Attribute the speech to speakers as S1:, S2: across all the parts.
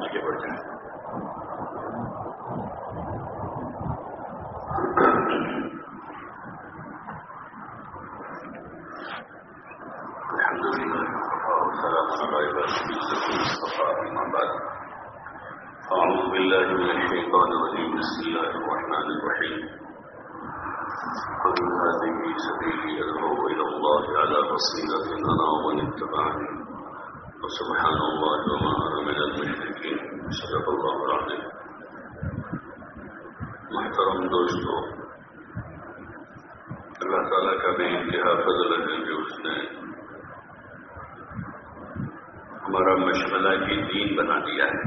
S1: آگے بڑھ جائیں الحمد لله والسلام على عباده الذين اصطفى اما بعد اعوذ بالله من الشيطان الرجيم بسم الله الرحمن الرحيم قل هذه سبيلي ادعو الى الله على بصيره انا ومن اتبعني وسبحان الله وما انا من المشركين صدق الله العظيم محترم دوستو اللہ تعالیٰ کا بھی انتہا فضل ہے کہ اس نے ہمارا مشغلہ کی دین بنا دیا ہے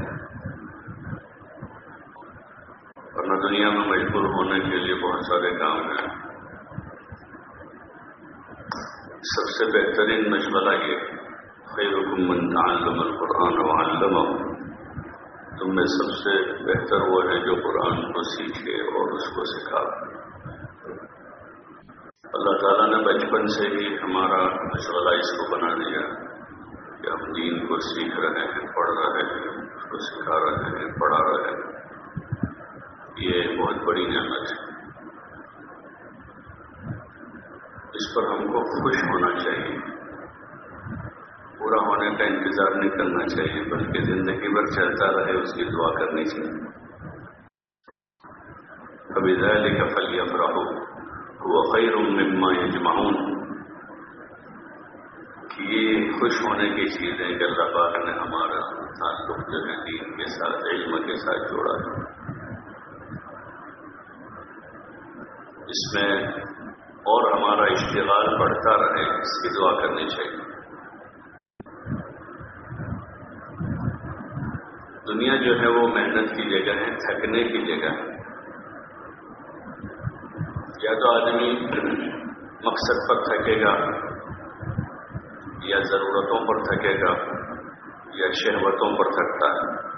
S1: ورنہ دنیا میں مجبور ہونے کے لیے بہت سارے کام ہیں سب سے بہترین مشغلہ یہ خیر من تعلم القرآن وعلمہ تم میں سب سے بہتر وہ ہے جو قرآن کو سیکھے اور اس کو سکھا اللہ تعالیٰ نے بچپن سے ہی ہمارا مشغلہ اس کو بنا دیا کہ ہم دین کو سیکھ رہے ہیں، پڑھ رہے ہیں، اس کو سکھا رہے ہیں، پڑھا رہے ہیں۔ یہ بہت بڑی نعمت ہے۔ اس پر ہم کو خوش ہونا چاہیے۔ پورا ہونے کا انتظار نہیں کرنا چاہیے، بلکہ زندگی بھر چلتا رہے، اس کی دعا کرنی چاہیے۔ کبھی ذہلی کا پھل افراہ وہ خیر مما یجمعون کہ یہ خوش ہونے کی چیز ہے کہ اللہ پاک نے ہمارا تعلق جو ہے دین کے ساتھ، علم کے ساتھ جوڑا اس میں اور ہمارا اشتغال بڑھتا رہے، اس کی دعا کرنی چاہیے۔ دنیا جو ہے وہ محنت کی جگہ ہے، تھکنے کی جگہ ہے۔ یا تو آدمی مقصد پر تھکے گا یا ضرورتوں پر تھکے گا، یا شہوتوں پر تھکتا ہے۔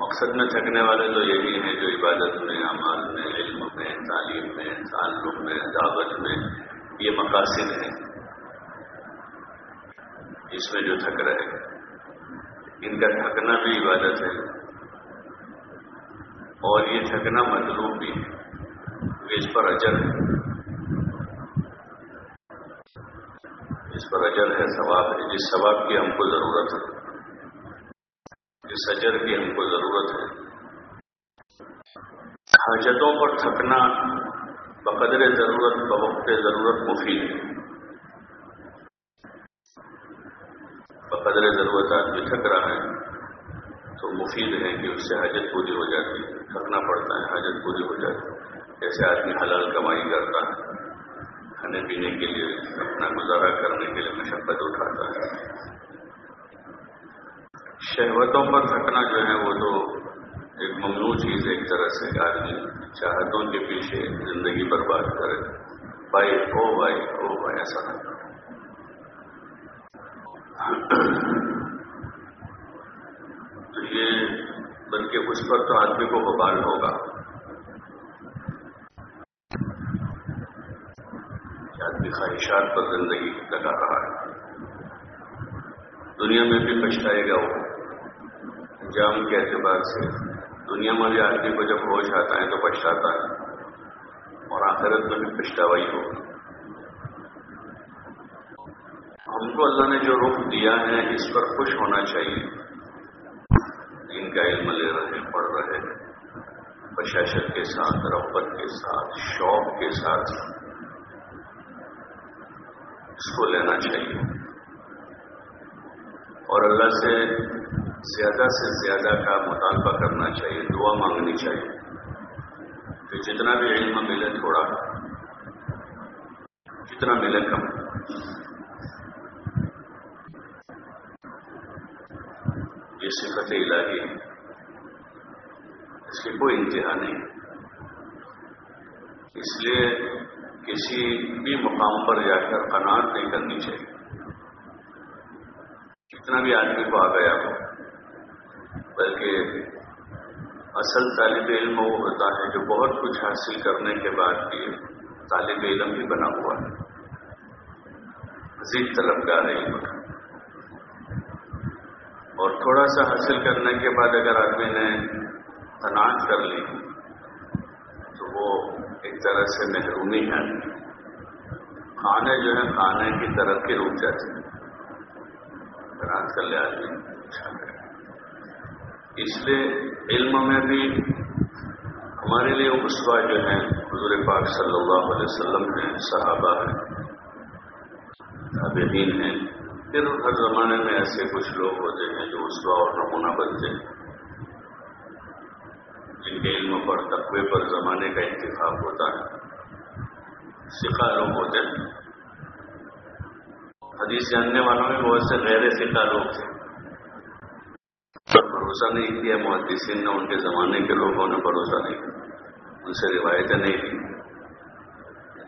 S1: مقصد میں تھکنے والے تو یہی ہیں جو عبادت میں عمال میں، علم میں، تعلیم میں، تعلق میں، دعوت میں، یہ مقاصد ہیں۔ اس میں جو تھک رہے ان کا تھکنا بھی عبادت ہے۔ اور یہ تھکنا مطلوب بھی ہے اس پر اجر ہے۔ اس پر اجر ہے ثواب ہے۔ جس ثواب کی ہم کو ضرورت ہے، جس اجر کی ہم کو ضرورت ہے۔ حاجتوں پر تھکنا بقدر ضرورت، بوقت ضرورت مفید ہے۔ بقدر ضرورت آدمی تھک رہا ہے تو مفید ہے کہ اس سے حاجت پوری ہو جاتی ہے۔ تھکنا پڑتا ہے، حاجت پوری ہو جاتی ہے۔ جیسے آدمی حلال کمائی کرتا ہے۔ کھانے پینے کے لیے، اپنا گزارا کرنے کے لیے مشقت اٹھاتا ہے۔ شہوتوں پر تھکنا جو ہے، وہ تو ایک ممنوع چیز ایک طرح سے۔ آدمی چاہتوں کے پیچھے زندگی برباد کرے۔ بھائی، او بھائی او بھائی، ایسا نہ تو یہ بلکہ اس پر تو آدمی کو ببال ہوگا۔ آدمی خواہشات پر زندگی لگا رہا ہے۔ دنیا میں بھی پچھتائے گا وہ۔ انجام کے اعتبار سے دنیا میں بھی آدمی کو جب ہوش آتا ہے تو پچھتاتا ہے اور آخرت میں بھی پچھتاوا ہی ہوگا ہم کو اللہ نے جو رخ دیا ہے اس پر خوش ہونا چاہیے۔ ان کا علم لے رہے پڑھ رہے بشاشت کے ساتھ، رغبت کے ساتھ، شوق کے ساتھ۔ اس کو لینا چاہیے۔ اور اللہ سے زیادہ سے زیادہ کا مطالبہ کرنا چاہیے، دعا مانگنی چاہیے۔ کہ جتنا بھی علم ملے تھوڑا، جتنا ملے کم۔ یہ صفت الہی اس کی کوئی انتہا نہیں۔ اس لیے کسی بھی مقام پر جا کر قناعت نہیں کرنی چاہیے۔ کتنا بھی آدمی کو آ گیا ہو، بلکہ اصل طالب علم وہ ہوتا ہے جو بہت کچھ حاصل کرنے کے بعد بھی طالب علم بھی بنا ہوا ہے۔ مزید طلبگار ہے اور تھوڑا سا حاصل کرنے کے بعد اگر آدمی نے تناز کر لی، تو وہ ایک طرح سے محرومی ہے۔ کھانے جو ہے کھانے کی طرف کی رک جاتے ہیں تناز کر لے آدمی اچھا اس لیے علم میں بھی ہمارے لیے اسوا جو ہے حضور پاک صلی اللہ علیہ وسلم ہیں، صحابہ ہیں، تابعین ہیں۔ پھر ہر زمانے میں ایسے کچھ لوگ ہوتے ہیں جو اسوا اور نمونہ بنتے ہیں۔ جن کے علم پر، تقوی پر زمانے کا انتخاب ہوتا ہے۔ سکھا لوگ ہوتے ہیں حدیث جاننے والوں میں بہت سے غیر سکھا لوگ تھے۔ بھروسہ نہیں کیا، محدثین نے ان کے زمانے کے لوگوں نے بھروسہ نہیں کیا۔ ان سے روایتیں نہیں کی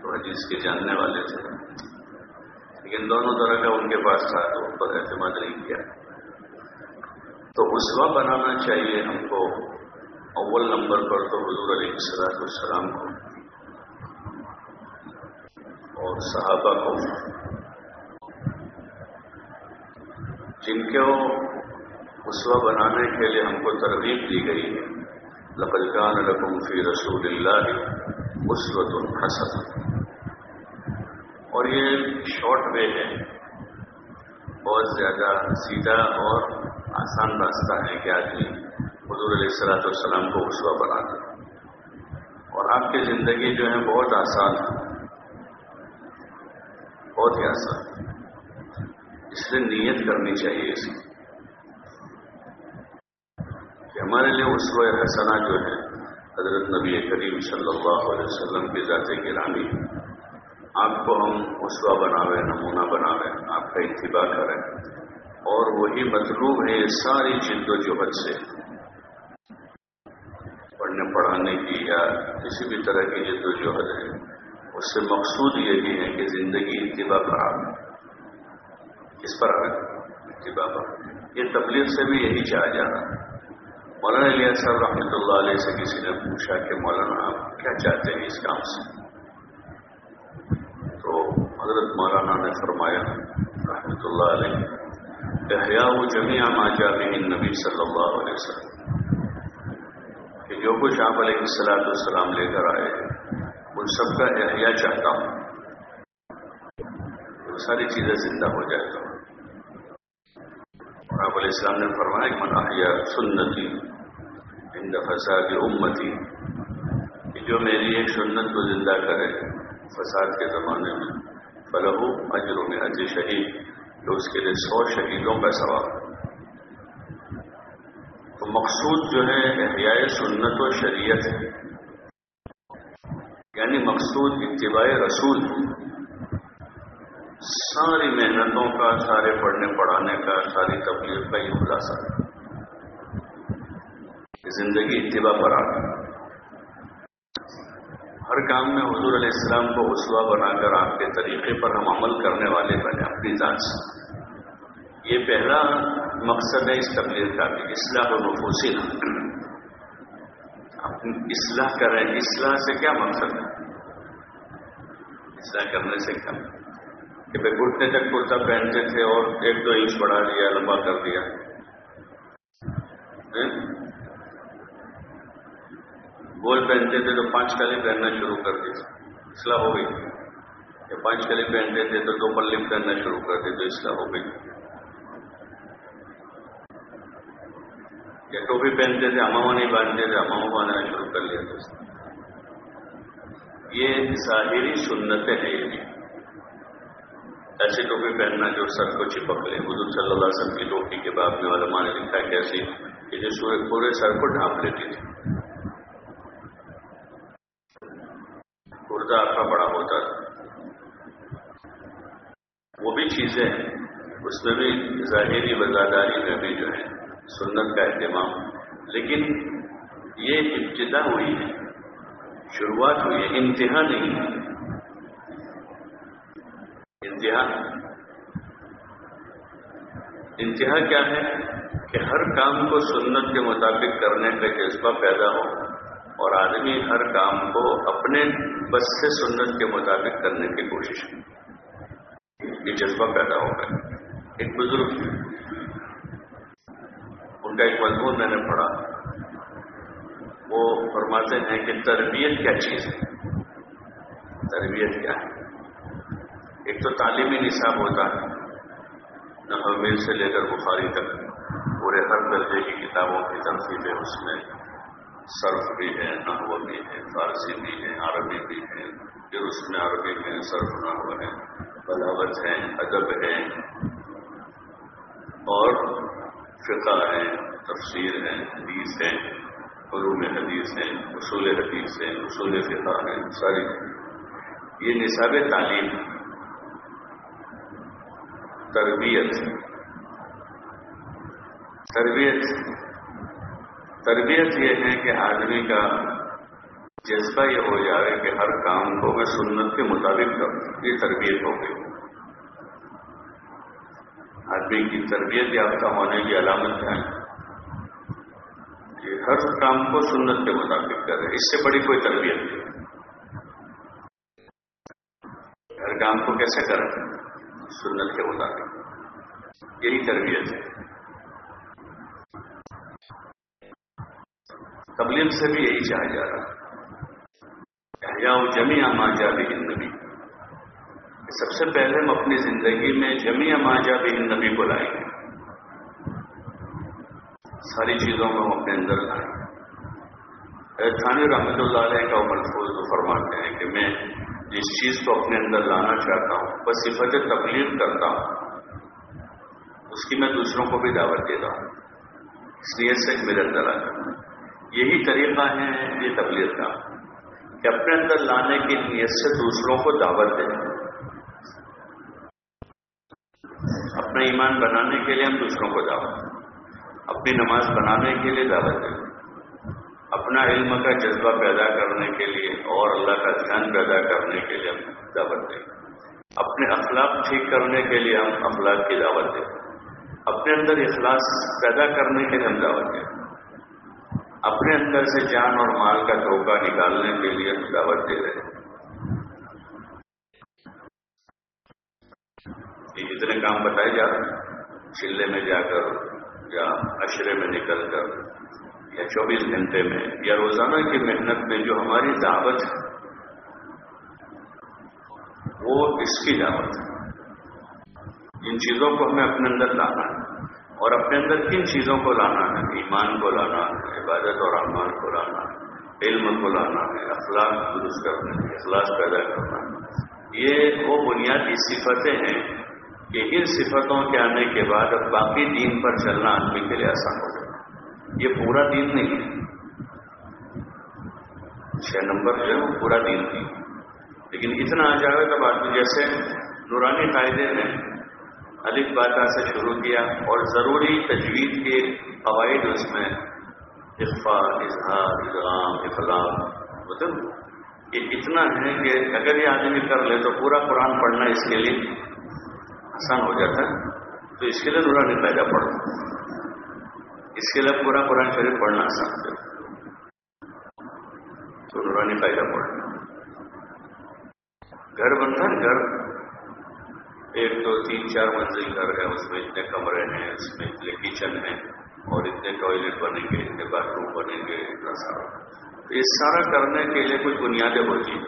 S1: تو حدیث کے جاننے والے تھے۔ لیکن دونوں طرح کا ان کے پاس تھا، تو ان پر اعتماد نہیں کیا۔ تو اسوا بنانا چاہیے ہم کو۔ اول نمبر پر تو حضور علیہ السلاط السلام کو اور صحابہ کو جن کے اسوا بنانے کے لیے ہم کو ترغیب دی گئی ہے، لقد كان لكم في رسول الله اسوة حسنة اور یہ شارٹ وے ہے، بہت زیادہ سیدھا اور آسان راستہ ہے کہ آدمی حضور علیہ السلاۃ والسلام کو اسوا بنا دے۔ اور آپ کی زندگی جو ہے بہت آسان ہے۔ بہت ہی آسان۔ اس لیے نیت کرنی چاہیے اس کی۔ کہ ہمارے لیے اسو حسنا جو ہے، حضرت نبی کریم صلی اللہ علیہ وسلم کی ذات گرامی آپ کو ہم اسوا بناوے نمونہ بناوے آپ کا اتباع کریں۔ اور وہی مطلوب ہے یہ ساری جد و جہد سے۔ پڑھنے پڑھانے کی یا کسی بھی طرح کی جد و جہد ہے، اس سے مقصود یہی ہے کہ زندگی اتباع پر آ کس پر آ اتباع پر۔ یہ تبلیغ سے بھی یہی چاہ جا رہا مولانا علیہ صاحب رحمۃ اللہ علیہ سے کسی نے پوچھا کہ مولانا، آپ کیا چاہتے ہیں اس کام سے؟ تو حضرت مولانا نے فرمایا رحمۃ اللہ علیہ، احیاء و جمیا ماجا بہن نبی صلی اللہ علیہ وسلم۔ جو کچھ آپ علیہ السلاۃ السلام لے کر آئے، ان سب کا احیاء چاہتا ہوں۔ وہ ساری چیزیں زندہ ہو جائے تو آپ علیہ السلام نے فرمایا کہ من احیاء سنتی عند فساد امتی، کہ جو میری ایک سنت کو زندہ کرے فساد کے زمانے میں فلح اجر میں حج شہید تو اس کے لیے سو شہیدوں کا سوال تو مقصود جو ہے احیاء سنت و شریعت ہے۔ یعنی مقصود اتباع رسول۔ ساری محنتوں کا، سارے پڑھنے، پڑھانے کا، ساری تبلیغ کا یہ خلاصہ۔ زندگی اتباع پر آ ہر کام میں حضور علیہ السلام کو اسوا بنا کر آپ کے طریقے پر ہم عمل کرنے والے بنے اپنی ذات سے۔ یہ پہلا مقصد ہے اس تبلیغ کا کہ اصلاح و نفوسی اصلاح کریں اصلاح سے کیا مقصد ہے؟ اصلاح کرنے سے کیا؟ کہ بھائی گھٹنے تک کرتا پہنتے تھے اور ایک دو انچ بڑھا دیا لمبا کر دیا۔ گول پہنتے تھے تو پانچ کلی پہننا شروع کر دی اصلاح ہو گئی۔ یا پانچ کلی پہنتے تھے تو دو پلی پہننا شروع کر دی تو اصلاح ہو گئی۔ یا ٹوپی پہنتے تھے اماما نہیں باندھتے تھے اماما باندھنا شروع کر لیا تھا یہ ظاہری سنتیں ہیں۔ یہ ایسی ٹوپی پہننا جو سر کو چپک لے۔ حضور صلی اللہ علیہ وسلم کی ٹوپی کے بعد میں علماء نے لکھا ہے کیسی؟ کہ جو پورے سر کو ڈھانپ لیتی تھی۔ کرتا آپ کا بڑا ہوتا تھا۔ وہ بھی چیزیں ہیں۔ اس میں بھی ظاہری وزاداری میں بھی جو ہے۔ سنت کا اہتمام۔ لیکن یہ ابتدا ہوئی ہے، شروعات ہوئی ہے، انتہا نہیں ہے۔ انتہا۔ انتہا کیا ہے؟ کہ ہر کام کو سنت کے مطابق کرنے کا جذبہ پیدا ہو اور آدمی ہر کام کو اپنے بس سے سنت کے مطابق کرنے کی کوشش یہ جذبہ پیدا ہوگا ایک بزرگ ان کا ایک مضمون میں نے پڑھا۔ وہ فرماتے ہیں کہ تربیت کیا چیز ہے؟ تربیت کیا ہے؟ ایک تو تعلیمی نصاب ہوتا ہے۔ نحویر سے لے کر بخاری تک پورے ہر درجے کی کتابوں کی تنصیب ہے اس میں۔ صرف بھی ہے، نحو بھی ہے، فارسی بھی ہے، عربی بھی ہے۔ پھر اس میں عربی میں صرف نحو ہے۔ بلاوت ہے، ادب ہے۔ اور فقہ ہے، تفسیر ہے، حدیث ہے، علوم حدیث ہیں اصول حدیث ہیں اصول فقہ ہیں ساری۔ یہ نصاب تعلیم، تربیت۔ تربیت تربیت یہ ہے کہ آدمی کا جذبہ یہ ہو جائے کہ ہر کام کو میں سنت کے مطابق کروں۔ یہ تربیت ہو گئی۔ آدمی کی تربیت یافتہ ہونے کی علامت ہے کہ ہر کام کو سنت کے مطابق کرے، اس سے بڑی کوئی تربیت نہیں۔ ہر کام کو کیسے کریں سنت کے مطابق۔ یہی تربیت ہے۔ تبلیغ سے بھی یہی چاہا جا رہا یا جمی ماجا بھی نبی سب سے پہلے ہم اپنی زندگی میں جمی ماجا بھی نبی کو لائیں گے۔ ساری چیزوں کو ہم اپنے اندر لائیں۔ گے تھانی رحمت اللہ علیہ کا عمر کو فرماتے ہیں کہ میں جس چیز کو اپنے اندر لانا چاہتا ہوں بس صفت تبلیغ کرتا ہوں، اس کی میں دوسروں کو بھی دعوت دیتا ہوں۔ اس لیے سے میرے اندر آ جاتا ہوں یہی طریقہ ہے یہ تبلیغ کا کہ اپنے اندر لانے کی نیت سے دوسروں کو دعوت دیں۔ اپنا ایمان بنانے کے لیے ہم دوسروں کو دعوت دیں۔ اپنی نماز بنانے کے لیے دعوت دیں۔ اپنا علم کا جذبہ پیدا کرنے کے لیے اور اللہ کا دھیان پیدا کرنے کے لیے ہم دعوت دیں۔ اپنے اخلاق ٹھیک کرنے کے لیے ہم اخلاق کی دعوت دیں۔ اپنے اندر اخلاص پیدا کرنے کے لیے ہم دعوت دیں۔ اپنے اندر سے جان اور مال کا دھوکہ نکالنے کے لیے ہم دعوت دے رہے ہیں۔ یہ جتنے کام بتائے جا رہے ہیں چلے میں جا کر یا اشرے میں نکل کر یا چوبیس گھنٹے میں یا روزانہ کی محنت میں جو ہماری دعوت ہے، وہ اس کی دعوت ہے۔ ان چیزوں کو ہمیں اپنے اندر لانا ہے اور اپنے اندر کن چیزوں کو لانا ہے؟ ایمان کو لانا ہے، عبادت اور امان کو لانا ہے، علم کو لانا ہے، اخلاق درست کرنا ہے اخلاق پیدا کرنا ہے۔ یہ وہ بنیادی صفتیں ہیں کہ ان صفتوں کے آنے کے بعد اب باقی دین پر چلنا آدمی کے لیے آسان ہو جائے یہ پورا دین نہیں ہے۔ چھ نمبر جو ہے وہ پورا دین نہیں لیکن اتنا آ جائے تب آدمی جیسے نورانی قاعدے نے الف باتا سے شروع کیا اور ضروری تجوید کے قواعد اس میں اخفا، اظہار اضرام اخلاق مطلب یہ اتنا ہے کہ اگر یہ آدمی کر لے تو پورا قرآن پڑھنا اس کے لیے آسان ہو جاتا ہے، تو اس کے لیے نورانی قاعدہ پڑھتا اس کے لیے پورا قرآن شریف پڑھنا سکتے تو نورانی قاعدہ پڑھنا گھر بنتا ہے، گھر۔ ایک دو تین چار منزل گھر ہے، اس میں اتنے کمرے ہیں، اس میں اتنے کچن ہیں اور اتنے ٹوائلٹ بنیں گے اتنے باتھ روم بنیں گے اتنا سارا۔ تو یہ سارا کرنے کے لیے کچھ بنیادیں ہوتی ہیں۔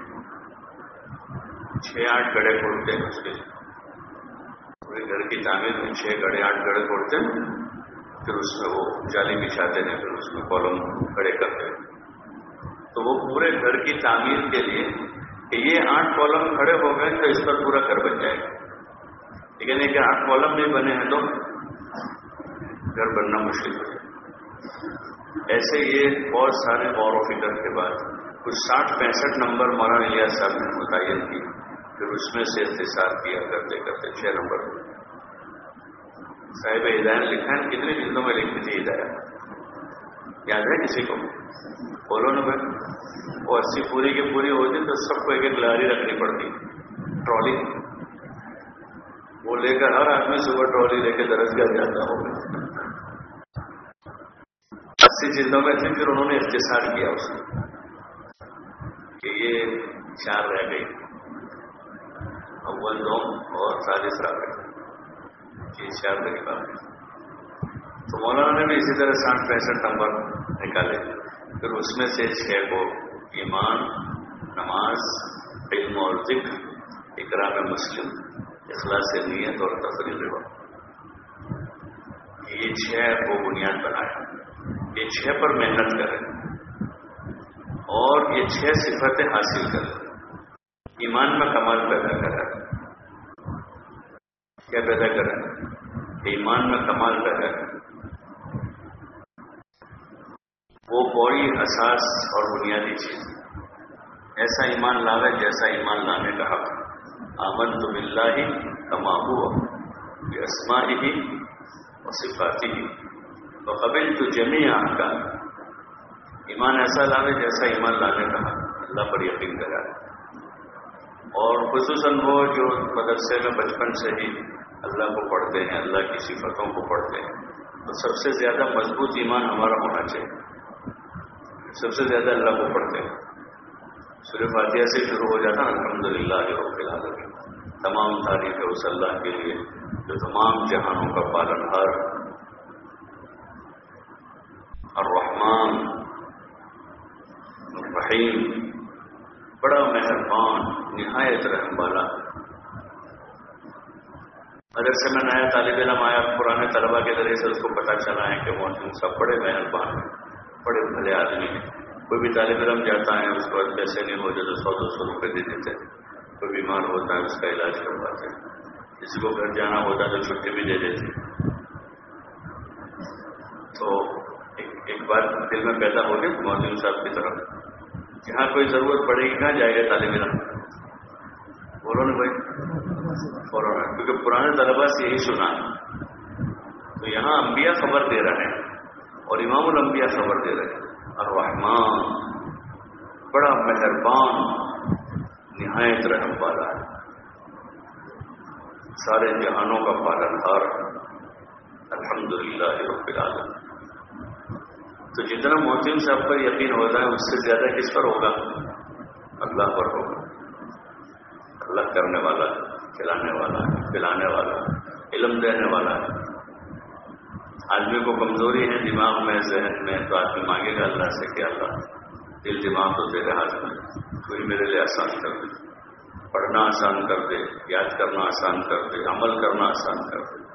S1: چھ آٹھ گڑے کھولتے ہیں اس کے۔ پورے گھر کی تعمیر میں چھ گڑے آٹھ گڑے کھولتے ہیں پھر اس میں وہ جالی بچھاتے ہیں، پھر اس میں کالم کھڑے کرتے ہیں۔ تو وہ پورے گھر کی تعمیر کے لیے کہ یہ آٹھ کالم کھڑے ہو گئے تو اس پر پورا گھر بن جائے گا۔ لیکن کہ آٹھ کالم نہیں بنے ہیں تو گھر بننا مشکل ہو جائے ایسے یہ بہت سارے غور و فکر کے بعد کچھ ساٹھ پینسٹھ نمبر مولانا الیاس صاحب نے متعین کی پھر اس میں سے انتظار کیا کرتے کرتے چھ نمبر صاحب ہدایت لکھا ہے کتنی جلدوں میں لکھی تھی ہدایت۔ یاد ہے کسی کو؟ بولو نا بھائی۔ وہ اسی پوری کی پوری ہوتی تو سب کو ایک ایک لاری رکھنی پڑتی۔ ٹرالی۔ وہ لے کر ہر آدمی صبح ٹرالی لے کے درج گاہ جاتا ہوگا اسی جلدوں میں تھے، پھر انہوں نے اختصار کیا اس کہ یہ چار رہ گئی۔ اول دو اور ثالث رابع یہ چار طریقہ تو مولانا نے بھی اسی طرح ساٹھ پینسٹھ نمبر نکالے۔ پھر اس میں سے چھ کو ایمان، نماز، علم اور ذکر اکرام مسلم اخلاص نیت اور تفریح روا۔ یہ چھ کو بنیاد بنائے یہ چھ پر محنت کریں اور یہ چھ صفتیں حاصل کریں ایمان میں کمال پیدا کریں کیا پیدا کریں ایمان میں کمال پیدا کریں وہ بڑی اساس اور بنیادی چیز ایسا ایمان لاوے جیسا ایمان لانے کا حق۔ آمن تو مل ہی کما ہوا یہ اسما ہی اور صفاتی ہی تو قبل تو جمی کا۔ ایمان ایسا لاوے جیسا ایمان لانے کا حق۔ اللہ پر یقین کرا اور خصوصاً وہ جو مدرسے میں بچپن سے ہی اللہ کو پڑھتے ہیں، اللہ کی صفتوں کو پڑھتے ہیں۔ تو سب سے زیادہ مضبوط ایمان ہمارا ہونا چاہیے۔ سب سے زیادہ اللہ کو پڑھتے ہیں۔ سورہ فاتحہ سے شروع ہو جاتا الحمد للہ رب العالمین۔ تمام تاریخ ہے اس اللہ کے لیے، جو تمام جہانوں کا پالن ہار الرحمن الرحیم۔ بڑا مہربان، نہایت رحم والا۔ اگر سے میں نیا طالب علم آیا، پرانے طلبا کے ذریعے سے اس کو پتا چلا ہے کہ وہ سب بڑے مہربان ہیں، بڑے بھلے آدمی ہیں۔ کوئی بھی طالب علم جاتا ہے، اس کو پیسے نہیں ہو جاتے سو دو سو روپئے دے دیتے ہیں۔ کوئی بیمار ہوتا ہے، اس کا علاج کرواتے ہیں۔ کسی کو گھر جانا ہوتا ہے، تو چھٹی بھی دے دیتے تو ایک بار دل میں پیدا ہو گیا موجود صاحب کی طرف جہاں کوئی ضرورت پڑے گی، کہاں جائے گا طالب علم؟ بولو نا بھائی۔ فوراً کیونکہ پرانے طلبا سے یہی سنا۔ تو یہاں انبیاء خبر دے رہے ہیں اور امام الانبیاء خبر دے رہے ہیں۔ الرحمان بڑا مہربان، نہایت رحم والا ہے۔ سارے جہانوں کا پالن ہار الحمد للہ رب العالم تو جتنا محسن صاحب پر یقین ہوتا ہے اس سے زیادہ کس پر ہوگا؟ اللہ پر ہوگا۔ اللہ کرنے والا کھلانے والا ہے، پلانے والا علم دینے والا ہے۔ آدمی کو کمزوری ہے دماغ میں، ذہن میں، تو آدمی مانگے گا اللہ سے کہ اللہ، دل دماغ تو تیرے ہاتھ میں کوئی میرے لیے آسان کر دے۔ پڑھنا آسان کر دے، یاد کرنا آسان کر دے، عمل کرنا آسان کر دے۔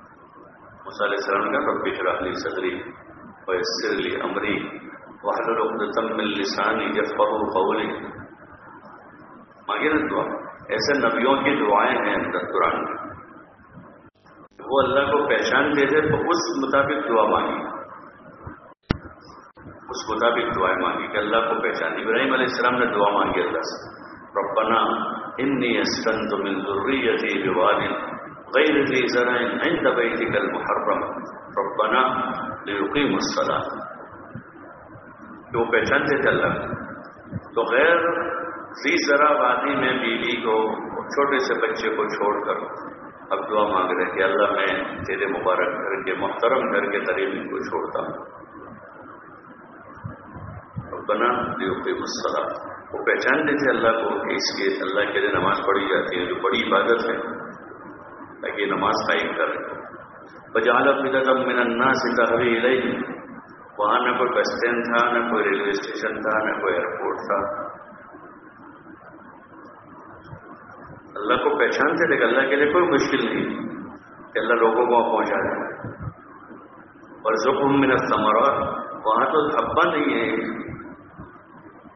S1: مسالے سرن کا رب لی صدری سر لی امری وحدم مل لسانی جب فہو قولی۔ مانگے نا دعا؟ ایسے نبیوں کی دعائیں ہیں اندر قرآن میں۔ وہ اللہ کو پہچان دے دے تو اس مطابق دعا مانگی۔ اس مطابق دعائیں مانگی کہ اللہ کو پہچان۔ ابراہیم علیہ السلام نے دعا مانگی اللہ سے۔ ربنا انی اسکنت من ذریتی بواد غیر ذی زرع عند بیتک المحرم۔ ربنا لیقیم الصلاة۔ کہ وہ پہچان تھے اللہ۔ تو غیر ذی ذرا وادی میں بیوی کو چھوٹے سے بچے کو چھوڑ کر اب دعا مانگ رہے کہ اللہ میں تیرے مبارک گھر کے محترم گھر کے قریب ان کو چھوڑتا ہوں۔ بنا دیو مسلح وہ پہچان دیتے اللہ کو کہ اس کے اللہ کے لیے نماز پڑھی جاتی ہے، جو بڑی عبادت ہے۔ تاکہ نماز قائم کرے۔ بجالب من الناس تحوی الیہ وہاں نہ کوئی بس اسٹینڈ تھا، نہ کوئی ریلوے اسٹیشن تھا، نہ کوئی ایئرپورٹ تھا۔ اللہ کو پہچانتے تھے کہ اللہ کے لیے کوئی مشکل نہیں کہ اللہ لوگوں کو پہنچا دے اور زخم من الثمرات۔ وہاں تو دھبا نہیں ہے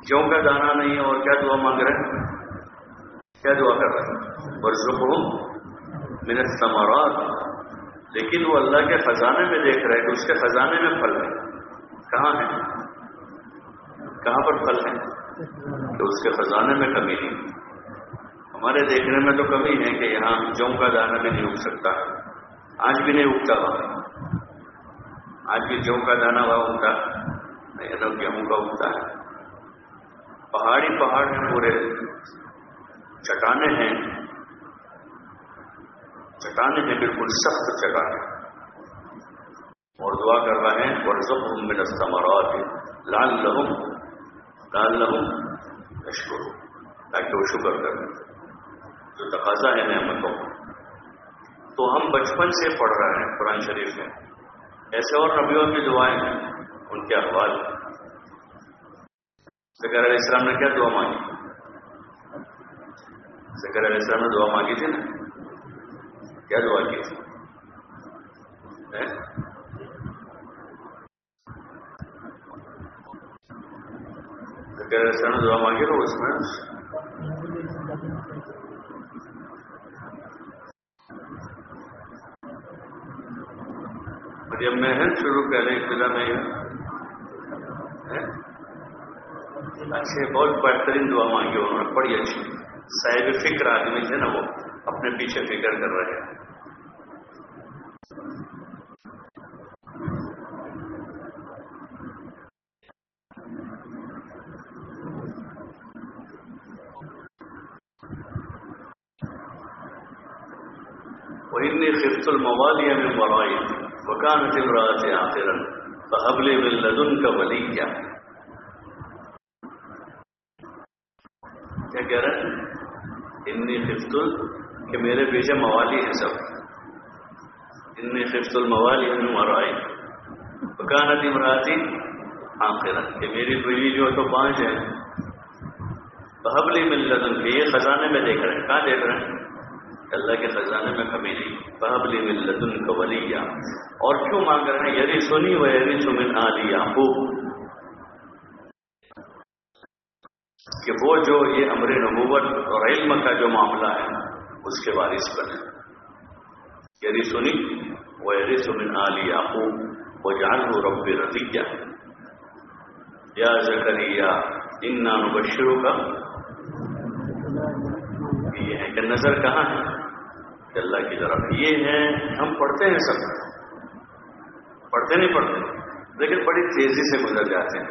S1: کیوں کا دانا نہیں ہے اور کیا دعا مانگ رہے ہیں؟ کیا دعا کر رہے ہیں؟ اور زخم من لیکن وہ اللہ کے خزانے میں دیکھ رہے کہ اس کے خزانے میں پھل ہے کہاں ہے کہاں پر پھل ہے تو اس کے خزانے میں کمی نہیں۔ ہمارے دیکھنے میں تو کمی ہے کہ یہاں جو کا دانا بھی نہیں اگ سکتا۔ آج بھی نہیں اگتا وہاں۔ آج بھی جو کا دانا وہاں اگتا۔ نہیں تو گیہوں کا اگتا۔ ہے پہاڑی پہاڑ ہیں پورے۔ چٹانے ہیں۔ چٹانے ہیں بالکل سخت چٹانے۔ اور دعا کر رہے ہیں اور سب میں رستہ لال لہم لال لہم اشکر تاکہ وہ شکر کریں۔ جو تقاضا ہے نعمتوں تو ہم بچپن سے پڑھ رہے ہیں قرآن شریف میں۔ ایسے اور نبیوں کی دعائیں ہیں، ان کے احوال۔ ذکر علیہ السلام نے کیا دعا مانگی؟ ذکر علیہ السلام نے دعا مانگی تھی نا؟ کیا دعا کی تھی؟ ذکر علیہ السلام نے دعا مانگی تو اس میں جب میں شروع پہلے ابتدا میں اچھے بہت بہترین دعا مانگی انہوں نے، بڑی اچھی۔ صاحب فکر آدمی تھے نا، وہ اپنے پیچھے فکر کر رہے ہیں۔ وإني خفت الموالي من ورائي وكانت امرأتي آخرا فهب لي من کیا کہہ رہے ہیں انی خفت کہ میرے پیچھے موالی ہیں سب۔ انی خفت الموالی من ورائی وكانت امرأتي آخرا کہ میری بیوی جو تو پانچ ہیں۔ فهب لي من لدنك یہ خزانے میں دیکھ رہے ہیں۔ کہاں دیکھ رہے ہیں؟ اللہ کے خزانے میں کمی نہیں. بحبلی ملتن کا ولیہ اور کیوں مانگ رہے ہیں؟ یری سنی و یعنی یری سمن آلی یعقوب. کہ وہ جو یہ امر نبوت اور علم کا جو معاملہ ہے، اس کے وارث بنے. یری سنی و یری سمن آلی یعقوب. وہ جان ہو رب رضیہ. یا زکریہ، انا نبشروں کا یہ ہے کہ نظر کہاں ہے؟ اللہ کی طرف یہ ہے ہم پڑھتے ہیں سب۔ پڑھتے نہیں پڑھتے۔ لیکن بڑی تیزی سے گزر جاتے ہیں۔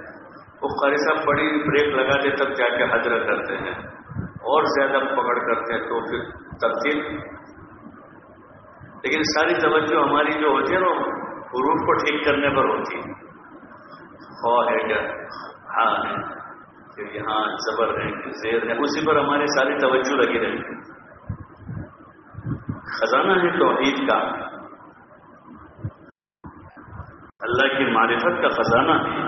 S1: وہ قاری صاحب بڑی بریک لگا کے تب جا کے حضر کرتے ہیں۔ اور زیادہ پکڑ کرتے ہیں تو پھر تبدیل لیکن ساری توجہ ہماری جو ہوتی ہے نا، حروف کو ٹھیک کرنے پر ہوتی ہے۔ خواہ ہے کیا؟ ہاں ہے۔ کہ یہاں زبر ہے زیر ہے۔ اسی پر ہماری ساری توجہ لگی رہی خزانہ ہے توحید کا۔ اللہ کی معرفت کا خزانہ ہے۔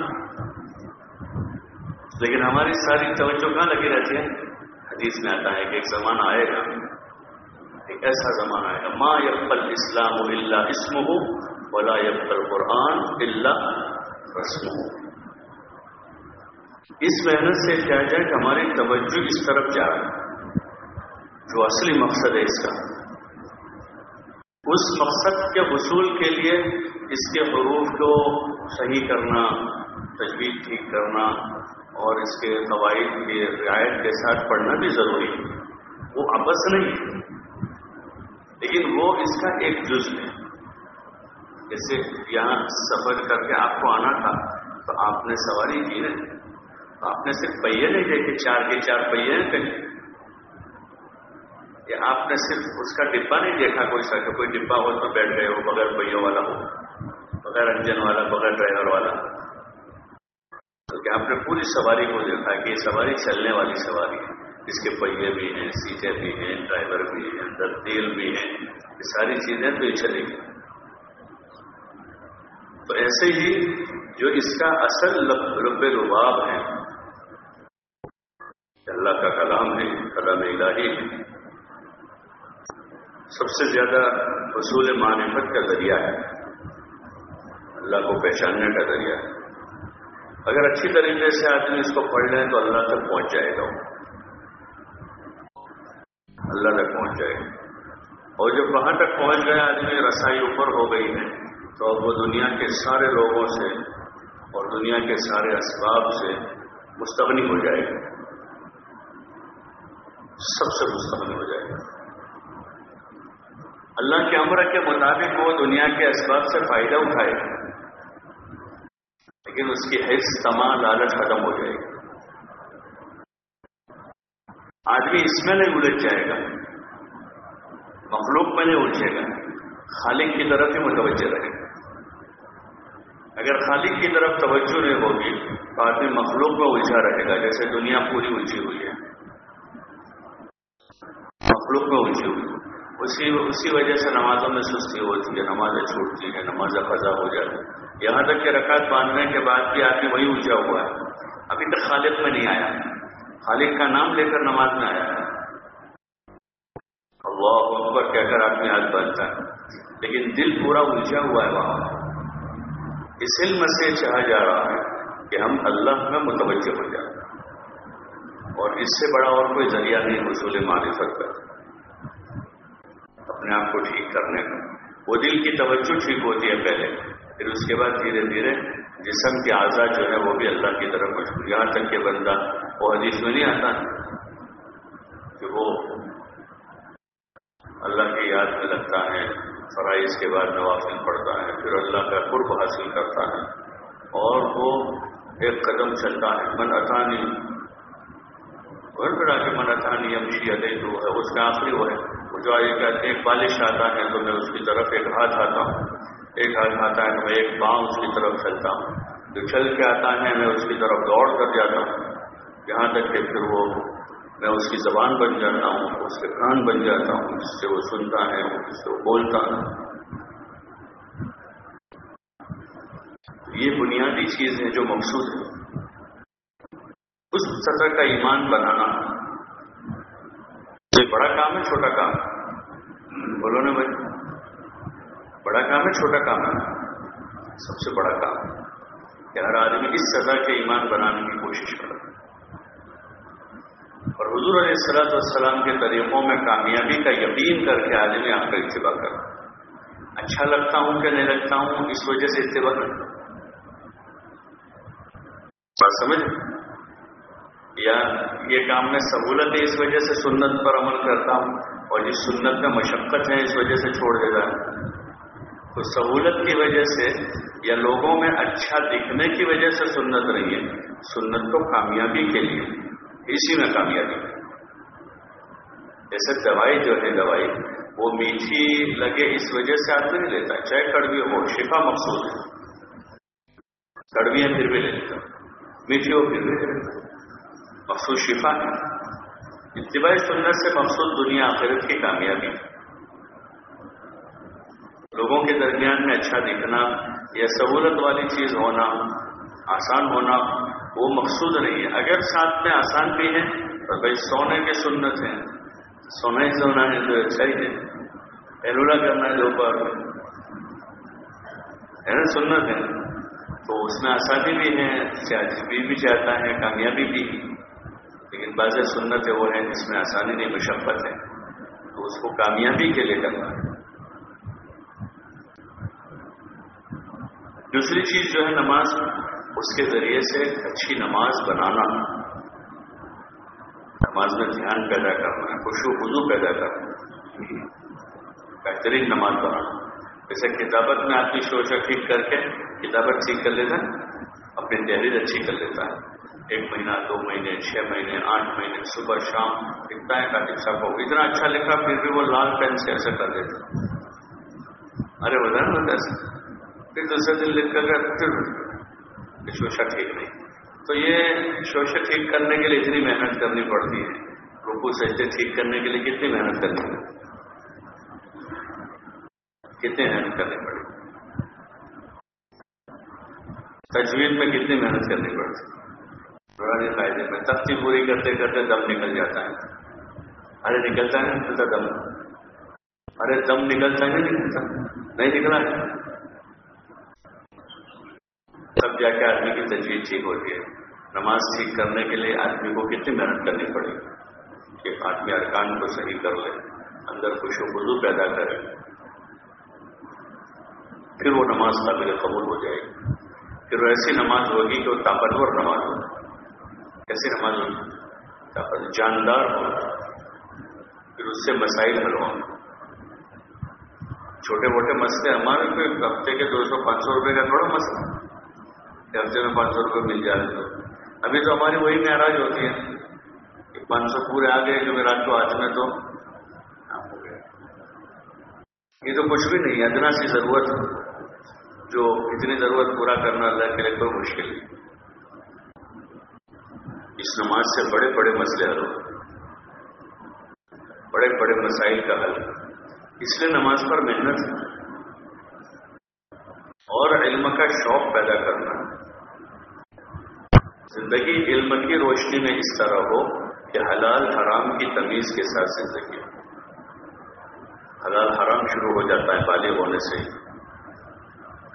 S1: لیکن ہماری ساری توجہ کہاں لگی رہتی ہے؟ حدیث میں آتا ہے کہ ایک زمانہ آئے گا۔ ایک ایسا زمانہ آئے گا۔ ما یقبل اسلام اللہ اسم ہو ولا یقبل قرآن اللہ رسم ہو اس محنت سے کیا جائے کہ ہماری توجہ اس طرف جا رہی جو اصلی مقصد ہے اس کا۔ اس مقصد کے حصول کے لیے اس کے حروف کو صحیح کرنا تجویز ٹھیک کرنا اور اس کے قواعد کی رعایت کے ساتھ پڑھنا بھی ضروری ہے۔ وہ آپس نہیں لیکن وہ اس کا ایک جز ہے۔ جیسے یہاں سفر کر کے آپ کو آنا تھا تو آپ نے سواری کی نا تو آپ نے صرف پہیے نہیں دیکھے، چار کے چار پہیے ہیں کہیں یا آپ نے صرف اس کا ڈبا نہیں دیکھا کوئی سا کہ کوئی ڈبا ہو تو بیٹھ گئے ہو، بغیر پہیوں والا ہو، بغیر انجن والا، بغیر ڈرائیور والا۔ بلکہ آپ نے پوری سواری کو دیکھا کہ یہ سواری چلنے والی سواری ہے۔ اس کے پہیے بھی ہیں، سیٹیں بھی ہیں، ڈرائیور بھی ہیں، اندر تیل بھی ہیں، یہ ساری چیزیں تو یہ چلے گی تو ایسے ہی جو اس کا اصل رب رباب ہے، اللہ کا کلام ہے، کلام الہی ہے۔ سب سے زیادہ حصول معرفت کا ذریعہ ہے۔ اللہ کو پہچاننے کا ذریعہ ہے۔ اگر اچھی طریقے سے آدمی اس کو پڑھ لیں تو اللہ تک پہنچ جائے گا۔ اللہ تک پہنچ جائے گا۔ اور جب وہاں تک پہنچ گیا، آدمی رسائی اوپر ہو گئی ہے، تو اب وہ دنیا کے سارے لوگوں سے اور دنیا کے سارے اسباب سے مستغنی ہو جائے گا۔ سب سے مستغنی ہو جائے گا۔ اللہ کے امر کے مطابق وہ دنیا کے اسباب سے فائدہ اٹھائے گا لیکن اس کی حص تمام لالچ ختم ہو جائے گی۔ آدمی اس میں نہیں الجھ جائے گا، مخلوق میں نہیں الجھے گا، خالق کی طرف ہی متوجہ رہے۔ گا اگر خالق کی طرف توجہ نہیں ہوگی، تو آدمی مخلوق میں الجھا رہے گا، جیسے دنیا پوری الجھی ہوئی ہے۔ مخلوق میں اونچی ہوئی۔ اسی اسی وجہ سے نمازوں میں سستی ہوتی ہے، نمازیں چھوٹتی ہیں نماز فضا ہو جاتی ہے یہاں تک کہ رکعت باندھنے کے بعد بھی آدمی وہی اونچا ہوا ہے۔ ابھی تک خالق میں نہیں آیا۔ خالق کا نام لے کر نماز میں آیا ہے۔ اللہ اکبر کہہ کر آدمی ہاتھ باندھتا ہے۔ لیکن دل پورا الجھا ہوا ہے وہاں۔ اس علم سے چاہا جا رہا ہے کہ ہم اللہ میں متوجہ ہو جائیں۔ اور اس سے بڑا اور کوئی ذریعہ نہیں حصول معرفت کا اپنے آپ کو ٹھیک کرنے کا وہ دل کی توجہ ٹھیک ہوتی ہے پہلے، پھر اس کے بعد دھیرے دھیرے جسم کے آزاد جو ہے وہ بھی اللہ کی طرف مشہور یہاں تک کہ بندہ، وہ حدیث میں نہیں آتا کہ وہ اللہ کی یاد میں لگتا ہے، فرائض کے بعد نوافل پڑتا ہے، پھر اللہ کا قرب حاصل کرتا ہے۔ اور وہ ایک قدم چلتا ہے، من اطانی گھر پھر آ کے من اطانی امشی ادے جو ہے، اس کا آخری وہ ہے۔ وہ جو آئے کہ ایک بالش آتا ہے تو میں اس کی طرف ایک ہاتھ آتا ہوں۔ ایک ہاتھ آتا ہے تو میں ایک پاؤں اس کی طرف چلتا ہوں۔ جو چل کے آتا ہے میں اس کی طرف دوڑ کر جاتا ہوں۔ یہاں تک کہ پھر وہ میں اس کی زبان بن جاتا ہوں، اس کے کان بن جاتا ہوں، جس سے وہ سنتا ہے، جس سے وہ بولتا ہے۔ یہ بنیادی چیز ہے جو مقصود ہے۔ اس سطح کا ایمان بنانا۔ یہ بڑا کام ہے، چھوٹا کام بولو نا بھائی۔ بڑا کام ہے، چھوٹا کام ہے۔ سب سے بڑا کام۔ کہ ہر آدمی اس سطح کے ایمان بنانے کی کوشش کرے اور حضور علیہ السلاۃ والسلام کے طریقوں میں کامیابی کا یقین کر کے آدمی آپ کا اتباع کر اچھا لگتا ہوں کہ نہیں لگتا ہوں؟ اس وجہ سے اتباع بات سمجھ؟ یا یہ کام میں سہولت ہے اس وجہ سے سنت پر عمل کرتا ہوں اور جس سنت میں مشقت ہے اس وجہ سے چھوڑ دیتا ہے۔ تو سہولت کی وجہ سے یا لوگوں میں اچھا دکھنے کی وجہ سے سنت نہیں ہے۔ سنت تو کامیابی کے لیے۔ اسی میں کامیابی۔ جیسے دوائی جو ہے دوائی، وہ میٹھی لگے اس وجہ سے آدمی نہیں لیتا۔ چاہے کڑوی ہو، شفا مقصود ہے۔ کڑوی ہے پھر بھی لے لیتا۔ میٹھی ہو پھر بھی لے لیتا۔ مقصود شفا ہے۔ اتباعی سنت سے مقصود دنیا آخرت کی کامیابی۔ لوگوں کے درمیان میں اچھا دکھنا یا سہولت والی چیز ہونا، آسان ہونا، وہ مقصود نہیں ہے۔ اگر ساتھ میں آسان بھی ہے، تو بھائی سونے کے سنت ہیں۔ سونا ہی سونا ہے تو اچھا ہی ہے۔ ایلولا کرنا ہے دوپہر سنت ہے۔ تو اس میں آسانی بھی ہے بھی چاہتا ہے، کامیابی بھی۔ لیکن بعض سنت ہے وہ ہے جس میں آسانی نہیں، مشقت ہے۔ تو اس کو کامیابی کے لیے کرنا۔ ہے دوسری چیز جو ہے نماز، اس کے ذریعے سے اچھی نماز بنانا۔ نماز میں دھیان پیدا کرنا ہے خوش و خزو پیدا کرنا۔ بہترین نماز بنانا۔ جیسے کتابت میں آدمی سوچا ٹھیک کر کے کتابت ٹھیک کر لیتا ہے، اپنی تحریر اچھی کر لیتا ہے۔ ایک مہینہ، دو مہینے، چھ مہینے، آٹھ مہینے، صبح، شام لکھتا ہے کافی صاحب کو اتنا اچھا لکھا، پھر بھی وہ لال پین سے ایسا کر دیتا۔ ارے بتا نا ایسا۔ پھر دوسرے دن لکھ کر پھر شوشا ٹھیک نہیں۔ تو یہ شوشا ٹھیک کرنے کے لیے اتنی محنت کرنی پڑتی ہے۔ رکو سجدے ٹھیک کرنے کے لیے کتنی محنت کرنی پڑتی کتنی محنت کرنی پڑی تجویز میں کتنی محنت کرنی پڑتی پرانی فائدے میں تختی پوری کرتے کرتے دم نکل جاتا ہے۔ ارے نکلتا ہے نکلتا دم۔ ارے دم نکلتا ہے نہیں نکلتا نہیں نکلا۔ ہے تب جا کے آدمی کی تجویز ٹھیک ہوتی ہے۔ نماز ٹھیک کرنے کے لیے آدمی کو کتنی محنت کرنی پڑے گی کہ آدمی ارکان کو صحیح کر لے، اندر خوش و خزو پیدا کرے۔ پھر وہ نماز قابل قبول ہو جائے گی۔ پھر وہ ایسی نماز ہوگی کہ وہ طاقتور نماز ہوگی کیسی نماز ہوگی جاندار ہو پھر اس سے مسائل حل ہوں۔ چھوٹے موٹے مسئلے، ہمارے کوئی ہفتے کے دو سو پانچ سو روپئے کا تھوڑا مسئلہ۔ ہفتے میں پانچ سو روپئے مل جائے تو ابھی تو ہماری وہی معراج ہوتی ہے کہ پانچ سو پورے آ گئے جو میرا تو آج میں تو یہ تو کچھ بھی نہیں ادنا سی ضرورت جو اتنی ضرورت پورا کرنا اللہ کے لیے کوئی مشکل نہیں۔ اس نماز سے بڑے بڑے مسئلے حل ہوتے بڑے بڑے مسائل کا حل۔ اس لیے نماز پر محنت اور علم کا شوق پیدا کرنا۔ زندگی علم کی روشنی میں اس طرح ہو کہ حلال حرام کی تمیز کے ساتھ زندگی۔ حلال حرام شروع ہو جاتا ہے، بالغ ہونے سے۔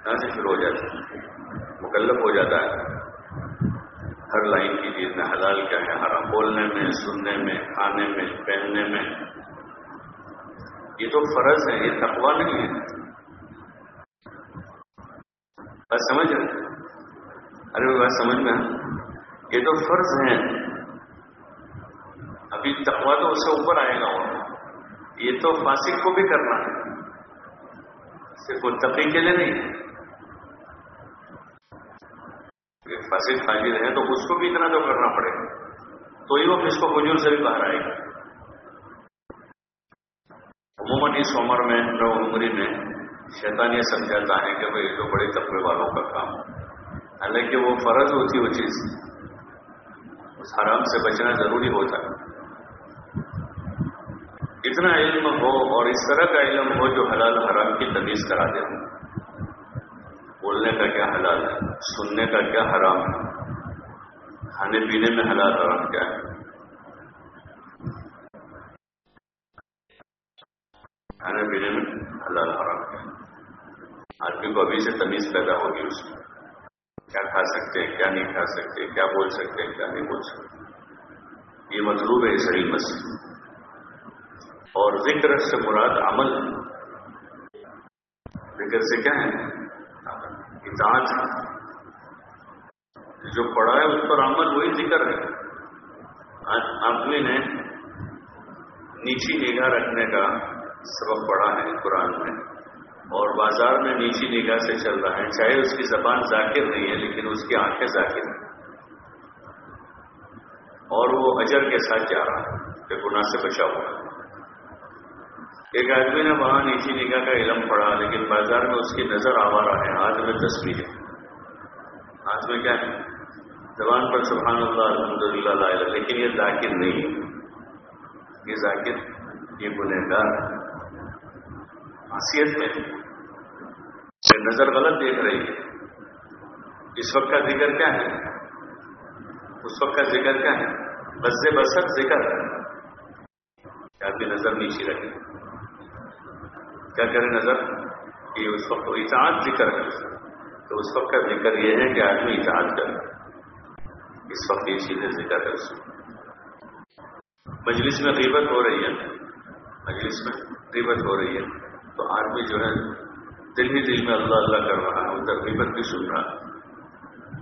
S1: کہاں سے شروع ہو جاتا ہے؟ مکلف ہو جاتا ہے۔ ہر لائن کی چیز میں حلال کیا ہے؟ حرام۔ بولنے میں، سننے میں، کھانے میں، پہننے میں۔ یہ تو فرض ہے، یہ تقوا نہیں ہے۔ بات سمجھ رہے ارے وہ بات سمجھ میں یہ تو فرض ہے۔ ابھی تقوا تو اس سے اوپر آئے گا۔ اور یہ تو فاسق کو بھی کرنا ہے۔ صرف متقی کے لیے نہیں۔ فاسق فاجر ہے تو اس کو بھی اتنا تو کرنا پڑے گا۔ تو ہی وہ اس کو فجور سے بھی باہر آئے گا۔ عموماً اس عمر میں نو عمری میں شیطان یہ سمجھاتا ہے کہ بھائی تو بڑے تقوی والوں کا کام حالانکہ وہ فرض ہوتی وہ چیز۔ اس حرام سے بچنا ضروری ہوتا۔ ہے اتنا علم ہو اور اس طرح کا علم ہو جو حلال حرام کی تمیز کرا دے۔ بولنے کا کیا حلال ہے؟ سننے کا کیا حرام ہے؟ کھانے پینے میں حلال حرام کیا ہے؟ کھانے پینے میں حلال حرام ہے؟ آدمی کو ابھی سے تمیز پیدا ہوگی اس میں۔ کیا کھا سکتے ہیں، کیا نہیں کھا سکتے، کیا بول سکتے ہیں، کیا نہیں بول سکتے یہ مطلوب ہے صحیح مسئلہ اور ذکر سے مراد عمل ذکر سے کیا ہے؟ اطاعت جو پڑھا ہے اس پر عمل وہی ذکر ہے۔ آدمی نے نیچی نگاہ رکھنے کا سبق پڑھا ہے قرآن میں، اور بازار میں نیچی نگاہ سے چل رہا ہے۔ چاہے اس کی زبان ذاکر نہیں ہے، لیکن اس کی آنکھیں ذاکر ہیں۔ اور وہ اجر کے ساتھ جا رہا ہے کہ گناہ سے بچا ہوا ہے۔ ایک آدمی نے وہاں نیچی نگاہ کا علم پڑھا، لیکن بازار میں اس کی نظر آوارا ہے ہاتھ میں تصویر ہے۔ ہاتھ میں کیا ہے؟ زبان پر سبحان اللہ الحمد للہ لیکن یہ ذاکر نہیں ہے۔ یہ ذاکر، یہ گنہگار ہے۔ میں نظر غلط دیکھ رہی ہے۔ اس وقت کا ذکر کیا ہے؟ اس وقت کا ذکر کیا ہے؟ بس بسر ذکر کیا بھی نظر نیچی رکھے۔ کیا کرے نظر؟ کہ اس وقت اطاعت ذکر ہے۔ تو اس وقت کا ذکر یہ ہے کہ آدمی اطاعت کرے۔ اس وقت یہ چیزیں ذکر ہے اس مجلس میں قیمت ہو رہی ہے۔ مجلس میں قیمت ہو رہی ہے۔ تو آدمی جو ہے، دل ہی دل میں اللہ اللہ کر رہا ہے، ادھر غیبت بھی سن رہا ہے۔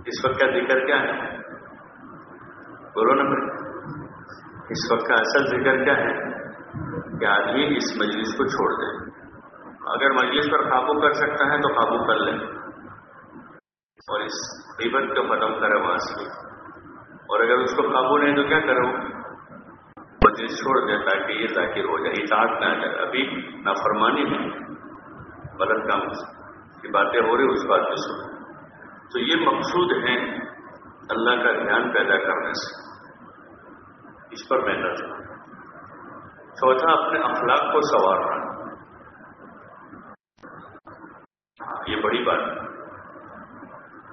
S1: اس وقت کا ذکر کیا ہے؟ بولو نا اس وقت کا اصل ذکر کیا ہے؟ کہ آدمی اس مجلس کو چھوڑ دے۔ اگر مجلس پر قابو کر سکتا ہے تو قابو کر لے اور اس غیبت کو ختم کرے وہاں سے۔ اور اگر اس کو قابو نہیں تو کیا کرو مجلس چھوڑ دیں تاکہ یہ ذاکر ہو جائے۔ اطاعت نہ جائے ابھی نافرمانی میں غلط کام کی باتیں ہو رہی اس بات پہ سن تو یہ مقصود ہے اللہ کا دھیان پیدا کرنے سے۔ اس پر محنت چوتھا، اپنے اخلاق کو سنوارنا ہاں یہ بڑی بات ہے۔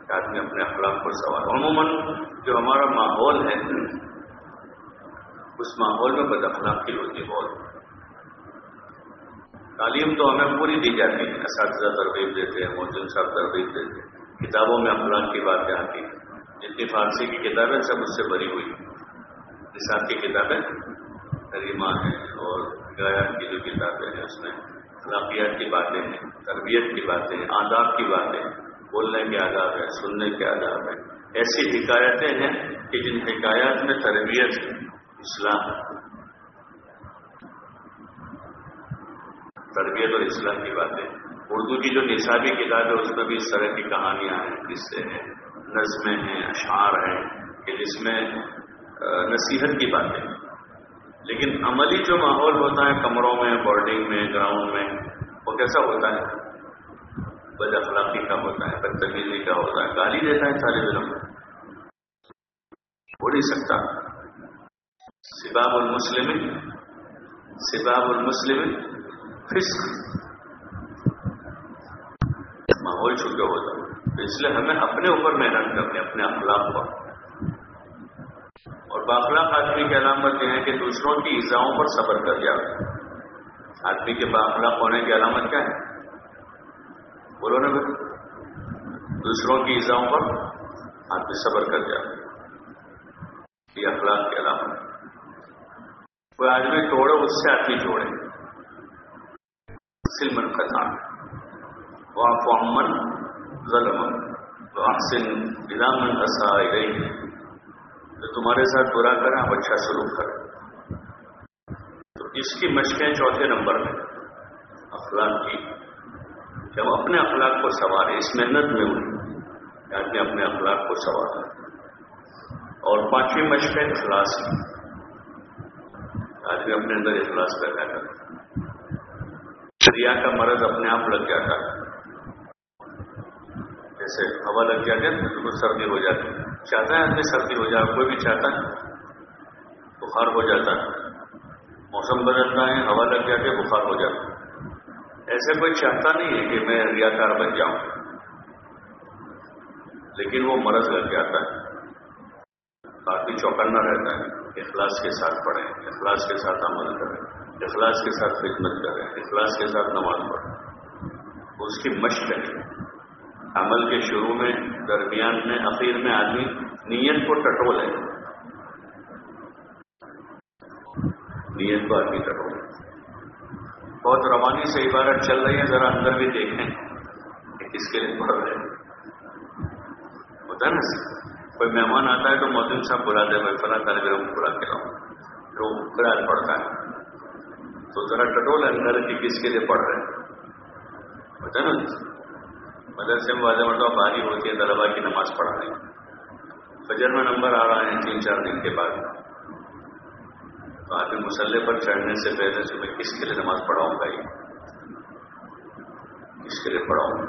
S1: کہ آدمی اپنے اخلاق کو سوار عموماً جو ہمارا ماحول ہے، اس ماحول میں بد اخلاقی ہوتی ہے بہت تعلیم تو ہمیں پوری دی جاتی ہے۔ اساتذہ ترغیب دیتے ہیں موجود صاحب ترغیب دیتے ہیں۔ کتابوں میں اخلاق کی باتیں آتی ہیں جتنی فارسی کی کتابیں سب اس سے بری ہوئی۔ نصاب کی کتابیں کریمہ ہیں اور گایات کی جو کتابیں ہیں، اس میں اخلاقیات کی باتیں ہیں، تربیت کی باتیں ہیں، آداب کی باتیں بولنے کے آداب ہیں، سننے کے آداب ہیں۔ ایسی حکایتیں ہیں کہ جن حکایات میں تربیت اسلام۔ تربیت اور اسلام کی باتیں۔ اردو کی جو نصابی کتاب ہے، اس میں بھی اس طرح کی کہانیاں ہیں، قصے ہیں، نظمیں ہیں، اشعار ہیں کہ جس میں نصیحت کی باتیں لیکن عملی جو ماحول ہوتا ہے کمروں میں بورڈنگ میں گراؤنڈ میں، وہ کیسا ہوتا ہے؟ بد اخلاقی کا ہوتا ہے، بدتمیزی کا ہوتا ہے، گالی دیتا ہے طالب علم ہو نہیں سکتا۔ سباب المسلم سباب المسلم فسق۔ ماحول چھوٹے ہوتا تو اس لیے ہمیں اپنے اوپر محنت کرنی اپنے اخلاق پر۔ اور باخلاق آدمی کی علامت یہ ہے کہ دوسروں کی ایزاؤں پر صبر کر جائے آدمی کے باخلاق ہونے کی علامت کیا ہے؟ بولو نا دوسروں کی ایزاؤں پر آدمی صبر کر جائے یہ اخلاق کی علامت کوئی آدمی توڑے، اس سے آدمی جوڑے۔ سلمن کا نام وہ آپ ظلم تو احسن من اصا گئی تو تمہارے ساتھ برا کریں، آپ اچھا سلوک کریں۔ تو اس کی مشقیں چوتھے نمبر میں، اخلاق کی۔ جب اپنے اخلاق کو سوارے اس محنت میں ہوئی آدمی اپنے اخلاق کو سوارے اور پانچویں مشق ہے اخلاص آدمی اپنے اندر اخلاص پیدا کر۔ ریا کا مرض اپنے آپ لگ جاتا۔ جیسے ہوا لگ جاتی ہے، تو سردی ہو جاتی ہے۔ چاہتا ہے آدمی سردی ہو جائے کوئی بھی چاہتا ہے بخار ہو جاتا ہے۔ موسم بدلتا ہے، ہوا لگ جاتی ہے، بخار ہو جاتا ہے۔ ایسے کوئی چاہتا نہیں ہے کہ میں ریاکار بن جاؤں۔ لیکن وہ مرض لگ جاتا ہے۔ کافی چوکنا رہتا ہے۔ اخلاص کے ساتھ پڑھیں۔ اخلاص کے ساتھ عمل کریں۔ اخلاص کے ساتھ خدمت کریں۔ اخلاص کے ساتھ نماز پڑھیں۔ اس کی مشق ہے۔ عمل کے شروع میں، درمیان میں، اخیر میں آدمی نیت کو ٹٹول ہے نیت کو آدمی ٹٹول بہت روانی سے عبارت چل رہی ہے، ذرا اندر بھی دیکھیں۔ کہ کس کے لیے پڑھ رہے ہیں۔ ہوتا ہے نا کوئی مہمان آتا ہے تو محدود صاحب بلا دے بھائی فلاں طالب علم بلا کے لاؤں۔ جو قرآن پڑھتا ہے۔ تو ذرا ٹٹول اندر کہ کس کے لیے پڑھ رہے ہیں؟ ہوتا ہے نا مدرسے میں واضح مرتبہ باری ہوتی ہے طلبا کی نماز پڑھا رہے فجر میں نمبر آ رہا ہے تین چار دن کے بعد۔ تو آدمی مسلح پر چڑھنے سے پہلے سے میں کس کے لیے نماز پڑھاؤں گا یہ؟ کس کے لیے پڑھاؤں؟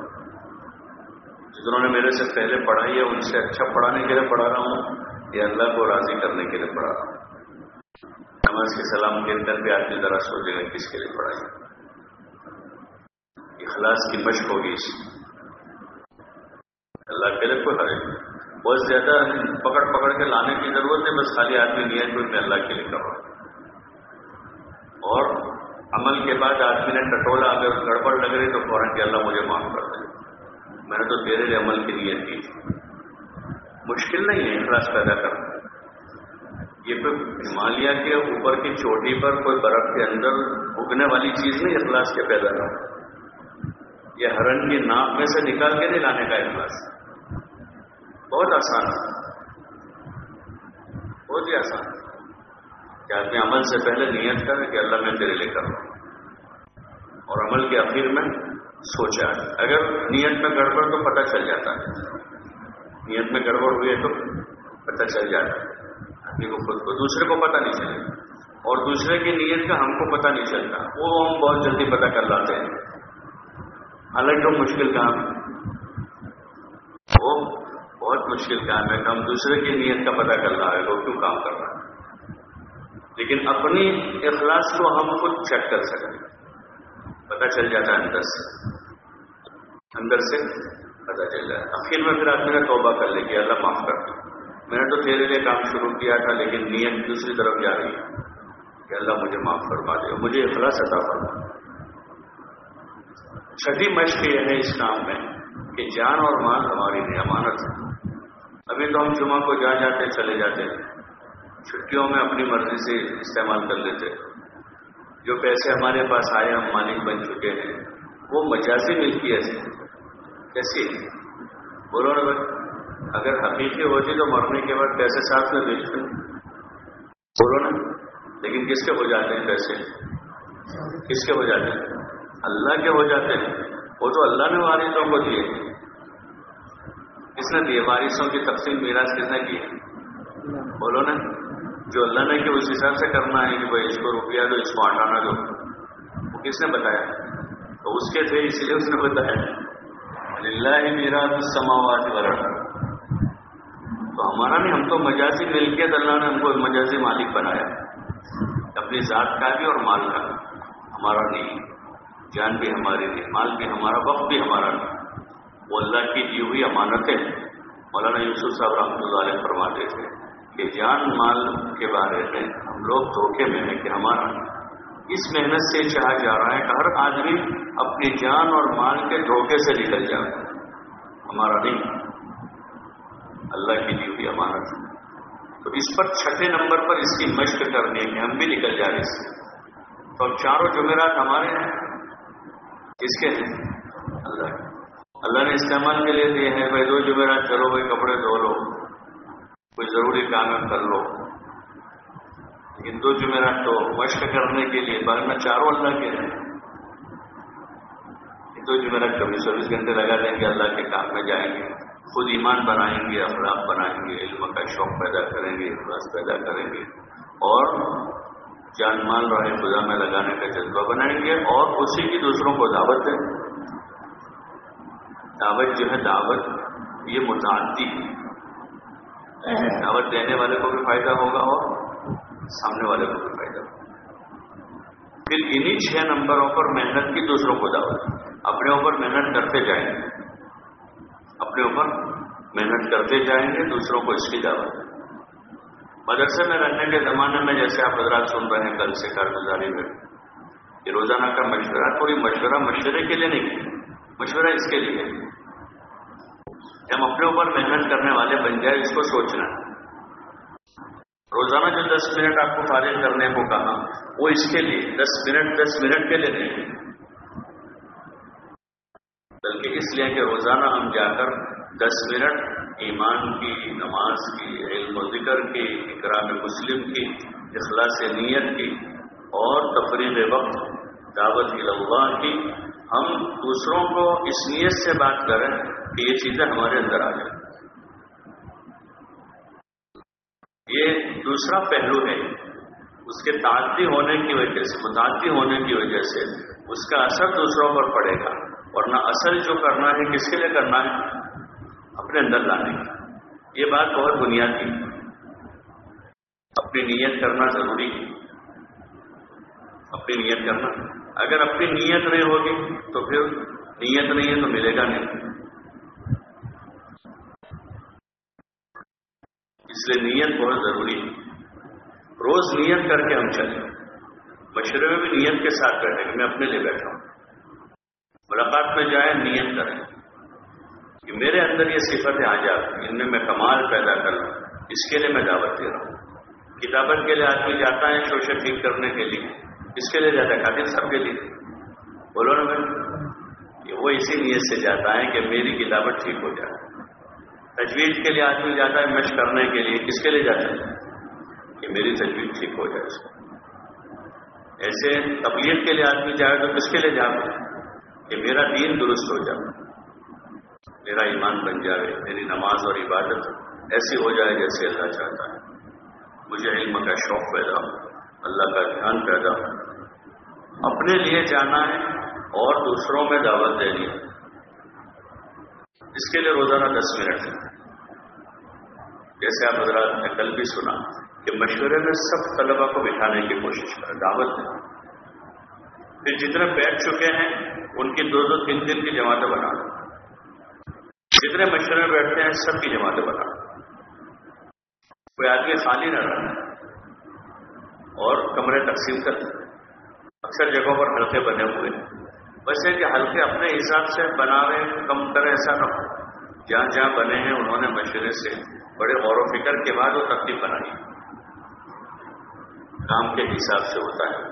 S1: جنہوں نے میرے سے پہلے پڑھائی ہے، ان سے اچھا پڑھانے کے لیے پڑھا رہا ہوں یا اللہ کو راضی کرنے کے لیے پڑھا رہا ہوں۔ نماز کے سلام کے اندر بھی آدمی ذرا سوچے گا کس کے لیے پڑھائی اخلاص کی مشق ہوگی اس اللہ کے لیے بہت زیادہ پکڑ پکڑ کے لانے کی ضرورت ہے، بس خالی آدمی نیت میں اللہ کے لیے کر رہا ہوں اور عمل کے بعد آدمی نے ٹٹولا، اگر گڑبڑ لگ رہی تو فوراً کہ اللہ مجھے معاف کر دے۔ میں نے تو تیرے لیے عمل کی نیت کی۔ مشکل نہیں ہے اخلاص پیدا کرنا۔ یہ کوئی ہمالیہ کے اوپر کی چوٹی پر کوئی برف کے اندر اگنے والی چیز نہیں اخلاص کے پیدا کرنا۔ یہ ہرن کی ناک میں سے نکال کے نہیں لانے کا اخلاص۔ بہت آسان ہے۔ بہت ہی آسان کہ آدمی عمل سے پہلے نیت کرے کہ اللہ میں تیرے لے کر رہا ہوں۔ اور عمل کے اخیر میں سوچا ہے۔ اگر نیت میں گڑبڑ تو پتہ چل جاتا ہے۔ نیت میں گڑبڑ ہوئی ہے تو پتہ چل جاتا ہے۔ آدمی کو خود کو، دوسرے کو پتہ نہیں چلے۔ اور دوسرے کی نیت کا ہم کو پتہ نہیں چلتا۔ وہ ہم بہت جلدی پتہ کر لاتے ہیں۔ حالانکہ وہ مشکل کام وہ بہت مشکل کام ہے کہ ہم دوسرے کی نیت کا پتہ کر رہا ہے وہ کیوں کام کر رہا ہے لیکن اپنی اخلاص کو ہم خود چیک کر سکیں۔ پتہ چل جاتا ہے اندر سے۔ اندر سے پتہ چل جاتا آخر میں پھر آدمی نے توبہ کر لے کہ اللہ معاف کر دوں میں نے تو تیرے لیے کام شروع کیا تھا، لیکن نیت دوسری طرف جا رہی ہے کہ اللہ مجھے معاف کروا دے مجھے اخلاص عطا فرما چھٹی مشق یہ ہے اس کام میں کہ جان اور مال ہماری امانت ہے۔ ابھی تو ہم جمعہ کو جا جاتے چلے جاتے چھٹیوں میں اپنی مرضی سے استعمال کر لیتے جو پیسے ہمارے پاس آئے، ہم مالک بن چکے ہیں۔ وہ مجازی ملکیت ہے کیسی؟ بولو نا بھائی۔ اگر حقیقی ہوتی تو مرنے کے بعد پیسے ساتھ میں بیچتے بولو نا۔ لیکن کس کے ہو جاتے ہیں پیسے؟ کس کے ہو جاتے ہیں؟ اللہ کے ہو جاتے ہیں۔ وہ تو اللہ نے وارثوں کو دیے۔ کس نے دیے وارثوں کی تقسیم میراث کس نے کی بولو نا۔ جو اللہ نے کہ اس حساب سے کرنا ہے کہ بھائی اس کو روپیہ دو، اس کو ہٹانا دو۔ وہ کس نے بتایا؟ تو اس کے تھے اس لیے اس نے بتایا۔ اللہ میرا سماوات والا تو ہمارا نہیں ہم تو مجازی ملکیت اللہ نے ہم کو مجازی مالک بنایا۔ اپنی ذات کا بھی اور مال کا بھی۔ ہمارا نہیں۔ جان بھی ہماری نہیں، مال بھی ہمارا، وقت بھی ہمارا نہیں۔ وہ اللہ کی دی ہوئی امانتیں مولانا یوسف صاحب رحمۃ اللہ علیہ فرماتے تھے کہ جان مال کے بارے میں ہم لوگ دھوکے میں ہیں کہ ہمارا اس محنت سے چاہا جا رہا ہے کہ ہر آدمی اپنی جان اور مال کے دھوکے سے نکل جائے۔ ہمارا نہیں۔ اللہ کی دی ہوئی امانت۔ تو اس پر چھٹے نمبر پر اس کی مشق کرنی ہے کہ ہم بھی نکل جائیں اس سے تو اب چاروں جمعرات ہمارے ہیں۔ کس کے ہیں؟ اللہ کے۔ اللہ نے استعمال کے لیے دیے ہیں، بھائی دو جمعرات چلو بھائی کپڑے دھو لو۔ کوئی ضروری کام کر لو۔ لیکن دو جمعرات تو مشق کرنے کے لیے، بعد میں چاروں اللہ کے ہیں۔ دو جمعرات کبھی چوبیس گھنٹے لگا دیں گے، اللہ کے کام میں جائیں گے۔ خود ایمان بنائیں گے، اخلاق بنائیں گے، علم کا شوق پیدا کریں گے، اخلاص پیدا کریں گے۔ اور جان مال رہے خدا میں لگانے کا جذبہ بنائیں گے اور اسی کی دوسروں کو دعوت دیں۔ گے دعوت جو ہے، دعوت یہ متعدی ہے۔ دعوت دینے والے کو بھی فائدہ ہوگا اور سامنے والے کو بھی فائدہ ہوگا۔ پھر انہی چھ نمبروں پر محنت کی دوسروں کو دعوت۔ اپنے اوپر محنت کرتے جائیں گے۔ اپنے اوپر محنت کرتے جائیں گے، دوسروں کو اس کی دعوت۔ مدرسے میں رہنے کے زمانے میں جیسے آپ حضرات سن رہے ہیں، کل سے کارگزاری میں۔ یہ روزانہ کا مشورہ، کوئی مشورہ مشورے کے لیے نہیں، مشورہ اس کے لیے۔ ہم اپنے اوپر محنت کرنے والے بن جائے، اس کو سوچنا۔ روزانہ جو دس منٹ آپ کو فارغ کرنے کو کہا، وہ اس کے لیے، دس منٹ دس منٹ کے لیے نہیں۔ بلکہ اس لیے کہ روزانہ ہم جا کر دس منٹ ایمان کی، نماز کی، علم و ذکر کی اکرام مسلم کی، اخلاص نیت کی، اور تفریح وقت، دعوت اللہ کی ہم دوسروں کو اس نیت سے بات کریں کہ یہ چیزیں ہمارے اندر آ جائیں۔ یہ دوسرا پہلو ہے۔ اس کے تعدی ہونے کی وجہ سے، متعدی ہونے کی وجہ سے اس کا اثر دوسروں پر پڑے گا۔ ورنہ اصل جو کرنا ہے، کس کے لیے کرنا ہے؟ اپنے اندر لانے کی یہ بات بہت بنیادی اپنی نیت کرنا ضروری ہے۔ اپنی نیت کرنا۔ اگر اپنی نیت نہیں ہوگی تو پھر نیت نہیں ہے تو ملے گا نہیں۔ اس لیے نیت بہت ضروری ہے۔ روز نیت کر کے ہم چلیں۔ مشورے میں بھی نیت کے ساتھ بیٹھے کہ میں اپنے لیے بیٹھا ہوں۔ ملاقات میں جائیں، نیت کریں۔ کہ میرے اندر یہ صفتیں آ جاتی ان میں میں کمال پیدا کر لوں۔ اس کے لیے میں دعوت دے رہا ہوں۔ کتابت کے لیے آدمی جاتا ہے شوشن ٹھیک کرنے کے لیے۔ اس کے لیے جاتا ہے خاطر سب کے لیے۔ بولو نا میں وہ اسی نیت سے جاتا ہے کہ میری کتابت ٹھیک ہو جائے تجویز کے لیے آدمی جاتا ہے، مشق کرنے کے لیے، کس کے لیے جاتا ہے؟ کہ میری تجویز ٹھیک ہو جائے۔ اس ایسے تبلیغ کے لیے آدمی جائے تو کس کے لیے جاتا کہ میرا دین درست ہو جائے۔ میرا ایمان بن جائے، میری نماز اور عبادت ایسی ہو جائے جیسے اللہ چاہتا ہے۔ مجھے علم کا شوق پیدا ہو، اللہ کا دھیان پیدا ہو۔ اپنے لیے جانا ہے اور دوسروں میں دعوت دینی ہے۔ اس کے لیے روزانہ دس منٹ جیسے آپ حضرات نے کل بھی سنا کہ مشورے میں سب طلبا کو بٹھانے کی کوشش کریں، دعوت دیں۔ پھر جتنے بیٹھ چکے ہیں، ان کی دو دو تین دن کی جماعتیں بنا دیں۔ جتنے مشورے میں بیٹھتے ہیں، سب کی جماعتیں بنا دیں۔ کوئی آدمی خالی نہ رہنا اور کمرے تقسیم کر دیں۔ اکثر جگہوں پر ہلکے بنے ہوئے ہیں۔ ویسے کہ ہلکے اپنے حساب سے بنا رہے کم کرے ایسا نہ ہو۔ جہاں جہاں بنے ہیں، انہوں نے مشورے سے بڑے غور و فکر کے بعد وہ ترتیب بنائی۔ کام کے حساب سے ہوتا ہے۔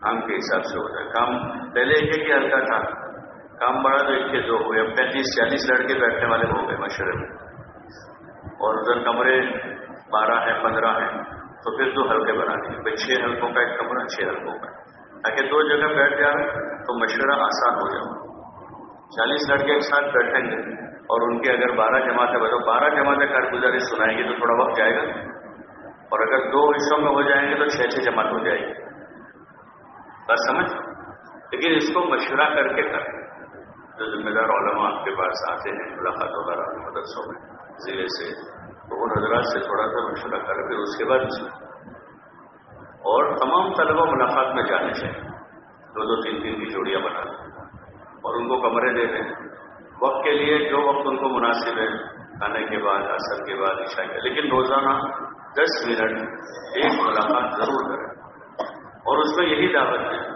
S1: کام کے حساب سے ہوتا ہے۔ کام پہلے ایک ہی ہلکا تھا۔ کام بڑا تو ایک کے دو ہوئے۔ اب پینتیس، چالیس لڑکے بیٹھنے والے ہو گئے مشورے میں۔ اور ادھر کمرے بارہ ہیں، پندرہ ہیں۔ تو پھر دو ہلکے بنا دیے۔ چھ ہلکوں کا ایک کمرہ، چھ ہلکوں کا۔ تاکہ دو جگہ بیٹھ جائے تو مشورہ آسان ہو جائے۔ چالیس لڑکے ایک ساتھ بیٹھیں گے اور ان کے اگر بارہ جماعتیں بیٹھو بارہ جماعتیں کارگزاری سنائیں گے تو تھوڑا وقت جائے گا۔ اور اگر دو حصوں میں ہو جائیں گے تو چھ چھ جماعت ہو جائے گی۔ بس سمجھ؟ لیکن اس کو مشورہ کر کے کریں جو ذمہ دار علماء آپ کے پاس آتے ہیں ملاقات وغیرہ مدرسوں میں، ضلع سے۔ ان حضرات سے تھوڑا سا مشورہ کریں پھر اس کے بعد اور تمام طلبہ ملاقات میں جانے چاہیے دو دو تین تین کی جوڑیاں بنا دیں اور ان کو کمرے دے دیں۔ وقت کے لیے جو وقت ان کو مناسب ہے، کھانے کے بعد اثر کے بعد، عشاء کے لیکن روزانہ دس منٹ ایک ملاقات ضرور کریں۔ اور اس میں یہی دعوت ہے۔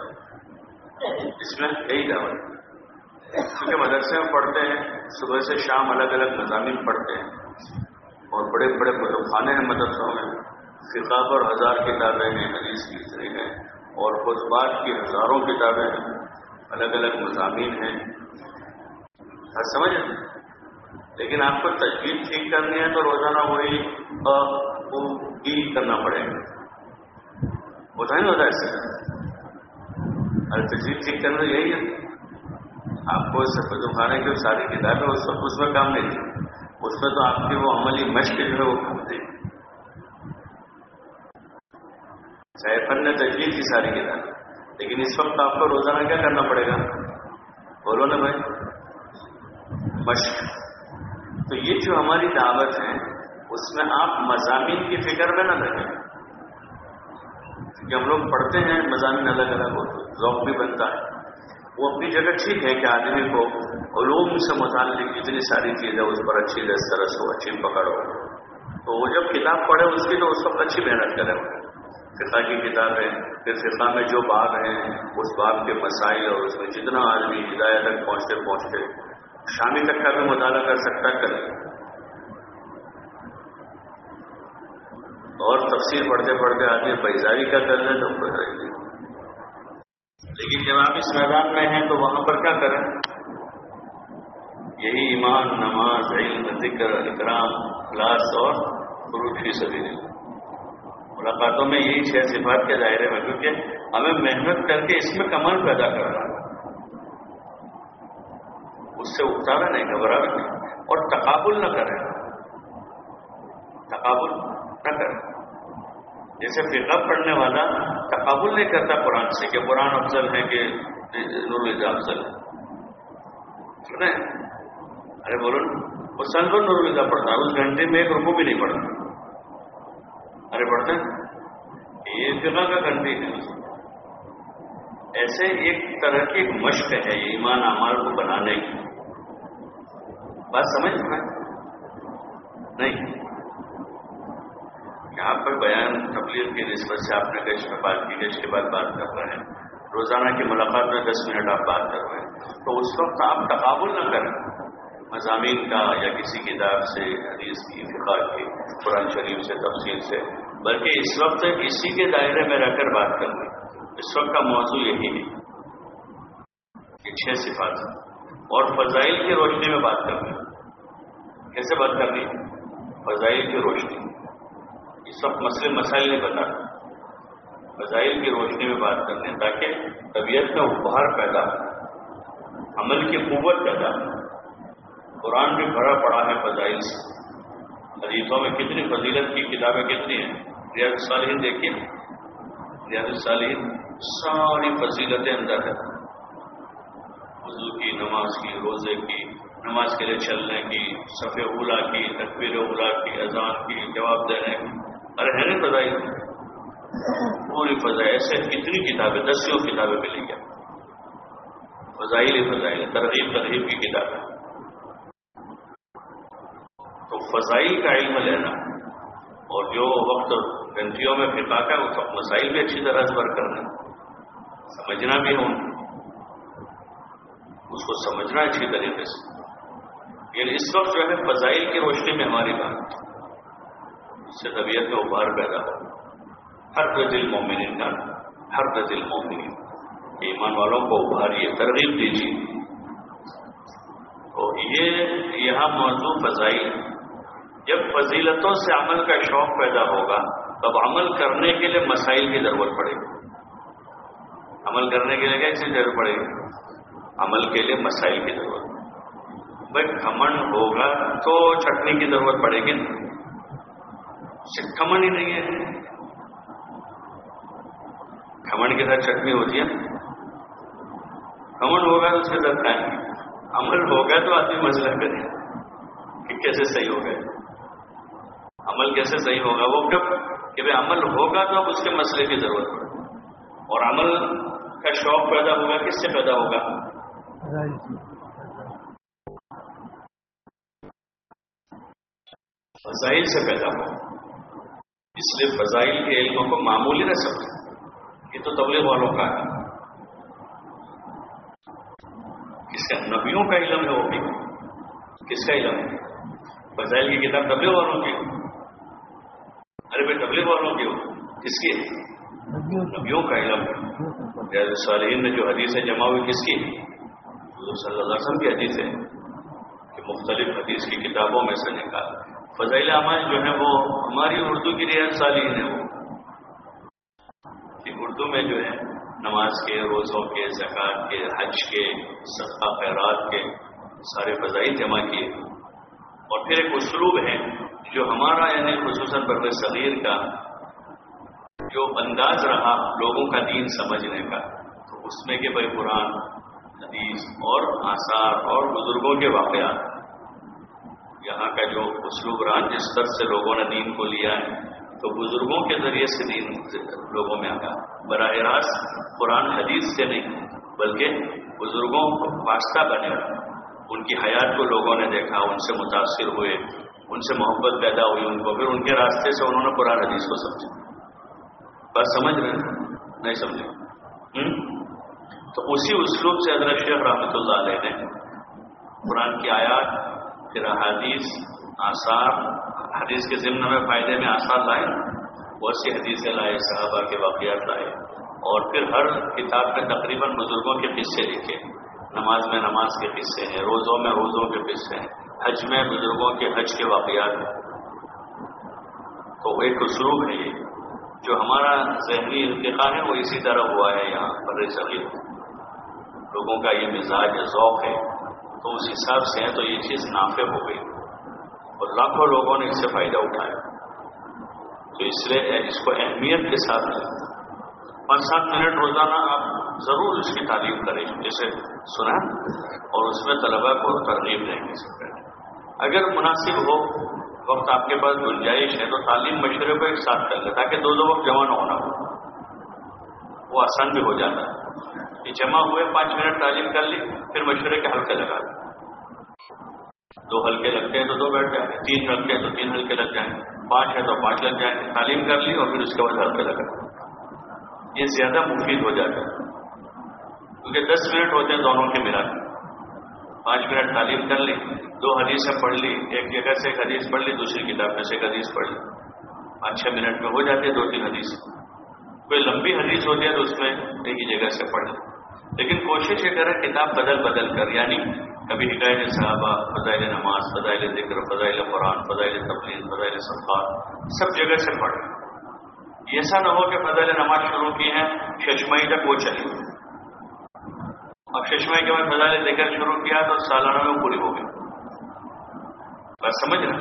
S1: اس میں یہی دعوت ہے۔ کیونکہ مدرسے میں پڑھتے ہیں، صبح سے شام الگ الگ مضامین پڑھتے ہیں۔ اور بڑے بڑے خانے ہیں مدرسوں میں۔ فقہ پر ہزار کتابیں ہیں، حدیث کی طرح ہیں اور خطبات کی ہزاروں کتابیں ہیں۔ الگ الگ مضامین ہیں۔ سمجھ لیکن آپ کو تجویز ٹھیک کرنی ہے تو روزانہ وہی کرنا پڑے گا۔ ہوتا نہیں ہوتا ایسے۔ ارے تجویز ٹھیک کرنا یہی ہے۔ آپ کو سفید خانے کی ساری کتابیں اس وقت اس میں کام نہیں تھی۔ اس میں تو آپ کی وہ عملی مشق جو ہے وہ کرتے چاہے فن تجویز کی ساری کتاب لیکن اس وقت آپ کو روزانہ کیا کرنا پڑے گا؟ بولو نا بھائی۔ مشق۔ تو یہ جو ہماری دعوت ہے، اس میں آپ مضامین کی فکر میں نہ لگیں۔ کیونکہ ہم لوگ پڑھتے ہیں، مضامین الگ الگ ہوتے ذوق بھی بنتا ہے۔ وہ اپنی جگہ ٹھیک ہے کہ آدمی کو علوم سے متعلق جتنی ساری چیزیں اس پر اچھی دسترس ہو اچھی پکڑ ہو تو وہ جب کتاب پڑھے اس کی تو اس وقت اچھی محنت کرے۔ فقہ کی کتابیں، پھر فقہ میں جو باب ہیں، اس باب کے مسائل اور اس میں جتنا آدمی ہدایت تک پہنچتے پہنچتے، شامی تک کا بھی مطالعہ کر سکتا کرے اور تفصیل پڑھتے پڑھتے آدمی بیزاری کا کر لیں تو لیکن جب آپ اس میدان میں ہیں تو وہاں پر کیا کریں؟ یہی ایمان، نماز، علم، ذکر، اکرام خلاص اور فروٹ سبھی ملاقاتوں میں یہی چھ صفات کے دائرے میں، کیونکہ ہمیں محنت کر کے اس میں کمال پیدا کرنا اس سے اتارا نہیں، گھبرا نہیں۔ اور تقابل نہ کریں۔ تقابل نہ کریں۔ جیسے فقہ پڑھنے والا تقابل نہیں کرتا قرآن سے کہ قرآن افضل ہے کہ نور افضل ہے۔ سنیں؟ ارے بولو وہ سن پر نور الزا پڑھتا ہے، اس گھنٹے میں ایک رکو بھی نہیں پڑھتا۔ ارے پڑھتے یہ فقہ کا گھنٹے ہے ایسے ایک طرح کی ایک مشق ہے یہ ایمان امال کو بنانے کی۔ بات سمجھ میں نہیں۔ یہاں پر بیان تبلیغ کی نسبت سے آپ نے گش میں بات کی گش کے بعد بات کر رہے ہیں۔ روزانہ کی ملاقات میں دس منٹ آپ بات کر رہے ہیں۔ تو اس وقت آپ تقابل نہ کریں۔ مضامین کا یا کسی کتاب سے، حدیث کی، فقہ کی، قرآن شریف سے، تفصیل سے، بلکہ اس وقت اسی کے دائرے میں رہ کر بات کر رہے اس وقت کا موضوع یہی ہے کہ چھ صفات اور فضائل کی روشنی میں بات کرنی کیسے بات کرنی فضائل کی روشنی۔ اس وقت مسئلے مسائل نہیں بتا فضائل کی روشنی میں بات کرتے ہیں تاکہ طبیعت میں ابھار پیدا ہو۔ عمل کی قوت پیدا ہو۔ قرآن بھی بھرا پڑا ہے فضائل سے۔ حدیثوں میں کتنی فضیلت کی کتابیں کتنی ہیں۔ ریاض الصالحین دیکھیے۔ ریاض الصالحین ساری فضیلتیں اندر ہیں۔ وضو کی، نماز کی، روزے کی، نماز کے لیے چلنے کی صفح اولا کی تقبیر اولا کی، اذان کی، جواب دینے کی۔ ارے ہے نا فضائی پوری فضائی ایسے کتنی کتابیں، دسیوں کتابیں ملی گیا فضائل فضائل، ترغیب ترغیب کی کتابیں تو فضائی کا علم لینا۔ اور جو وقت گنتیوں میں پھر کا اس وقت مسائل بھی اچھی طرح سے کرنا سمجھنا بھی ہوں۔ اس کو سمجھنا اچھی طریقے سے۔ یعنی اس وقت جو ہے، فضائل کی روشنی میں ہماری بات۔ اس سے طبیعت میں ابھار پیدا ہو۔ ہر دل مومن کا ہر دل مومن ایمان والوں کو ابھاریے ترغیب دیجیے۔ تو یہ یہاں موضوع فضائی جب فضیلتوں سے عمل کا شوق پیدا ہوگا، تب عمل کرنے کے لیے مسائل کی ضرورت پڑے گی۔ عمل کرنے کے لیے کیسی ضرورت پڑے گی؟ عمل کے لیے مسائل کی ضرورت۔ بھائی کھمن ہوگا تو چٹنی کی ضرورت پڑے گی کھمن ہی نہیں ہے۔ کھمن کے ساتھ چٹنی ہوتی ہے۔ کھمن ہوگا تو اس کے ساتھ کھائیں گے عمل ہوگا تو آدمی مسئلہ کرے کہ کیسے صحیح ہو گئے عمل کیسے صحیح ہوگا؟ وہ کب؟ کہ بھائی عمل ہوگا تو اب اس کے مسئلے کی ضرورت پڑے اور عمل کا شوق پیدا ہوگا، کس سے پیدا ہوگا؟ فضائل سے پیدا ہوگا۔ اس لیے فضائل کے علموں کو معمولی نہ سمجھے یہ تو تبلیغ والوں کا ہے۔ کس کا؟ نبیوں کا علم ہے وہ بھی۔ کس کا علم؟ ہے فضائل کی کتاب تبلیغ والوں کی۔ ارے بھائی، تبلیغ والوں کی۔ ہو کس کی؟ نبیوں کا علم ہے۔ صالحین نے جو حدیثیں جمع ہوئی کس کی؟ حضور صلی اللہ علیہ وسلم کی حدیث ہے کہ مختلف حدیث کی کتابوں میں سے نکال۔ فضائل اعمال جو ہیں وہ ہماری اردو کی رعایت صالحین ہے وہ۔ اردو میں جو ہے نماز کے، روزوں کے، زکوٰۃ کے، حج کے، صدقہ، خیرات کے سارے فضائی جمع کیے۔ اور پھر ایک اسلوب ہے جو ہمارا یعنی خصوصاً برد صغیر کا، جو انداز رہا لوگوں کا دین سمجھنے کا۔ تو اس میں کہ بھائی قرآن، حدیث اور آثار اور بزرگوں کے واقعات۔ یہاں کا جو اسلوب رہا جس طرح سے لوگوں نے دین کو لیا ہے، تو بزرگوں کے ذریعے سے دین لوگوں میں آیا۔ براہ راست قرآن حدیث سے نہیں، بلکہ بزرگوں کو واسطہ بنے۔ ان کی حیات کو لوگوں نے دیکھا، ان سے متاثر ہوئے، ان سے محبت پیدا ہوئی، ان کو پھر ان کے راستے سے انہوں نے قرآن حدیث کو سمجھا۔ بس سمجھ رہے نہیں سمجھے۔ تو اسی اسلوب سے حضرت شیخ رحمۃ اللہ علیہ نے قرآن کی آیات پھر احادیث، آثار، حدیث کے ضمن میں فائدے میں آثار لائے، بہت سی حدیثیں لائے، صحابہ کے واقعات لائے، اور پھر ہر کتاب میں تقریباً بزرگوں کے قصے لکھے۔ نماز میں نماز کے قصے ہیں، روزوں میں روزوں کے قصے ہیں، حج میں بزرگوں کے حج کے واقعات ہیں۔ تو ایک اسلوب ہے یہ، جو ہمارا ذہنی ارتقا ہے، وہ اسی طرح ہوا ہے یہاں بر صغیر۔ لوگوں کا یہ مزاج ذوق ہے۔ تو اس حساب سے ہے تو یہ چیز نافع ہو گئی۔ اور لاکھوں لوگوں نے اس سے فائدہ اٹھایا۔ تو اس لیے اس کو اہمیت کے ساتھ پانچ سات منٹ روزانہ آپ ضرور اس کی تعلیم کریں۔ جیسے سنا، اور اس میں طلبا کو ترغیب دیں گے۔ اگر مناسب ہو، وقت آپ کے پاس گنجائش ہے، تو تعلیم مشورے کو ایک ساتھ کر لیں تاکہ دو دو وقت جمع نہ ہونا ہو۔ وہ آسان بھی ہو جاتا ہے۔ یہ جمع ہوئے پانچ منٹ تعلیم کر لی، پھر مشورے کے حلقے لگا دیں دو ہلکے لگتے ہیں تو دو بیٹھ جائیں، تین لگتے ہیں تو تین ہلکے لگ جائیں، پانچ ہے تو پانچ لگ جائیں، تعلیم کر لی اور پھر اس کے بعد ہلکے لگا یہ زیادہ مفید ہو جاتا ہے، کیونکہ دس منٹ ہوتے ہیں دونوں کے ملا پانچ منٹ تعلیم کر لی، دو حدیثیں پڑھ لی، ایک جگہ سے ایک حدیث پڑھ لی، دوسری کتاب میں سے ایک حدیث پڑھ لی۔ پانچ چھ منٹ میں ہو جاتی ہے دو تین حدیث۔ کوئی لمبی حدیث ہوتی ہے تو اس میں ایک ہی جگہ سے پڑھ لی لیکن کوشش یہ کریں کتاب بدل بدل کر یعنی کبھی ہدایت صحابہ، فضائل نماز، فضائل ذکر، فضائل قرآن، فضائل تبلیغ، فضائل صفات سب جگہ سے پڑھیں ایسا نہ ہو کہ فضائل نماز شروع کی ہیں ششمائی تک وہ چلی۔ اب ششمائی کے بعد فضائل ذکر شروع کیا تو سالانہ میں پوری ہو گئی۔ بس سمجھ رہے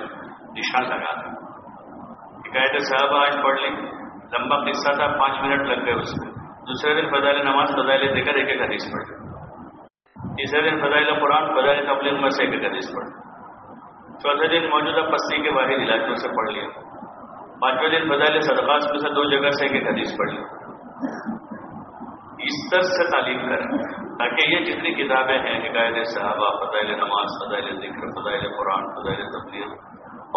S1: نشان لگا حکایت صحابہ آج پڑھ لی لمبا قصہ تھا، پانچ منٹ لگ گئے اس میں۔ دوسرے دن فضائل نماز، فضائل ذکر ایک ایک حدیث پڑھ۔ تیسرے دن فضائل قرآن، فضائل تبلیغ میں سے ایک ایک حدیث پڑھ۔ چوتھے دن موجودہ پستی کے واحد علاقوں سے پڑھ لیا۔ پانچویں دن فضائل صدقات میں سے دو جگہ سے ایک ایک حدیث پڑھ لی اس طرح سے تعلیم کریں، تاکہ یہ جتنی کتابیں ہیں، حکایت صحابہ، فضائل نماز، فضائل ذکر، فضائل قرآن، فضائل تبلیغ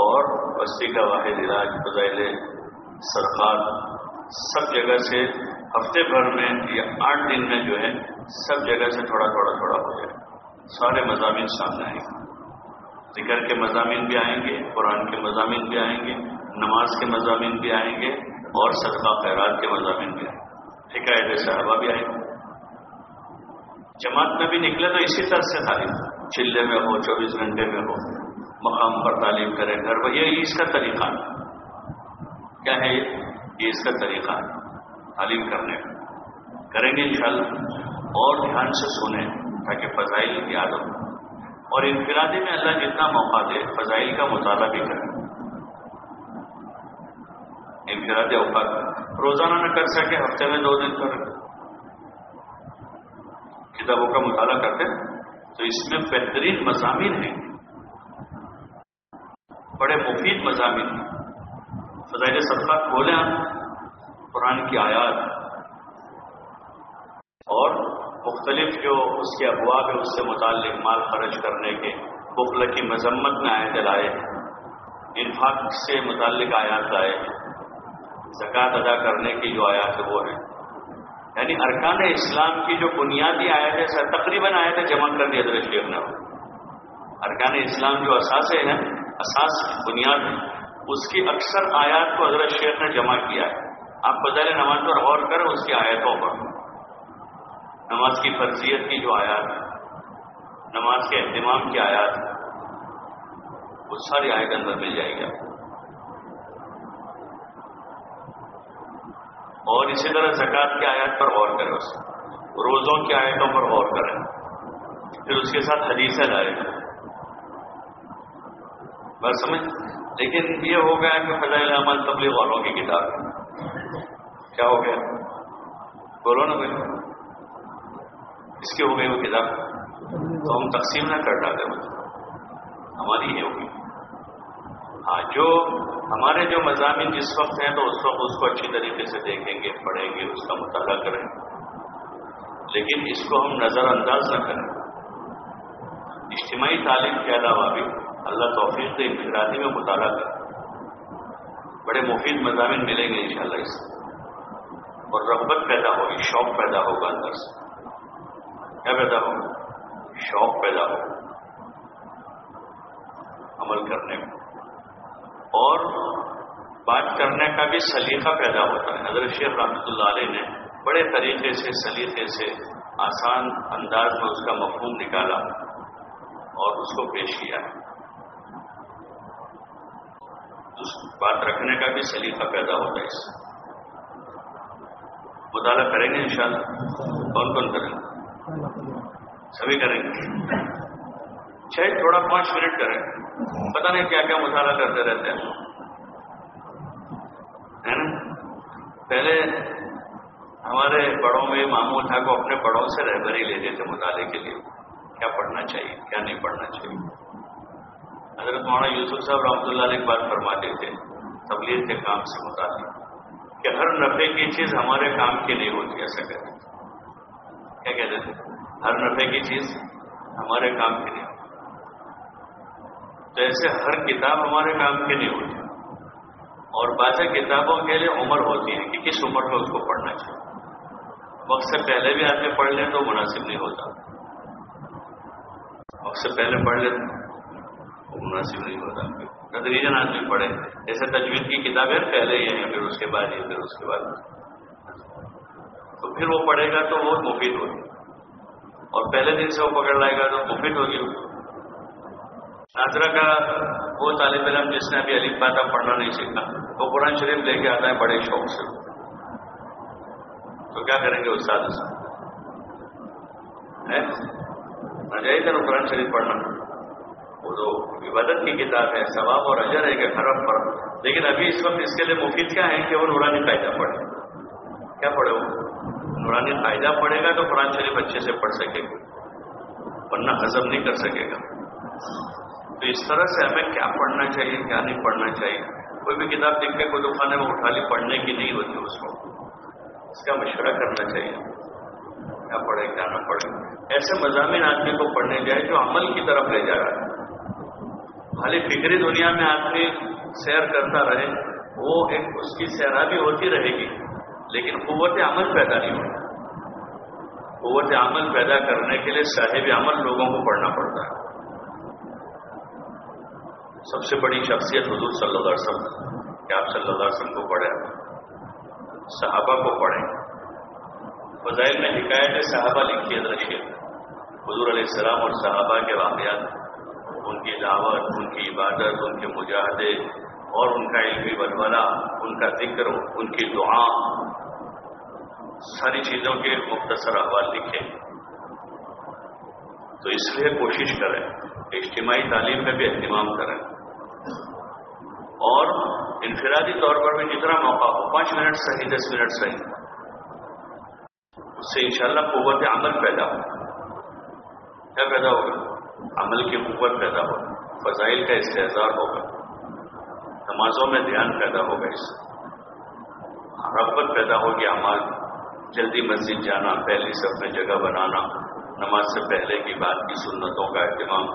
S1: اور بستی کا واحد علاج، فضائل سرخات سب جگہ سے ہفتے بھر میں یا آٹھ دن میں جو ہے، سب جگہ سے تھوڑا تھوڑا تھوڑا ہو جائے۔ سارے مضامین سامنے آئیں گے۔ ذکر کے مضامین بھی آئیں گے، قرآن کے مضامین بھی آئیں گے، نماز کے مضامین بھی آئیں گے اور صدقہ خیرات کے مضامین بھی آئیں گے۔ حکایت صحابہ بھی آئیں گے۔ جماعت میں بھی نکلے تو اسی طرح سے تعلیم چلے میں ہو، چوبیس گھنٹے میں ہو، مقام پر تعلیم کریں، گھر پر یہ اس کا طریقہ کیا ہے یہ اس کا طریقہ ہے تعلیم کرنے کا۔ کریں گے انشاءاللہ۔ اور دھیان سے سنیں تاکہ فضائل کی یاد ہو۔ اور انفرادی میں اللہ جتنا موقع دے، فضائل کا مطالعہ بھی کریں۔ انفرادی اوقات روزانہ نہ کر سکے، ہفتے میں دو دن کر کتابوں کا مطالعہ کرتے تو اس میں بہترین مضامین ہیں۔ بڑے مفید مضامین ہیں۔ بظاہر صدقہ کھولیں قرآن کی آیات۔ اور مختلف جو اس کے ابواب ہے اس سے متعلق مال خرچ کرنے کے بخل کی مذمت میں آئے دلائے انفاق سے متعلق آیات لائے زکوٰۃ ادا کرنے کی جو آیات ہے وہ ہے یعنی ارکان اسلام کی جو بنیادی آیت ہے، سر تقریباً آیتیں جمع کر دیا حضرت شیخ نے۔ ارکان اسلام جو اثاثے ہیں، اساس بنیاد ہے اس کی اکثر آیات کو حضرت شیخ نے جمع کیا ہے۔ آپ بظاہر نماز پر غور کریں، اس کی آیتوں پر۔ نماز کی فرضیت کی جو آیات ہے نماز کے اہتمام کی آیات ہے وہ ساری آیت اندر مل جائے گی اور اسی طرح زکوٰۃ کی آیات پر غور کریں اس روزوں کی آیتوں پر غور کریں۔ پھر اس کے ساتھ حدیثیں لائے بس سمجھ؟ لیکن یہ ہو گیا کہ فضائل احمد تبلیغ والوں کی کتاب کیا ہو گیا؟ بولو نا بھائی اس کی ہو گئی وہ کتاب۔ تو ہم تقسیم نہ کر ڈالتے ہماری ہی ہوگی۔ ہاں جو ہمارے جو مضامین جس وقت ہیں تو اس وقت اس کو اچھی طریقے سے دیکھیں گے، پڑھیں گے، اس کا مطالعہ کریں۔ لیکن اس کو ہم نظر انداز نہ کریں۔ اجتماعی تعلیم کے علاوہ بھی اللہ توفیق سے انفرادی میں مطالعہ کریں بڑے مفید مضامین ملیں گے انشاءاللہ اس سے۔ اور رغبت پیدا ہوگی، شوق پیدا ہوگا اندر سے۔ کیا پیدا ہوگا؟ شوق پیدا ہوگا۔ عمل کرنے میں۔ اور بات کرنے کا بھی سلیقہ پیدا ہوتا ہے۔ حضرت شیخ رحمۃ اللہ علیہ نے بڑے طریقے سے، سلیقے سے آسان انداز میں اس کا مفہوم نکالا اور اس کو پیش کیا ہے۔ بات رکھنے کا بھی سلیقہ پیدا ہوتا ہے اس سے۔ مطالعہ کریں گے انشاءاللہ۔ کون کون کریں گے؟ سبھی کریں گے۔ چھ تھوڑا پانچ منٹ کریں۔ پتہ نہیں کیا کیا مطالعہ کرتے رہتے ہیں۔ ہے نا؟ پہلے ہمارے بڑوں میں معمول تھا کہ اپنے بڑوں سے رہبری لیتے تھے مطالعے کے لیے۔ کیا پڑھنا چاہیے؟ کیا نہیں پڑھنا چاہیے؟ حضرت مولانا یوسف صاحب رحمۃ اللہ علیہ بات فرماتے تھے، تبلیغ کے کام سے متعلق، کہ ہر نفے کی چیز ہمارے کام کی نہیں ہوتی ایسا کہتے کیا کہتے تھے؟ ہر نفے کی چیز ہمارے کام کی نہیں تو ایسے ہر کتاب ہمارے کام کی نہیں ہوتی اور بعض کتابوں کے لیے عمر ہوتی ہے کہ کس عمر میں اس کو پڑھنا چاہیے۔ وقت سے پہلے بھی آدمی پڑھ لیں تو مناسب نہیں ہوتا۔ وقت سے پہلے پڑھ لیں مناسب نہیں ہوتا تدریجن آدمی پڑھے جیسے تجویز کی کتابیں پہلے ہی ہیں، پھر اس کے بعد یہ پھر اس کے بعد۔ تو پھر وہ پڑھے گا تو وہ مفید ہوگی۔ اور پہلے دن سے وہ پکڑ لائے گا تو مفید ہوگی۔ ناظرہ کا وہ طالب علم جس نے ابھی علی پاتا پڑھنا نہیں سیکھا، وہ قرآن شریف لے کے آتا ہے بڑے شوق سے۔ تو کیا کریں گے استاد نہ جائے گا قرآن شریف پڑھنا۔ وہ تو عبادت کی کتاب ہے، ثواب اور اجر ہے کہ خراب پر۔ لیکن ابھی اس وقت اس کے لیے مفید کیا ہے کہ وہ نورانی قاعدہ پڑھے۔ کیا پڑھے وہ؟ نورانی قاعدہ پڑھے گا تو قرآن شریف اچھے سے پڑھ سکے گا۔ ورنہ ہضم نہیں کر سکے گا۔ تو اس طرح سے ہمیں کیا پڑھنا چاہیے، کیا نہیں پڑھنا چاہیے؟ کوئی بھی کتاب دیکھ کے کوئی دکانے میں اٹھا لی، پڑھنے کی نہیں ہوتی اس کو۔ اس کا مشورہ کرنا چاہیے۔ کیا پڑھے، کیا نہ پڑھے۔ ایسے مضامین آدمی کو پڑھنے جائے جو عمل کی طرف لے جا رہا ہے۔ خالی فکری دنیا میں آدمی سیر کرتا رہے، وہ ایک اس کی سیرابی ہوتی رہے گی، لیکن قوت عمل پیدا نہیں ہوتی۔ قوت عمل پیدا کرنے کے لیے صاحب عمل لوگوں کو پڑھنا پڑتا ہے۔ سب سے بڑی شخصیت حضور صلی اللہ علیہ وسلم کہ آپ صلی اللہ علیہ وسلم کو پڑھے صحابہ کو پڑھیں۔ فضائل میں حکایت صحابہ لکھی ہے۔ حضور علیہ السلام اور صحابہ کے واقعات۔ ان کی دعوت، ان کی عبادت، ان کے مجاہدے اور ان کا علمی بلبلا ان کا ذکر، ان کی دعا، ساری چیزوں کے مختصر احوال لکھے تو اس لیے کوشش کریں اجتماعی تعلیم میں بھی اہتمام کریں۔ اور انفرادی طور پر بھی جتنا موقع ہو، پانچ منٹ صحیح، دس منٹ صحیح۔ اس سے انشاءاللہ قوت عمل پیدا ہو کیا پیدا ہوگا؟ عمل کی قوت پیدا ہوگا فضائل کا استحصال ہوگا نمازوں میں دھیان پیدا ہوگا اس سے رغبت پیدا ہوگی ہمارا جلدی مسجد جانا، پہلی سب میں جگہ بنانا، نماز سے پہلے کی بات کی سنتوں کا اہتمام،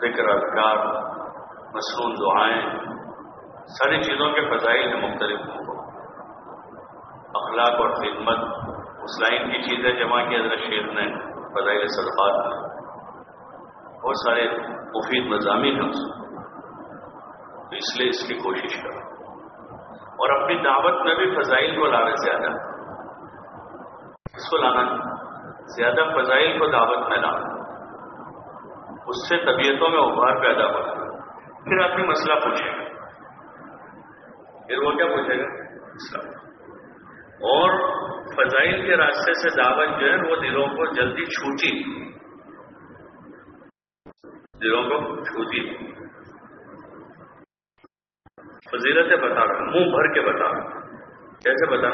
S1: فکر، اذکار مصنون دعائیں، ساری چیزوں کے فضائل میں مختلف اخلاق اور خدمت، اس لائن کی چیزیں جمع کی حضرت شیخ نے فضائل صدقات میں بہت سارے مفید مضامین ہیں۔ تو اس لیے اس کی کوشش کریں اور اپنی دعوت میں بھی فضائل کو لانا زیادہ۔ اس کو لانا زیادہ فضائل کو دعوت میں لانا اس سے طبیعتوں میں ابھار پیدا ہوتا پھر آدمی مسئلہ پوچھے گا۔ پھر وہ کیا پوچھے گا؟ اور فضائل کے راستے سے دعوت جو ہے وہ دلوں کو جلدی چھوٹی دلوں کو چھوٹی فضیلتیں بتا رہا منہ بھر کے بتا رہا کیسے بتا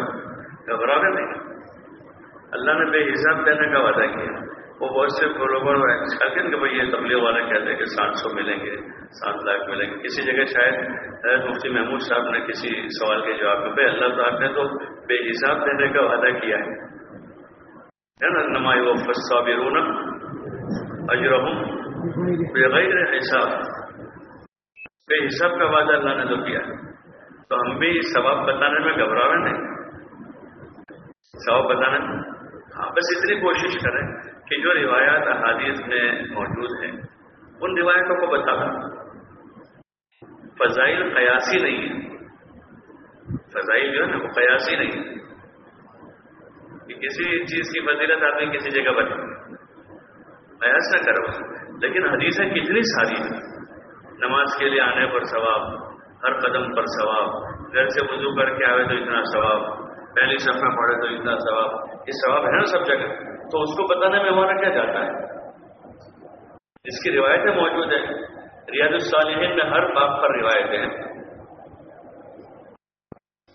S1: گھبرانے نہیں۔ اللہ نے بے حساب دینے کا وعدہ کیا۔ وہ بہت سے لوگوں کہتے ہیں کہ بھائی یہ تبلیغ والا کہتے ہیں کہ سات سو ملیں گے، سات لاکھ ملیں گے۔ کسی جگہ شاید مفتی محمود صاحب نے کسی سوال کے جواب میں بھائی اللہ تعالیٰ نے تو بے حساب دینے کا وعدہ کیا ہے۔ نا؟ نمائی و فسا بیرون اجرحم بغیر حساب۔ بے حساب کا وعدہ اللہ نے تو کیا ہے۔ تو ہم بھی ثواب بتانے میں گھبرا رہے نہیں۔ ثواب بتانے ہاں بس اتنی کوشش کریں۔ کہ جو روایات احادیث میں موجود ہیں، ان روایتوں کو بتا فضائل قیاسی نہیں ہے فضائل جو ہے نا، وہ قیاسی نہیں ہے کہ کسی چیز کی فضیلت آدمی کسی جگہ بتا قیاس نہ کرو۔ لیکن حدیثیں کتنی ساری ہیں۔ نماز کے لیے آنے پر ثواب، ہر قدم پر ثواب، گھر سے وضو کر کے آئے تو اتنا ثواب، پہلی سفر پڑھے تو اتنا ثواب۔ یہ ثواب ہے نا سب جگہ۔ تو اس کو بتانے میں ہمارا کیا جاتا ہے۔ اس کی روایتیں موجود ہیں۔ ریاض الصالحین میں ہر باپ پر روایتیں ہیں۔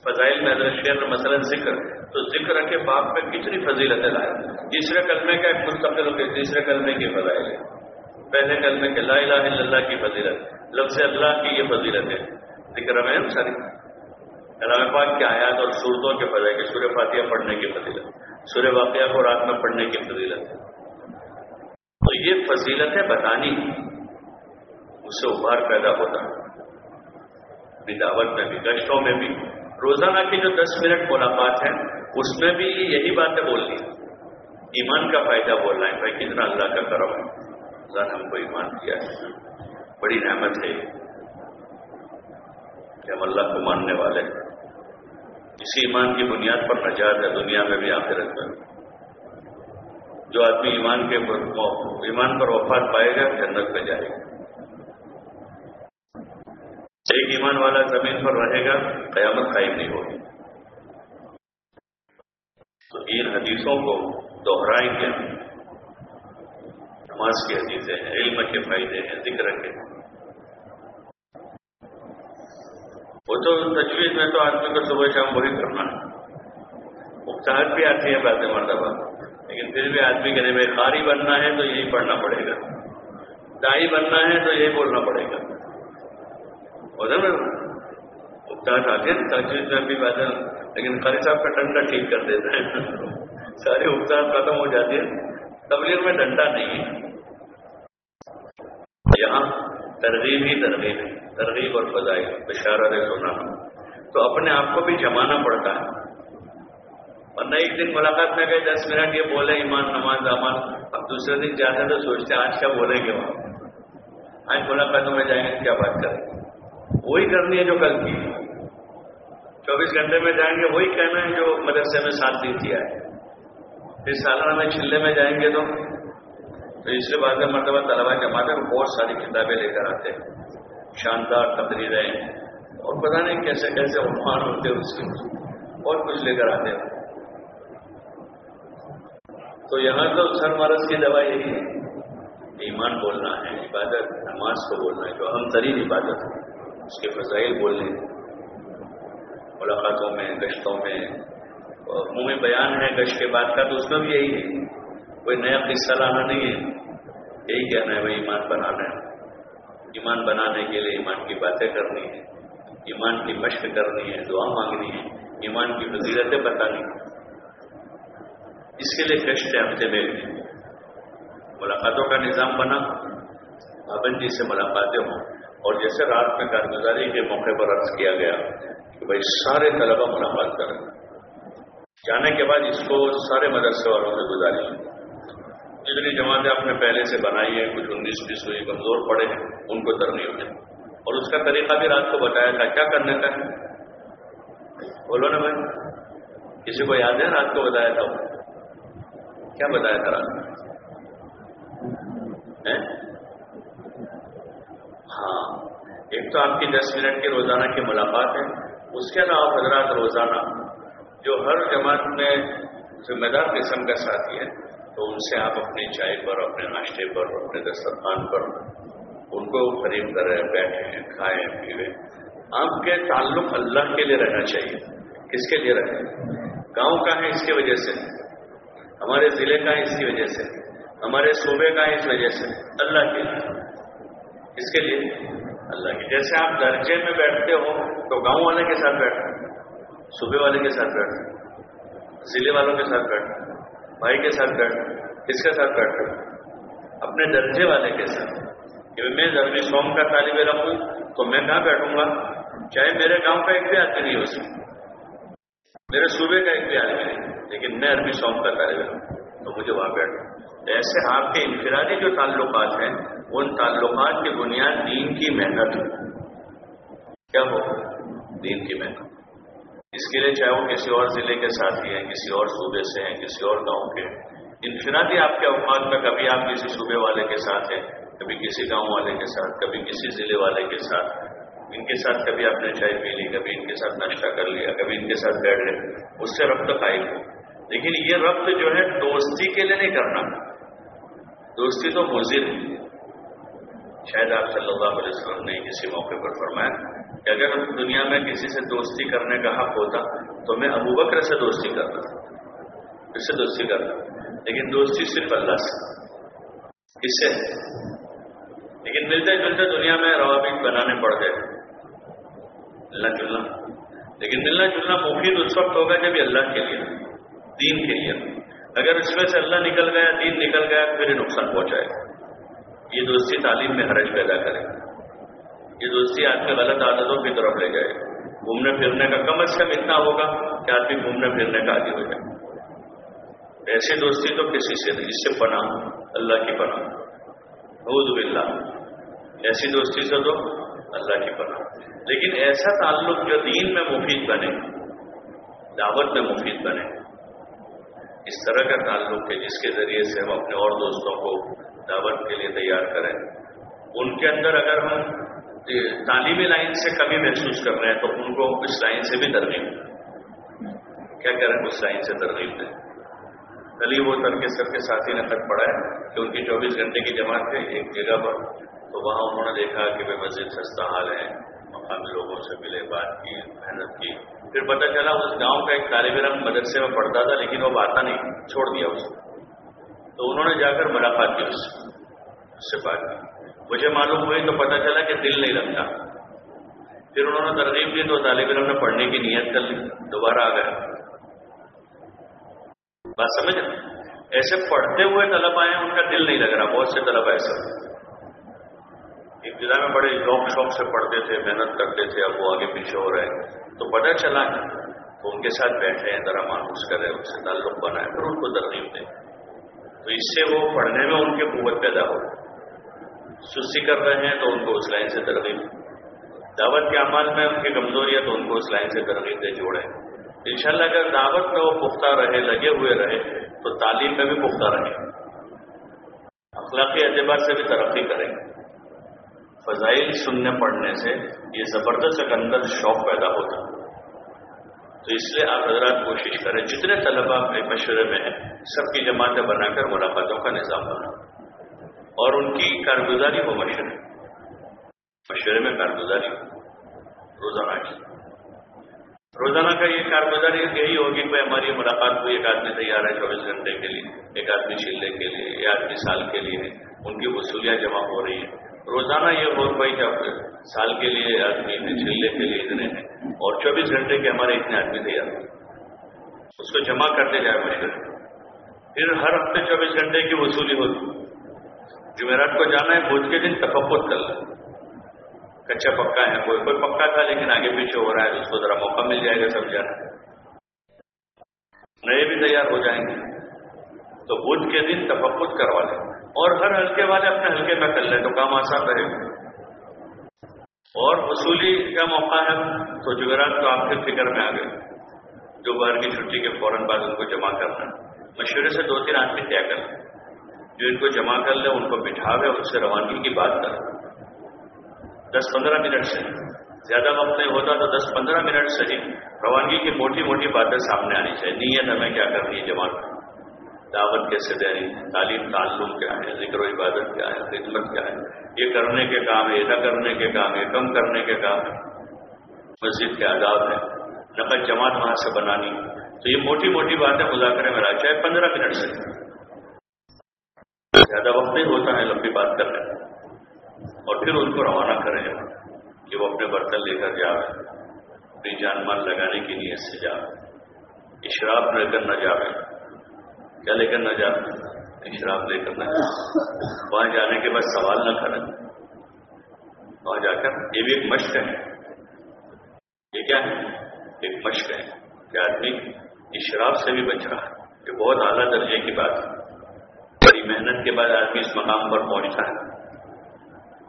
S1: فضائل میں اگر شیر مثلا ذکر، تو ذکر کے باپ پہ کتنی فضیلتیں لائے۔ تیسرے کلمے کا ایک مستقل ہو تیسرے کلمے کی فضائل ہے پہلے کلمے کے لا الہ الا اللہ کی فضیلت، لفظ اللہ کی یہ فضیلت ہے ذکر میں ساری۔ علام پاک کے آیات اور صورتوں کے فضائے کے سورہ فاتحہ پڑھنے کی فضیلت۔ سورہ واقعہ کو رات میں پڑھنے کی فضیلت تو یہ فضیلتیں بتانی اس سے ابھار پیدا ہوتا بھی دعوت میں بھی، گشتوں میں بھی۔ روزانہ کی جو دس منٹ ملاقات ہے اس میں بھی یہی باتیں بولنی ایمان کا فائدہ بولنا ہے، بھائی، کتنا اللہ کا کرم ہے۔ ہم کو ایمان کیا ہے۔ بڑی نعمت ہے کہ ہم اللہ کو ماننے والے ہیں۔ اسی ایمان کی بنیاد پر نجات ہے، دنیا میں بھی آخرت میں جو آدمی ایمان کے ایمان پر وفات پائے گا، جنت پہ جائے گا۔ ایک ایمان والا زمین پر رہے گا، قیامت قائم نہیں ہوگی۔ تو ان حدیثوں کو دوہرائیں گے۔ نماز کی حدیثیں ہیں، علم کے فائدے ہیں، ذکر کے۔ وہ تو تجویز میں تو آدمی کو صبح شام وہی کرنا ہے۔ اکساہٹ بھی آتی ہے باتیں مرتبہ، لیکن پھر بھی آدمی کے لیے خاری بننا ہے تو یہی پڑھنا پڑے گا۔ دائی بننا ہے تو یہی بولنا پڑے گا۔ نا اکساہٹ آتی ہے تجویز میں بھی باتیں، لیکن خالی صاحب کا ڈنڈا ٹھیک کر دیتے ہیں۔ ساری اکساہٹ ختم ہو جاتی ہے تبلیغ میں ڈنڈا نہیں ہے۔ یہاں ترغیب ہی ترغیب ہے۔ ترغیب اور فضائی بشارت سنا تو اپنے آپ کو بھی جمانا پڑتا ہے۔ اور ایک دن ملاقات میں گئے، دس منٹ یہ بولے، ایمان، نماز، امان۔ اب دوسرے دن جاتے تو سوچتے ہیں، آج کیا بولیں گے وہاں؟ آج ملاقاتوں میں جائیں گے کیا بات کریں گے؟ وہی کرنی ہے جو کل کی۔ چوبیس گھنٹے میں جائیں گے، وہی کہنا ہے جو مدرسے میں سات دن کیا ہے پھر سالانہ میں چلے میں جائیں گے تو۔ تو اس کے بعد مرتبہ طلبا جماعت بہت ساری کتابیں لے کر آتے ہیں۔ شاندار تقریریں اور پتہ نہیں کیسے کیسے عنوان ہوتے اس کے اور کچھ لے کر آتے۔ ہیں تو یہاں تو سر مرض کی دوا یہی ہے۔ ایمان بولنا ہے، عبادت، نماز کو بولنا ہے، جو اہم ترین عبادت ہے۔ اس کے فضائل بولنے۔ ملاقاتوں میں، گشتوں میں۔ منہ میں بیان ہے، گشت کے بعد کا تو اس میں بھی یہی ہے۔ کوئی نیا قصہ لانا نہیں ہے۔ یہی کہنا ہے بھائی ایمان بنانا ہے۔ ایمان بنانے کے لیے ایمان کی باتیں کرنی ہے ایمان کی مشق کرنی ہے دعا مانگنی ہے ایمان کی فضیلتیں بتانی اس کے لیے کشت ہفتے میں ملاقاتوں کا نظام بنا، پابندی سے ملاقاتیں ہوں۔ اور جیسے رات میں کارگزاری کے موقع پر عرض کیا گیا کہ بھائی سارے طلبا ملاقات کریں۔ جانے کے بعد اس کو سارے مدرسے والوں سے گزاری جتنی جماعتیں آپ نے پہلے سے بنائی ہیں، کچھ انیس، بیس ہوئی کمزور پڑے ہیں، ان کو ترنی ہو جائے اور اس کا طریقہ بھی رات کو بتایا تھا، کیا کرنے کا ہے؟ بولو نا بھائی، کسی کو یاد ہے رات کو بتایا تھا؟ کیا بتایا تھا رات ہاں ایک تو آپ کی دس منٹ کی روزانہ کی ملاقات ہے۔ اس کے علاوہ حضرات روزانہ، جو ہر جماعت میں ذمہ دار قسم کا ساتھی ہے تو ان سے آپ اپنی چائے پر، اپنے ناشتے پر، اپنے دسترخوان پر ان کو قریب کریں بیٹھیں کھائیں پیویں آپ کے تعلق اللہ کے لیے رہنا چاہیے۔ کس کے لیے رہے؟ گاؤں کا ہے اس کی وجہ سے۔ ہمارے ضلع کا ہے اس کی وجہ سے۔ ہمارے صوبے کا ہے اس وجہ سے۔ اللہ کے لیے۔ اس کے لیے؟ اللہ کی جیسے آپ درجے میں بیٹھتے ہو تو گاؤں والے کے ساتھ بیٹھتے صوبے والے کے ساتھ بیٹھتے ضلع والوں کے ساتھ بیٹھتے بھائی کے ساتھ بیٹھتے کس کے ساتھ بیٹھتے اپنے درجے والے کے ساتھ۔ کہ میں ضروری سوم کا طالب علم ہوں، تو میں کہاں بیٹھوں گا؟ چاہے میرے گاؤں کا ایک بھی آدمی نہیں ہو سکتا میرے صوبے کا ایک بھی آدمی نہیں۔ لیکن میں عربی سوم کا طالب علم تو مجھے وہاں بیٹھوں ایسے آپ کے انفرادی جو تعلقات ہیں، ان تعلقات کی بنیاد دین کی محنت۔ کیا ہو؟ دین کی محنت۔ اس کے لیے چاہے وہ کسی اور ضلع کے ساتھی ہیں، کسی اور صوبے سے ہیں، کسی اور گاؤں کے انفرادی آپ کے اوقات میں کبھی آپ کسی صوبے والے کے ساتھ ہیں، کبھی کسی گاؤں والے کے ساتھ، کبھی کسی ضلع والے کے ساتھ۔ ان کے ساتھ کبھی آپ نے چائے پی لی، کبھی ان کے ساتھ ناشتہ کر لیا، کبھی ان کے ساتھ بیٹھ گئے اس سے ربط قائم ہو۔ لیکن یہ ربط جو ہے، دوستی کے لیے نہیں کرنا۔ دوستی تو مضر ہے۔ شاید آپ صلی اللہ علیہ وسلم نے کسی موقع پر فرمایا کہ اگر دنیا میں کسی سے دوستی کرنے کا حق ہوتا تو میں ابو بکر سے دوستی کرتا اس سے دوستی کرتا۔ لیکن دوستی صرف اللہ سے۔ کس سے؟ لیکن ملتے جلتے دنیا میں روابط بنانے پڑ گئے۔ ملنا جلنا۔ لیکن ملنا جلنا مفید اس وقت ہوگا جب یہ اللہ کے لیے، دین کے لیے۔ اگر اس میں سے اللہ نکل گیا، دین نکل گیا تو پھر یہ نقصان پہنچائے۔ گا یہ دوستی تعلیم میں حرج پیدا کرے۔ یہ دوستی آدمی غلط عادتوں کی طرف لے جائے۔ گھومنے پھرنے کا کم از کم اتنا ہوگا کہ آدمی گھومنے پھرنے کا عادی ہو جائے۔ ایسی دوستی تو کسی سے نہیں، اس سے پناہ، اللہ کی پناہ۔ حود باللہ۔ ایسی دوستی سے تو اللہ کی پناہ۔ لیکن ایسا تعلق جو دین میں مفید بنے، دعوت میں مفید بنے، اس طرح کا تعلق ہے جس کے ذریعے سے ہم اپنے اور دوستوں کو دعوت کے لیے تیار کریں۔ ان کے اندر اگر ہم تعلیمی لائن سے کمی محسوس کر رہے ہیں تو ان کو اس لائن سے بھی ترغیب کیا کریں اس لائن سے ترغیب دیں؟ کل وہ تر کے کے ساتھی نے خط پڑا ہے کہ ان کی چوبیس گھنٹے کی جماعت تھے ایک جگہ پر تو وہاں انہوں نے دیکھا کہ بے مزید سستا حال ہے، مقامی لوگوں سے ملے، بات کی، محنت کی۔ پھر پتہ چلا اس گاؤں کا ایک طالب علم مدرسے میں پڑھتا تھا لیکن وہ آتا نہیں، چھوڑ دیا اس تو انہوں نے جا کر ملاقات کی اس سے بات کی۔ مجھے معلوم ہوئی تو پتہ چلا کہ دل نہیں لگتا۔ پھر انہوں نے ترغیب دی تو طالب علم نے پڑھنے کی نیت کر لی۔ دوبارہ آ گئے۔ بات سمجھ ایسے پڑھتے ہوئے طلب آئے، ان کا دل نہیں لگ رہا۔ بہت سے طلب ایسا ابتدا میں بڑے شوق شوق سے پڑھتے تھے، محنت کرتے تھے، اب وہ آگے پیچھے ہو رہے ہیں۔ تو پتہ چلا تو ان کے ساتھ بیٹھے ہیں، ذرا مانوس کرے ان سے تعلق بنائے پھر ان کو ترغیب دیں۔ تو اس سے وہ پڑھنے میں ان کی قوت پیدا ہو۔ سستی کر رہے ہیں تو ان کو اس لائن سے ترغیب دعوت کے عمل میں ان کی کمزوری ہے تو ان کو اس لائن سے ترغیب دے جوڑیں۔ انشاءاللہ اگر دعوت میں وہ پختہ رہے، لگے ہوئے رہے، تو تعلیم میں بھی پختہ رہے۔ اخلاقی اعتبار سے بھی ترقی کریں۔ فضائل سننے، پڑھنے سے یہ زبردست ایک اندر شوق پیدا ہوتا۔ تو اس لیے آپ حضرات کوشش کریں، جتنے طلبا اپنے مشورے میں ہیں، سب کی جماعتیں بنا کر ملاقاتوں کا نظام بنا اور ان کی کارگزاری ہو مشورے مشورے میں کارگزاری ہو۔ روزانہ کی۔ روزانہ کا یہ کارگزاری یہی ہوگی کہ ہماری ملاقات کو ایک آدمی تیار ہے چوبیس گھنٹے کے لیے، ایک آدمی چلنے کے لیے، ایک آدمی سال کے لیے، ان کی وصولیاں جمع ہو رہی ہیں۔ روزانہ یہ ہو بھائی جب سال کے لیے آدمی ہیں چلے کے لیے اتنے ہیں اور چوبیس گھنٹے کے ہمارے اتنے آدمی تیار ہوئے اس کو جمع کرتے جائے مشورے پھر ہر ہفتے چوبیس گھنٹے کی وصولی ہوتی۔ جمعرات کو جانا ہے بوجھ کے دن تفقت کر لیں۔ کچا پکا ہے، کوئی کوئی پکا تھا لیکن آگے پیچھے ہو رہا ہے، اس کو ذرا موقع مل جائے گا، سب جانا نئے بھی تیار ہو جائیں گے۔ تو بدھ کے دن تفقت کروا لیں۔ اور ہر ہلکے والے اپنے ہلکے میں کر لیں، تو کام آسان رہے گا۔ اور وصولی کا موقع ہے، تو جمعرات تو آپ کے فکر میں آ گئے۔ جو باہر کی چھٹی کے فوراً بعد ان کو جمع کرنا مشورے سے دو تین آدمی طے کر جو ان کو جمع کر لے، ان کو بٹھاوے ان سے روانگی کی بات کریں دس پندرہ منٹ سے۔ زیادہ وقت نہیں ہوتا تو دس پندرہ منٹ سے ہی روانگی کی موٹی موٹی باتیں سامنے آنی چاہیے۔ نیت ہمیں کیا کرنی ہے جماعت؟ دعوت کیسے دینی تعلیم تعلق کیا ہے؟ ذکر و عبادت کیا ہے؟ خدمت کیا ہے؟ یہ کرنے کے کام ہے نہ کرنے کے کام ہے کم کرنے کے کام ہے۔ مسجد کے آداب ہے نقد جماعت وہاں سے بنانی۔ تو یہ موٹی موٹی باتیں مذاکرے میں چاہے پندرہ منٹ سے۔ زیادہ وقت نہیں ہوتا ہے، لمبی بات کرنے اور پھر ان کو روانہ کریں کہ وہ اپنے برتن لے کر جاوے اپنی جان مال لگانے کی نیت سے جاوے اشراف لے کر نہ جاوے کیا لے کر نہ جاوے اشراف لے کر نہ جاوے وہاں جانے کے بعد سوال نہ کریں۔ وہاں جا کر یہ بھی ایک مشق ہے۔ یہ کیا ہے؟ ایک مشق ہے کہ آدمی اشراف سے بھی بچ رہا ہے۔ یہ بہت اعلیٰ درجے کی بات ہے۔ محنت کے بعد آدمی اس مقام پر پہنچتا ہے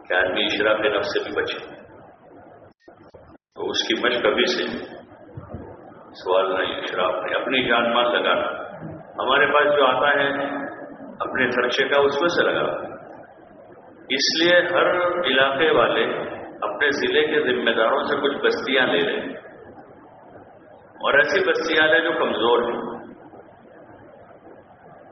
S1: کہ آدمی اشراف نفس سے بھی بچے۔ تو اس کی مشق کبھی سے سوال نہیں اشراف نہیں اپنی جان مال لگانا۔ ہمارے پاس جو آتا ہے، اپنے خرچے کا اس میں سے لگا اس لیے ہر علاقے والے اپنے ضلع کے ذمہ داروں سے کچھ بستیاں لے لیں۔ اور ایسی بستیاں لیں جو کمزور ہیں۔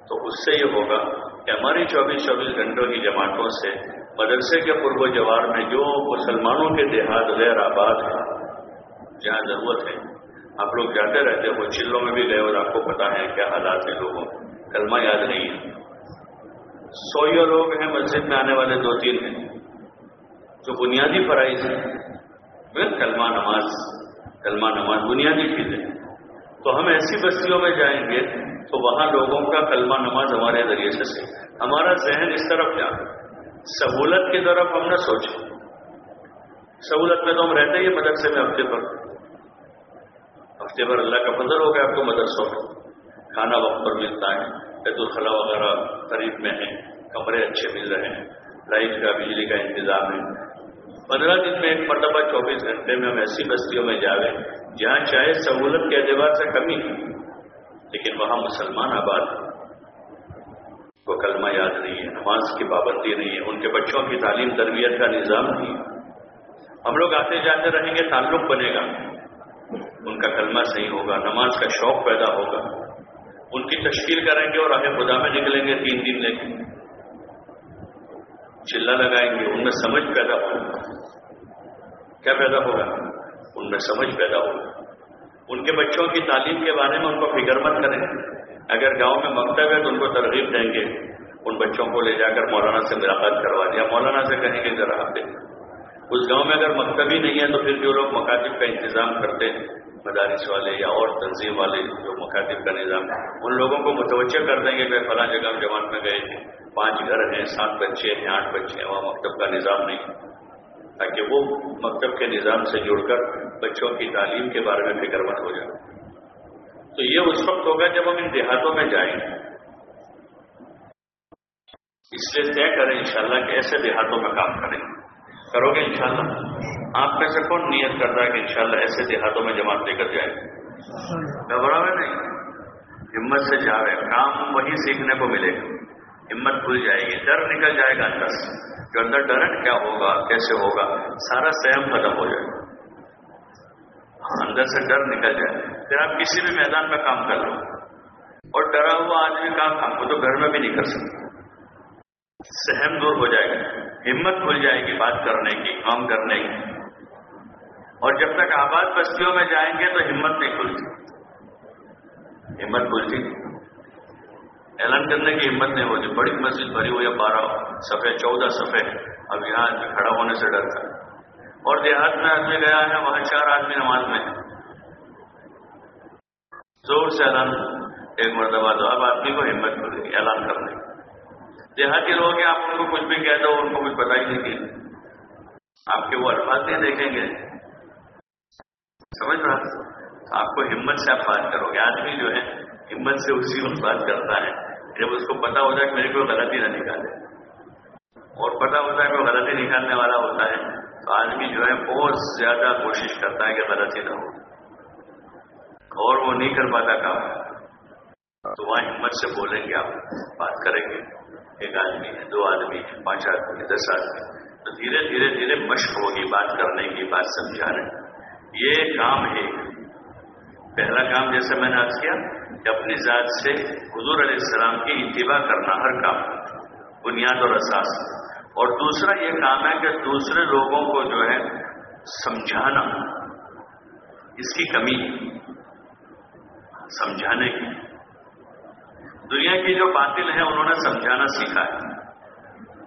S1: تو اس سے یہ ہوگا کہ ہماری چوبیس چوبیس گھنٹوں کی جماعتوں سے مدرسے کے پورب و جوار میں جو مسلمانوں کے دیہات غیر آباد ہیں، جہاں ضرورت ہے، آپ لوگ جاتے رہتے ہو، چلوں میں بھی گئے اور آپ کو پتا ہے کیا حالات ہیں لوگوں کلمہ یاد نہیں ہے۔ سو لوگ ہیں، مسجد میں آنے والے دو تین ہیں۔ جو بنیادی فرائض ہیں کلمہ نماز۔ کلمہ نماز بنیادی چیزیں۔ تو ہم ایسی بستیوں میں جائیں گے تو وہاں لوگوں کا کلمہ نماز ہمارے ذریعے سے ہمارا ذہن اس طرف جانا سہولت کی طرف ہم نہ سوچیں سہولت میں تو ہم رہتے ہی مدرسے میں ہفتے پر۔ ہفتے پر اللہ کا فضل ہو گیا آپ کو مدرسوں میں کھانا وقت پر ملتا ہے۔ بیت الخلا وغیرہ قریب میں ہیں۔ کمرے اچھے مل رہے ہیں۔ لائٹ کا، بجلی کا انتظام ہے۔ پندرہ دن میں ایک مرتبہ چوبیس گھنٹے میں ہم ایسی بستیوں میں جاویں جہاں چاہے سہولت کے اعتبار سے کمی لیکن وہاں مسلمان آباد ہیں۔ کو کلمہ یاد نہیں ہے، نماز کی پابندی نہیں ہے، ان کے بچوں کی تعلیم تربیت کا نظام نہیں ہم لوگ آتے جاتے رہیں گے، تعلق بنے گا۔ ان کا کلمہ صحیح ہوگا، نماز کا شوق پیدا ہوگا۔ ان کی تشکیل کریں گے اور آگے خدا میں نکلیں گے، تین دن لے کے۔ چلا لگائیں گے، ان میں سمجھ پیدا ہوگا۔ کیا پیدا ہوگا؟ ان میں سمجھ پیدا ہوگا۔ ان کے بچوں کی تعلیم کے بارے میں ان کو فکر مت کریں۔ اگر گاؤں میں مکتب ہے تو ان کو ترغیب دیں گے۔ ان بچوں کو لے جا کر مولانا سے ملاقات کروا دیا۔ مولانا سے کہیں گے، ذرا آپ اس گاؤں میں اگر مکتب ہی نہیں ہے تو پھر جو لوگ مکاتب کا انتظام کرتے ہیں، مدارس والے یا اور تنظیم والے جو مکاتب کا نظام ان لوگوں کو متوجہ کر دیں گے کہ فلاں جگہ جماعت میں گئے تھے پانچ گھر ہیں، سات بچے ہیں، آٹھ بچے ہیں، وہاں مکتب کا نظام نہیں۔ تاکہ وہ مکتب کے نظام سے جڑ کر بچوں کی تعلیم کے بارے میں فکر مند ہو جائے۔ تو یہ اس وقت ہوگا جب ہم ان دیہاتوں میں جائیں۔ گے اس لیے طے کریں انشاءاللہ کہ ایسے دیہاتوں میں کام کریں۔ کرو گے انشاءاللہ۔ آپ میں سے کون نیت کرتا ہے کہ انشاءاللہ ایسے دیہاتوں میں جماعت لے کر جائے؟ گھبرا میں نہیں۔ ہمت سے جا رہے کام وہی سیکھنے کو ملے۔ گا ہمت کھل جائے گی، ڈر نکل جائے گا اندر۔ سے جو اندر ڈر کیا ہوگا؟ کیسے ہوگا؟ سارا سہم ختم ہو جائے گا۔ ہاں، اندر سے ڈر نکل جائے۔ پھر آپ کسی بھی میدان میں کام کر لو۔ اور ڈرا ہوا آدمی کام کام کو تو گھر میں بھی نہیں کر سکتا۔ سہم دور ہو جائے گا۔ ہمت کھل جائے گی بات کرنے کی، کام کرنے کی۔ اور جب تک آباد بستیوں میں جائیں گے تو ہمت نہیں کھلتی۔ ہمت کھلتی۔ اعلان کرنے کی ہمت نہیں ہوتی۔ بڑی مسجد بھری ہوئی بارہ سفے چودہ سفے اب یہاں کھڑا ہونے سے ڈرتا اور دیہات میں آدمی گیا ہے، وہاں چار آدمی نماز میں زور سے اعلان، ایک مرتبہ تو اب آدمی کو ہمت مل گئی اعلان کرنے۔ دیہاتی لوگ ہیں، آپ ان کو کچھ بھی کہہ دو، ان کو کچھ پتا ہی نہیں کہ آپ کے وہ الفاظ نہیں دیکھیں گے۔ سمجھ رہا؟ آپ کو ہمت سے آپ بات کرو گے۔ آدمی جو ہے، ہمت سے اسی وقت بات کرتا ہے۔ جب اس کو پتا ہوتا ہے کہ میری کوئی غلطی نہ نکالے اور پتا ہوتا ہے کہ وہ غلطی نکالنے والا ہوتا ہے، تو آدمی جو ہے بہت زیادہ کوشش کرتا ہے کہ غلطی نہ ہو۔ اور وہ نہیں کر پاتا کام۔ تو وہاں ہمت سے بولیں گے آپ، بات کریں گے۔ ایک آدمی ہے، دو آدمی ہے پانچ آدمی دس آدمی تو دھیرے دھیرے دھیرے مشق ہوگی، بات کرنے کی، بات سمجھانے۔ یہ کام ہے۔ پہلا کام جیسے میں نے آج کیا کہ اپنی ذات سے حضور علیہ السلام کی اتباع کرنا ہر کام بنیاد اور اساس اور دوسرا یہ کام ہے کہ دوسرے لوگوں کو جو ہے سمجھانا، اس کی کمی، سمجھانے کی۔ دنیا کی جو باطل ہیں، انہوں نے سمجھانا سیکھا ہے۔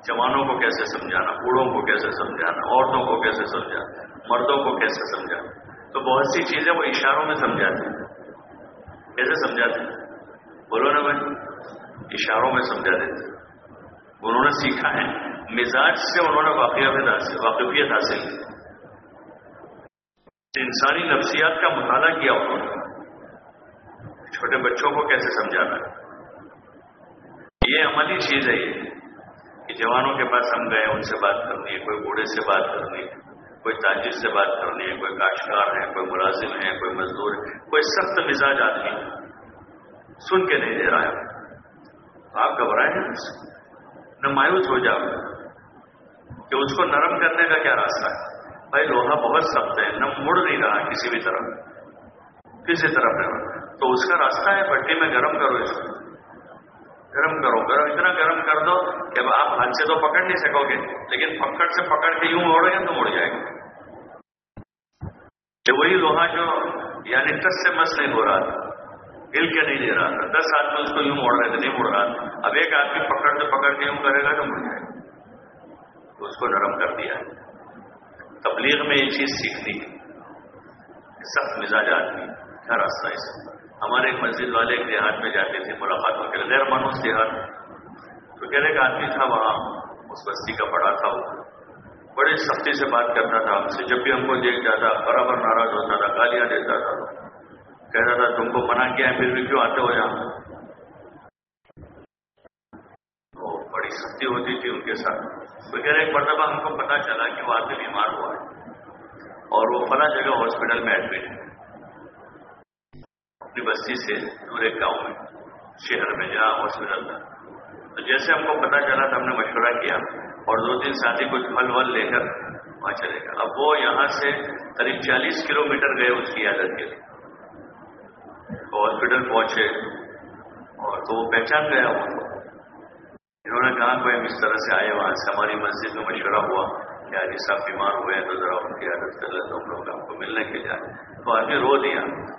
S1: جوانوں کو کیسے سمجھانا، بوڑھوں کو کیسے سمجھانا، عورتوں کو کیسے سمجھانا، مردوں کو کیسے سمجھانا۔ تو بہت سی چیزیں وہ اشاروں میں سمجھاتے ہیں۔ کیسے سمجھاتے بولو نا بھائی، اشاروں میں سمجھا دیتے انہوں نے سیکھا ہے، مزاج سے انہوں نے حاصل، واقفیت حاصل کی۔ انسانی نفسیات کا مطالعہ کیا انہوں نے؟ چھوٹے بچوں کو کیسے سمجھانا ہے؟ یہ عملی چیز ہے یہ، کہ جوانوں کے پاس ہم گئے، ان سے بات کرنی ہے، کوئی بوڑھے سے بات کرنی ہے۔ کوئی تاجر سے بات کرنی ہے کوئی کاشتکار ہے کوئی ملازم ہے کوئی مزدور ہے کوئی سخت مزاج آدمی سن کے نہیں دے رہا ہے۔ آپ گھبرائے ہیں نہ مایوس ہو جاؤ کہ اس کو نرم کرنے کا کیا راستہ ہے۔ بھائی لوہا بہت سخت ہے نہ مڑ نہیں رہا کسی بھی طرف۔ کسی طرف نہیں۔ تو اس کا راستہ ہے بٹی میں گرم کرو اس کو۔ گرم کرو، گرم اتنا گرم کر دو کہ آپ ہاتھ سے تو پکڑ نہیں سکو گے، لیکن پکڑ سے پکڑ کے یوں موڑے گا تو مڑ جائے گا۔ کہ وہی لوہا جو یعنی ٹس سے مس نہیں ہو رہا تھا، ہل کے نہیں دے رہا تھا۔ دس آدمی اس کو یوں موڑ رہے تھے، نہیں مڑ رہا تھا۔ اب ایک آدمی پکڑ سے پکڑ کے یوں کرے گا تو مڑ جائے گا۔ تو اس کو نرم کر دیا۔ تبلیغ میں یہ چیز سیکھنی ہے، سخت مزاج آدمی، کیا راستہ اس ہمارے ایک مسجد والے ایک دیہات میں جاتے تھے ملاقاتوں کے غیر مانوس دیہات تو کہنے کا آدمی تھا وہاں، اس بستی کا پڑا تھا وہ۔ بڑی سختی سے بات کرتا تھا۔ ہم سے جب بھی ہم کو دیکھ جاتا، برابر ناراض ہوتا تھا، گالیاں دیتا تھا۔ کہتا تھا، تم کو منع کیا ہے، پھر بھی کیوں آتے ہو یہاں؟ تو بڑی سختی ہوتی تھی ان کے ساتھ۔ تو کہہ رہے، ایک مرتبہ ہم کو پتا چلا کہ وہ آدمی بیمار ہوا ہے اور وہ فلاں جگہ ہاسپٹل میں ایڈمٹ ہے۔ اپنی بستی سے دور ایک گاؤں میں، شہر میں، جہاں ہاسپٹل تھا تو جیسے ہم کو پتا چلا تو ہم نے مشورہ کیا اور دو تین ساتھی کچھ پھل ول لے کر وہاں چلے گا اب وہ یہاں سے قریب چالیس کلو میٹر گئے اس کی عادت کے لیے۔ ہاسپٹل پہنچے اور تو وہ پہچان گیا وہ۔ انہوں نے کہا کہ ہم اس طرح سے آئے وہاں سے۔ ہماری مسجد میں مشورہ ہوا کہ آج صاحب بیمار ہوئے ہیں تو ذرا ان کی عادت کر لیتے ہم لوگ آپ کو ملنے کے لیے۔ تو آدمی رو دیا۔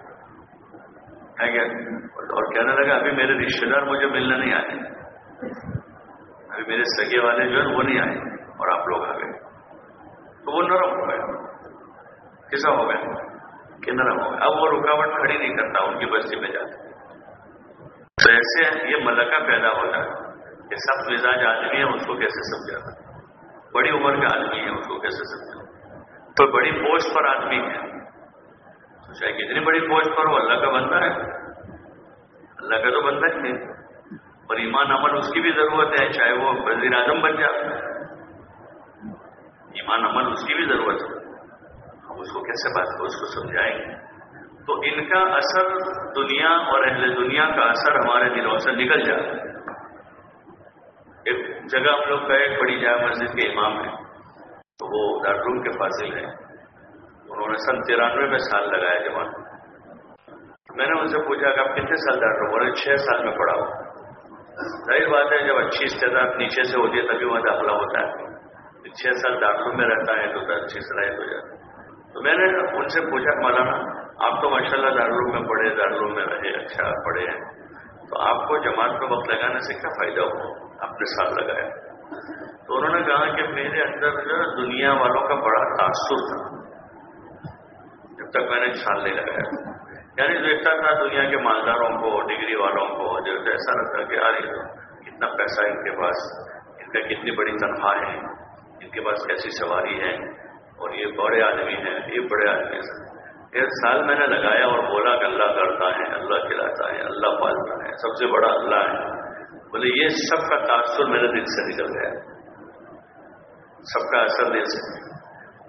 S1: اور کہنے لگا، ابھی میرے رشتے دار مجھے ملنے نہیں آئے. ابھی میرے سگے والے جو ہیں وہ نہیں آئے اور آپ لوگ آ گئے۔ تو وہ نرم ہو گئے۔ کیسا ہو گیا کہ نرم ہو گیا اب وہ رکاوٹ کھڑی نہیں کرتا، ان کی بستی میں جاتے تو ایسے یہ ملکہ پیدا ہوتا ہے کہ سب مزاج آدمی ہے اس کو کیسے سمجھاتا بڑی عمر کا آدمی ہے اس کو کیسے سمجھا تو بڑی پوسٹ پر آدمی ہے چاہے کتنی بڑی فوج پر ہو، اللہ کا بندہ ہے۔ اللہ کا تو بندہ ہی ہے۔ اور ایمان عمل اس کی بھی ضرورت ہے، چاہے وہ وزیر اعظم بن جائے۔ ایمان عمل اس کی بھی ضرورت ہے۔ ہم اس کو کیسے بات کو اس کو سمجھائیں گے۔ تو ان کا اثر دنیا اور اہل دنیا کا اثر ہمارے دلوں سے نکل جائے۔ ایک جگہ ہم لوگ کا ایک بڑی جامع مسجد کے امام ہے تو وہ دارالعلوم کے فاصل ہیں۔ انہوں نے سن ترانوے میں سال لگایا جوان میں نے ان سے پوچھا کہ آپ کتنے سال ڈاکٹر ہو چھ سال میں پڑھا۔ ہوں ظاہر بات ہے، جب اچھی استعداد نیچے سے ہوتی ہے، تبھی وہاں داخلہ ہوتا ہے۔ چھ سال ڈاکٹروں میں رہتا ہے تو اچھی صلاحیت ہو جاتی ہے۔ تو میں نے ان سے پوچھا، مولانا، آپ تو ماشاء اللہ دارالعلوم میں پڑھے، دارالعلوم میں رہے اچھا پڑھے ہیں۔ تو آپ کو جماعت میں وقت لگانے سے کیا فائدہ ہو آپ نے سال لگایا۔ تو انہوں نے کہا کہ میرے اندر جو ہے، دنیا والوں کا بڑا تاثر تھا۔ جب تک میں نے چھان لے لگایا یعنی دیکھتا تھا دنیا کے مالداروں کو، ڈگری والوں کو، جو ایسا لگتا کہ یار کتنا پیسہ ان کے پاس، ان کا کتنی بڑی تنخواہ ہے، ان کے پاس کیسی سواری ہے، اور یہ بڑے آدمی ہیں، یہ بڑے آدمی ہیں۔ ایک سال میں نے لگایا اور بولا کہ اللہ کرتا ہے، اللہ کھلاتا ہے، اللہ پالتا ہے، سب سے بڑا اللہ ہے۔ بولے، یہ سب کا تاثر میرے دل سے نکل گیا۔ سب کا اثر دل سے۔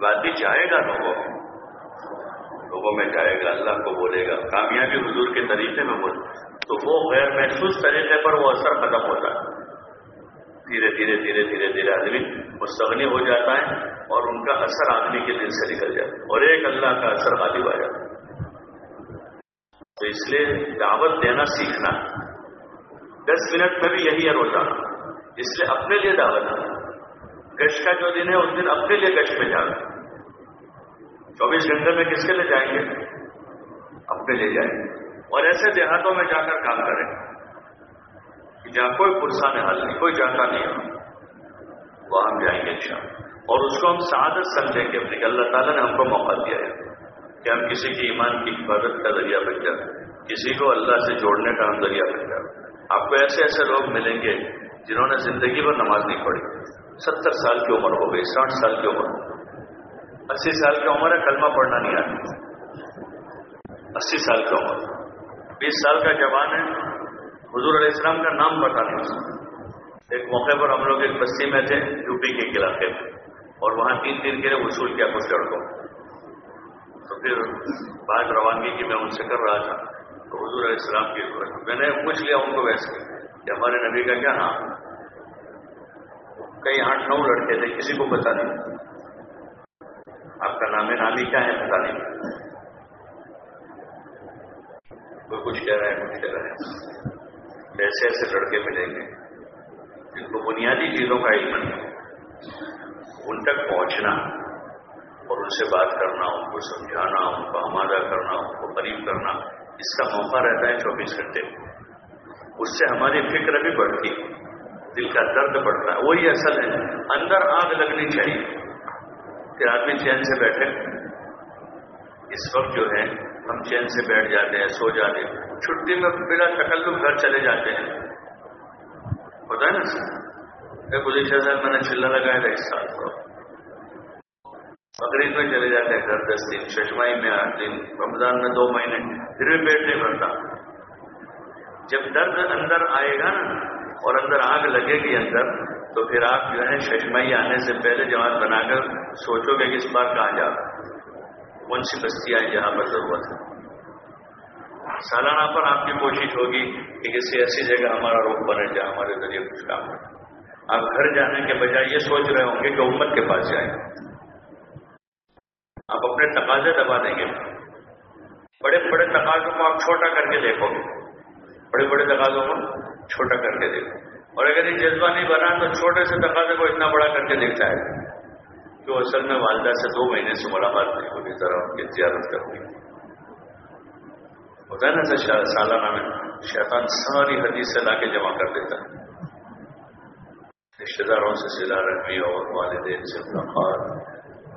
S1: بات بھی جائے گا لوگوں لوگوں میں جائے گا، اللہ کو بولے گا۔ کامیابی حضور کے طریقے میں بولے۔ تو وہ غیر محسوس طریقے پر وہ اثر ختم ہوتا ہے۔ دھیرے دھیرے دھیرے دھیرے دھیرے آدمی مستغنی ہو جاتا ہے اور ان کا اثر آدمی کے دل سے نکل جاتا ہے اور ایک اللہ کا اثر غالب آ جاتا ہے۔ تو اس لیے دعوت دینا سیکھنا۔ دس منٹ میں بھی یہی ہے روزانہ اس لیے اپنے لیے دعوت گشت کا جو دن ہے، اس دن اپنے لیے گشت میں جانا۔ چوبیس گھنٹے میں کس کے لیے جائیں گے؟ اپنے لیے جائیں گے۔ اور ایسے دیہاتوں میں جا کر کام کریں۔ کہ جہاں کوئی پرسان حل نہیں، کوئی جاتا نہیں وہ ہم جائیں گے انشاء اور اس کو ہم سعادت سمجھیں گے اپنی اللہ تعالیٰ نے ہم کو موقع دیا ہے کہ ہم کسی کی ایمان کی حفاظت کا ذریعہ بن جائیں۔ کسی کو اللہ سے جوڑنے کا ہم ذریعہ بن جائیں۔ آپ کو ایسے ایسے لوگ ملیں گے جنہوں نے زندگی پر نماز نہیں پڑھی، ستر سال کی عمر ہو گئی، ساٹھ سال کی عمر اسی سال کی عمر ہے، کلمہ پڑھنا نہیں آتی اسی سال کی عمر۔ بیس سال کا جوان ہے۔ حضور علیہ السلام کا نام بتا نہیں۔ ایک موقع پر ہم لوگ ایک بستی میں تھے یو پی کے علاقے میں۔ اور وہاں تین دن کے لیے وصول کیا کچھ لڑکوں تو پھر بات روانگی کی میں ان سے کر رہا تھا۔ تو حضور علیہ السلام کی میں نے پوچھ لیا ان کو ویسے کہ ہمارے نبی کا کیا نام؟ کئی آٹھ نو لڑکے تھے، کسی کو پتا نہیں۔ آپ کا نام نامی، کیا ہے پتا نہیں۔ کوئی کچھ کہہ رہا ہے، کچھ کہہ رہا ہے۔ ایسے ایسے لڑکے ملیں گے جن کو بنیادی چیزوں کا علم نہیں ان تک پہنچنا اور ان سے بات کرنا، ان کو سمجھانا، ان کو آمادہ کرنا، ان کو قریب کرنا، اس کا موقع رہتا ہے چوبیس گھنٹے۔ اس سے ہماری فکر بھی بڑھتی، دل کا درد بڑھتا ہے۔ وہی اصل ہے، اندر آگ لگنی چاہیے۔ کہ آدمی چین سے بیٹھے۔ اس وقت جو ہے، ہم چین سے بیٹھ جاتے ہیں، سو جاتے ہیں۔ چھٹی میں بلا تکلف گھر چلے جاتے ہیں۔ ہوتا ہے نا؟ گزشتہ صاحب، میں نے چلا لگایا تھا اس سال کو۔ بقرعید میں چلے جاتے ہیں گھر دس دن ششمائی میں آٹھ دن۔ رمضان میں دو مہینے۔ پھر بھی پیٹ نہیں بھرتا جب درد اندر آئے گا نا، اور اندر آگ لگے گی اندر تو پھر آپ جو ہے ششمائی آنے سے پہلے جماعت بنا کر سوچو گے کہ اس بار کہاں جا کون سی بستیاں جہاں پر ضرورت ہے۔ سالانہ پر آپ کی کوشش ہوگی کہ کسی ایسی جگہ ہمارا روپ بنے جہاں ہمارے ذریعے کچھ کام ہو۔ آپ گھر جانے کے بجائے یہ سوچ رہے ہوں گے کہ امت کے پاس جائیں۔ آپ اپنے تقاضے دبا دیں گے۔ بڑے بڑے تقاضوں کو آپ چھوٹا کر کے دیکھو۔ گے بڑے بڑے تقاضوں کو چھوٹا کر کے دیکھو۔ اور اگر یہ جذبہ نہیں بنا تو چھوٹے سے تقاضے کو اتنا بڑا کر کے دیکھتا ہے کہ اصل میں والدہ سے دو مہینے سے ملاقات نہیں ہوگی ذرا ان کی زیارت کرنی ہوتا ہے نا سالانہ میں شیطان ساری حدیث سے لا کے جمع کر دیتا ہے۔ رشتے داروں سے سلا رکھنی اور والدین سے ملاقات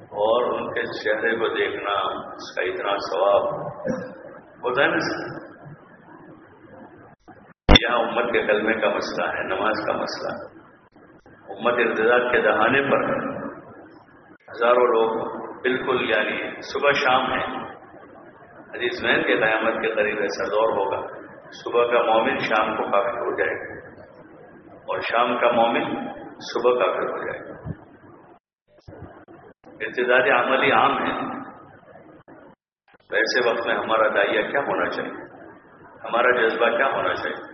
S1: اور ان کے چہرے کو دیکھنا اس کا اتنا ثواب۔ ہوتا ہے نا یہاں امت کے کلمے کا مسئلہ ہے، نماز کا مسئلہ امت ارتداد کے دہانے پر ہزاروں لوگ بالکل یعنی صبح شام ہے حدیث میں کے قیامت کے قریب ایسا دور ہوگا، صبح کا مومن شام کو کافی ہو جائے گا۔ اور شام کا مومن صبح کافی ہو جائے گا۔ ارتداد عملی عام ہے۔ تو ایسے وقت میں ہمارا دائیا کیا ہونا چاہیے؟ ہمارا جذبہ کیا ہونا چاہیے؟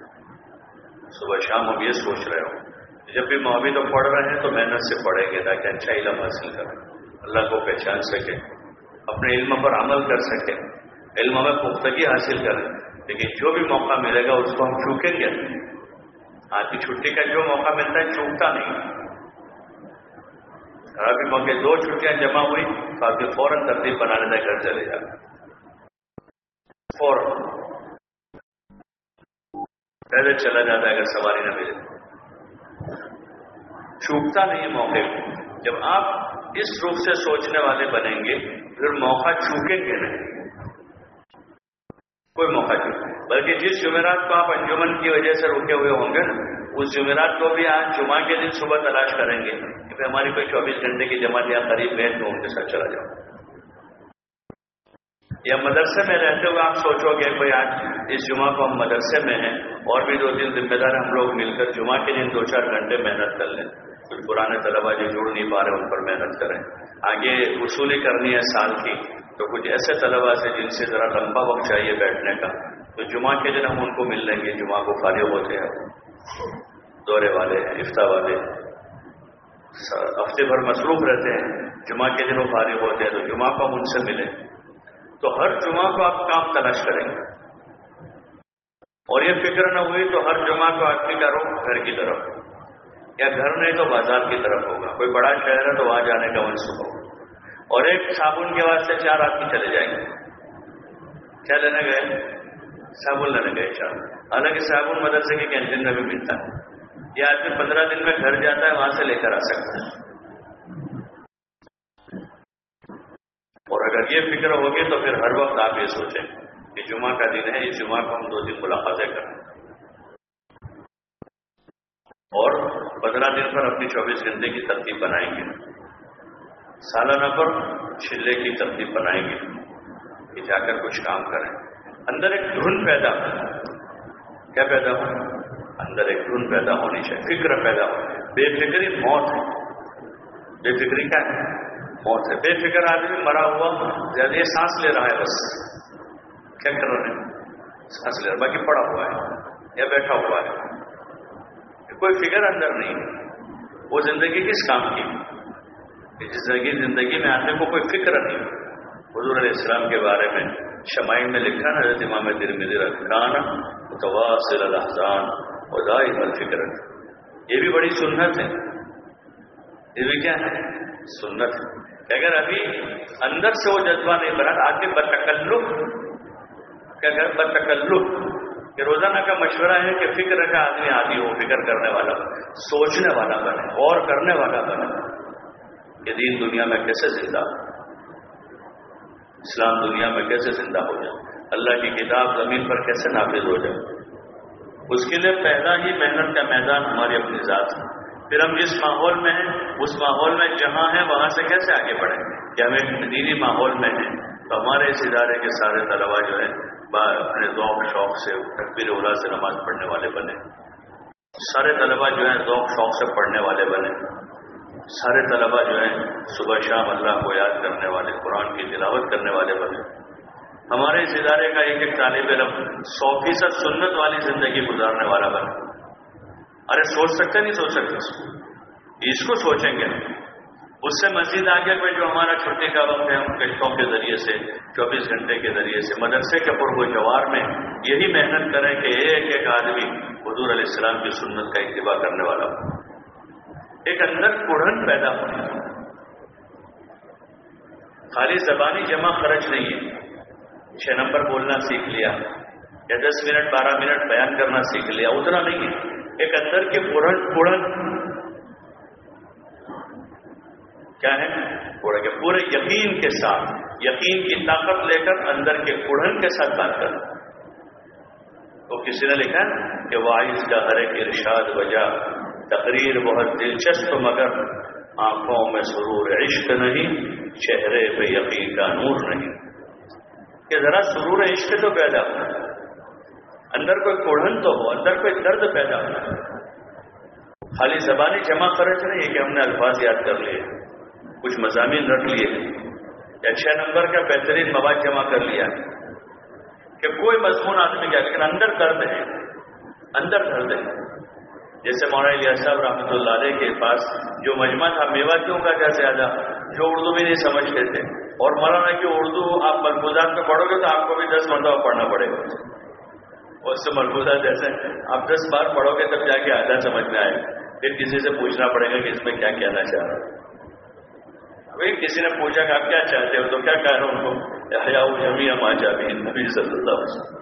S1: صبح شام ہم یہ سوچ رہے ہوں جب بھی موبی تو پڑھ رہے ہیں تو محنت سے پڑھیں گے تاکہ اچھا علم حاصل کریں۔ اللہ کو پہچان سکے، اپنے علم پر عمل کر سکے۔ علم میں پختگی حاصل کریں لیکن جو بھی موقع ملے گا اس کو ہم چوکیں گے۔ آج کی چھٹی کا جو موقع ملتا ہے چوکتا نہیں۔ ابھی موقع دو چھٹیاں جمع ہوئی تو آپ کے فوراً ترتیب بنانے کا گھر چلے جا۔ فوراً۔ پہلے چلا جاتا ہے اگر سواری نہ ملے۔ چوکتا نہیں موقع۔ کو جب آپ اس روپ سے سوچنے والے بنیں گے، پھر موقع چوکیں گے نہیں۔ کوئی موقع نہیں۔ بلکہ جس جمعرات کو آپ انجمن کی وجہ سے رکے ہوئے ہوں گے نا اس جمعرات کو بھی آج جمعہ کے دن صبح تلاش کریں گے کہ ہماری کوئی چوبیس گھنٹے کی جماعت یا قریب ہے تو ان کے ساتھ چلا جاؤ۔ یا مدرسے میں رہتے ہوئے آپ سوچو گے کوئی آج اس جمعہ کو ہم مدرسے میں ہیں اور بھی دو تین ذمہ دار ہم لوگ مل کر جمعہ کے دن دو چار گھنٹے محنت کر لیں۔ کچھ پرانے طلبا جو جڑ نہیں پا رہے ان پر محنت کریں۔ آگے وصولی کرنی ہے سال کی تو کچھ ایسے طلبا سے جن سے ذرا لمبا وقت چاہیے بیٹھنے کا۔ تو جمعہ کے دن ہم ان کو مل لیں گے۔ جمعہ کو فارغ ہوتے ہیں۔ دورے والے افتا والے۔ ہفتے بھر مصروف رہتے ہیں۔ جمعہ کے دن وہ فارغ ہوتے ہیں تو جمعہ کو ہم ان سے ملیں۔ تو ہر جمعہ کو آپ کام تلاش کریں گے۔ اور یہ فکر نہ ہوئی تو ہر جمعہ کو آدمی کا رخ گھر کی طرف یا گھر نہیں تو بازار کی طرف ہوگا۔ کوئی بڑا شہر ہے تو وہاں جانے کا منصوبہ ہوگا۔ اور ایک صابن کے واسطے چار آدمی چلے جائیں گے۔ کیا لینے گئے؟ صابن لینے گئے، چار۔ حالانکہ صابن مدرسے کی کینٹین میں بھی ملتا ہے۔ یہ آدمی پندرہ دن میں گھر جاتا ہے، وہاں سے لے کر آ سکتا ہے۔ اگر یہ فکر ہوگی تو پھر ہر وقت آپ یہ سوچیں کہ جمعہ کا دن ہے، اس جمعہ کو ہم دو دن ملاقاتیں کریں۔ اور پندرہ دن پر اپنی چوبیس گھنٹے کی ترتیب بنائیں گے۔ سالانہ پر چلے کی ترتیب بنائیں گے کہ جا کر کچھ کام کریں۔ اندر ایک دھن پیدا کیا پیدا ہو؟ اندر ایک دھن پیدا ہونی چاہیے، فکر پیدا ہو۔ بے فکری موت ہے۔ بے فکری کیا ہے؟ موت ہے۔ بے فکر آدمی مرا ہوا، زیادہ سانس لے رہا ہے بس۔ کیا کر رہے ہیں سانس لے رہا باقی پڑا ہوا ہے یا بیٹھا ہوا ہے۔ کوئی فکر اندر نہیں۔ وہ زندگی کس کام کی؟ زندگی زندگی میں آنے کو کوئی فکر نہیں۔ حضور علیہ السلام کے بارے میں شمائن میں لکھا نا، حضرت امام دل میں رکھان متواصل الحضان وزائی الفکر۔ یہ بھی بڑی سنت ہے۔ یہ بھی کیا ہے؟ سنت ہے۔ اگر ابھی اندر سے وہ جذبہ نہیں بنا آگے بتکلف کیا کہ بتکلف، کہ روزانہ کا مشورہ ہے کہ فکر کا آدمی آدمی ہو، فکر کرنے والا، سوچنے والا بنے اور کرنے والا بنے۔ کہ دین دنیا میں کیسے زندہ اسلام دنیا میں کیسے زندہ ہو جائے؟ اللہ کی کتاب زمین پر کیسے نافذ ہو جائے؟ اس کے لیے پہلا ہی محنت کا میدان ہماری اپنی ذات ہے۔ پھر ہم جس ماحول میں ہیں، اس ماحول میں جہاں ہیں، وہاں سے کیسے آگے بڑھیں؟ کہ ہم ایک دینی ماحول میں ہیں۔ تو ہمارے اس ادارے کے سارے طلبا جو ہیں اپنے ذوق، شوق سے، تکبیر اولا سے نماز پڑھنے والے بنے۔ سارے طلبا جو ہیں، ذوق، شوق سے پڑھنے والے بنے۔ سارے طلبا جو ہیں، صبح شام اللہ کو یاد کرنے والے، قرآن کی تلاوت کرنے والے بنے۔ ہمارے اس ادارے کا ایک ایک طالب علم سو فیصد سنت والی زندگی گزارنے والا بنے۔ ارے سوچ سکتے نہیں سوچ سکتے اس کو۔ اس کو سوچیں گے۔ اس سے مزید آگے پہ جو ہمارا چھٹی کا وقت ہے ان کشتوں کے ذریعے سے، چوبیس گھنٹے کے ذریعے سے، مدرسے کے پرو جوار میں یہی محنت کریں کہ ایک ایک آدمی حضور علیہ السلام کی سنت کا اتباع کرنے والا ہو۔ ایک اندر کڑھن پیدا ہوئی خالی زبانی جمع خرچ نہیں ہے۔ چھ نمبر بولنا سیکھ لیا، یا دس منٹ، بارہ منٹ بیان کرنا سیکھ لیا، اتنا نہیں ہے۔ ایک اندر کے کڑھن کڑھن کیا ہے؟ کے پورے یقین کے ساتھ، یقین کی طاقت لے کر اندر کے کڑھن کے ساتھ بات کر۔ تو کسی نے لکھا کہ وائس کا ہر ایک ارشاد وجہ، تقریر بہت دلچسپ، مگر آنکھوں میں سرور عشق نہیں، چہرے پہ یقین کا نور نہیں۔ کہ ذرا سرور عشق تو پیدا ہو۔ اندر کوئی کوڑھن تو ہو، اندر کوئی درد پیدا ہو۔ خالی زبانی جمع خرچ نہیں ہے کہ ہم نے الفاظ یاد کر لیے، کچھ مضامین رکھ لیے۔ یا چھ نمبر کا بہترین مواد جمع کر لیا۔ کہ کوئی مضمون آدمی کیا لیکن اندر درد ہے، اندر درد ہے۔ جیسے مولانا صاحب رحمۃ اللہ علیہ کے پاس جو مجمع تھا میواتیوں کا کیا زیادہ؟ جو اردو بھی نہیں سمجھتے تھے۔ اور مولانا کی اردو آپ ملفوظات میں پڑھو گے تو آپ کو بھی دس مرتبہ پڑھنا پڑے گا۔ اس سے ملفوظات جیسے آپ دس بار پڑھو گے تب جا کے آدھا سمجھ میں آئے پھر کسی سے پوچھنا پڑے گا کہ اس میں کیا کہنا چاہ رہا ابھی کسی نے پوچھا کہ آپ کیا چاہتے ہو تو کیا کہہ رہا ہوں ان کو؟ حیا جمی ماں چاہیے نبی صلی اللہ علیہ وسلم۔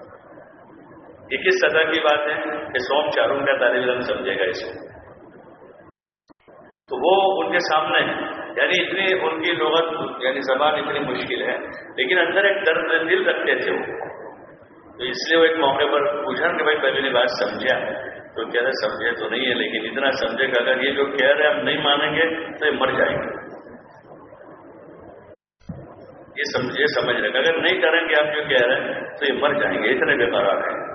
S1: یہ کس سطح کی بات ہے کہ سوم چاروں کا طالب علم سمجھے گا اس کو؟ تو وہ ان کے سامنے ہے یعنی اتنی ان کی لغت یعنی زبان اتنی مشکل ہے، لیکن اندر ایک درد دل رکھتے تھے وہ۔ تو اس لیے وہ ایک موقع پر پوچھا کہ بھائی پہلے بات سمجھا تو کہہ رہے سمجھے تو نہیں ہے، لیکن اتنا سمجھے کہ اگر یہ جو کہہ رہے ہم نہیں مانیں گے تو یہ مر جائیں گے۔ یہ سمجھے سمجھ رہے اگر نہیں کریں گے آپ جو کہہ رہے ہیں تو یہ مر جائیں گے، اتنے بے قرار ہیں۔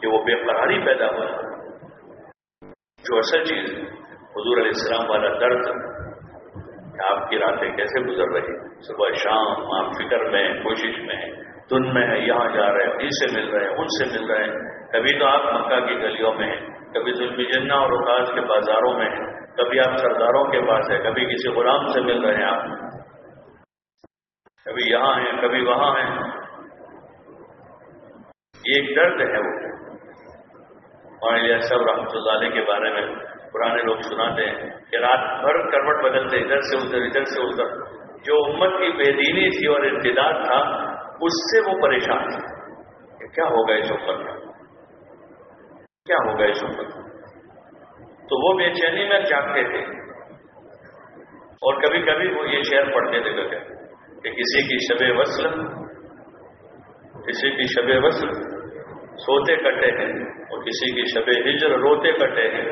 S1: کہ وہ بے قراری پیدا ہوا جو اصل چیز حضور علیہ السلام والا درد کہ آپ کی راتیں کیسے گزر رہی صبح شام، آپ فکر میں، کوشش میں۔ دن میں ہے، یہاں جا رہے ہیں، ان سے مل رہے ہیں، ان سے مل رہے ہیں۔ کبھی تو آپ مکہ کی گلیوں میں ہیں، کبھی ظلم اور اوقات کے بازاروں میں ہیں، کبھی آپ سرداروں کے پاس ہے کبھی کسی غلام سے مل رہے ہیں آپ۔ کبھی یہاں ہیں، کبھی وہاں ہیں۔ یہ ایک درد ہے وہ۔ سب رحمت اللہ علیہ کے بارے میں پرانے لوگ سناتے ہیں کہ رات بھر کروٹ بدلتے، ادھر سے ادھر ادھر سے ادھر۔ جو امت کی بے دینی تھی اور امتداد تھا اس سے وہ پریشان تھے کہ کیا ہوگا اس امت کا؟ کیا ہوگا اس امت تو وہ بے چینی میں جاگتے تھے اور کبھی کبھی وہ یہ شعر پڑھتے تھے کہ کسی کی شب وصل، کسی کی شب وصل سوتے کٹے ہیں اور کسی کی شب ہجر روتے کٹے ہیں۔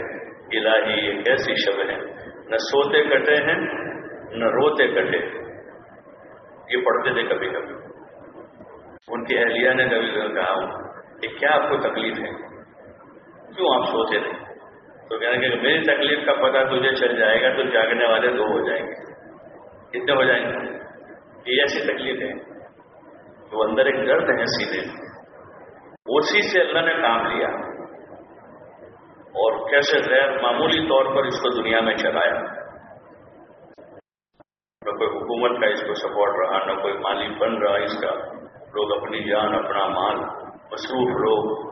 S1: الہی، یہ کیسی شب ہے؟ نہ سوتے کٹے ہیں، نہ روتے کٹے یہ پڑھتے تھے کبھی کبھی ان کی اہلیہ نے کبھی کہا کہ کیا آپ کو تکلیف ہے؟ کیوں آپ سوتے تھے تو کہنا کہ میری تکلیف کا پتہ تجھے چل جائے گا تو جاگنے والے دو ہو جائیں گے۔ کتنے ہو جائیں گے؟ یہ ایسی تکلیف ہے۔ تو اندر ایک درد ہے سیدھے اسی سے اللہ نے کام لیا۔ اور کیسے غیر معمولی طور پر اس کو دنیا میں چلایا۔ نہ کوئی حکومت کا اس کو سپورٹ رہا، نہ کوئی مالی بن رہا اس کا۔ لوگ اپنی جان، اپنا مال، مصروف لوگ،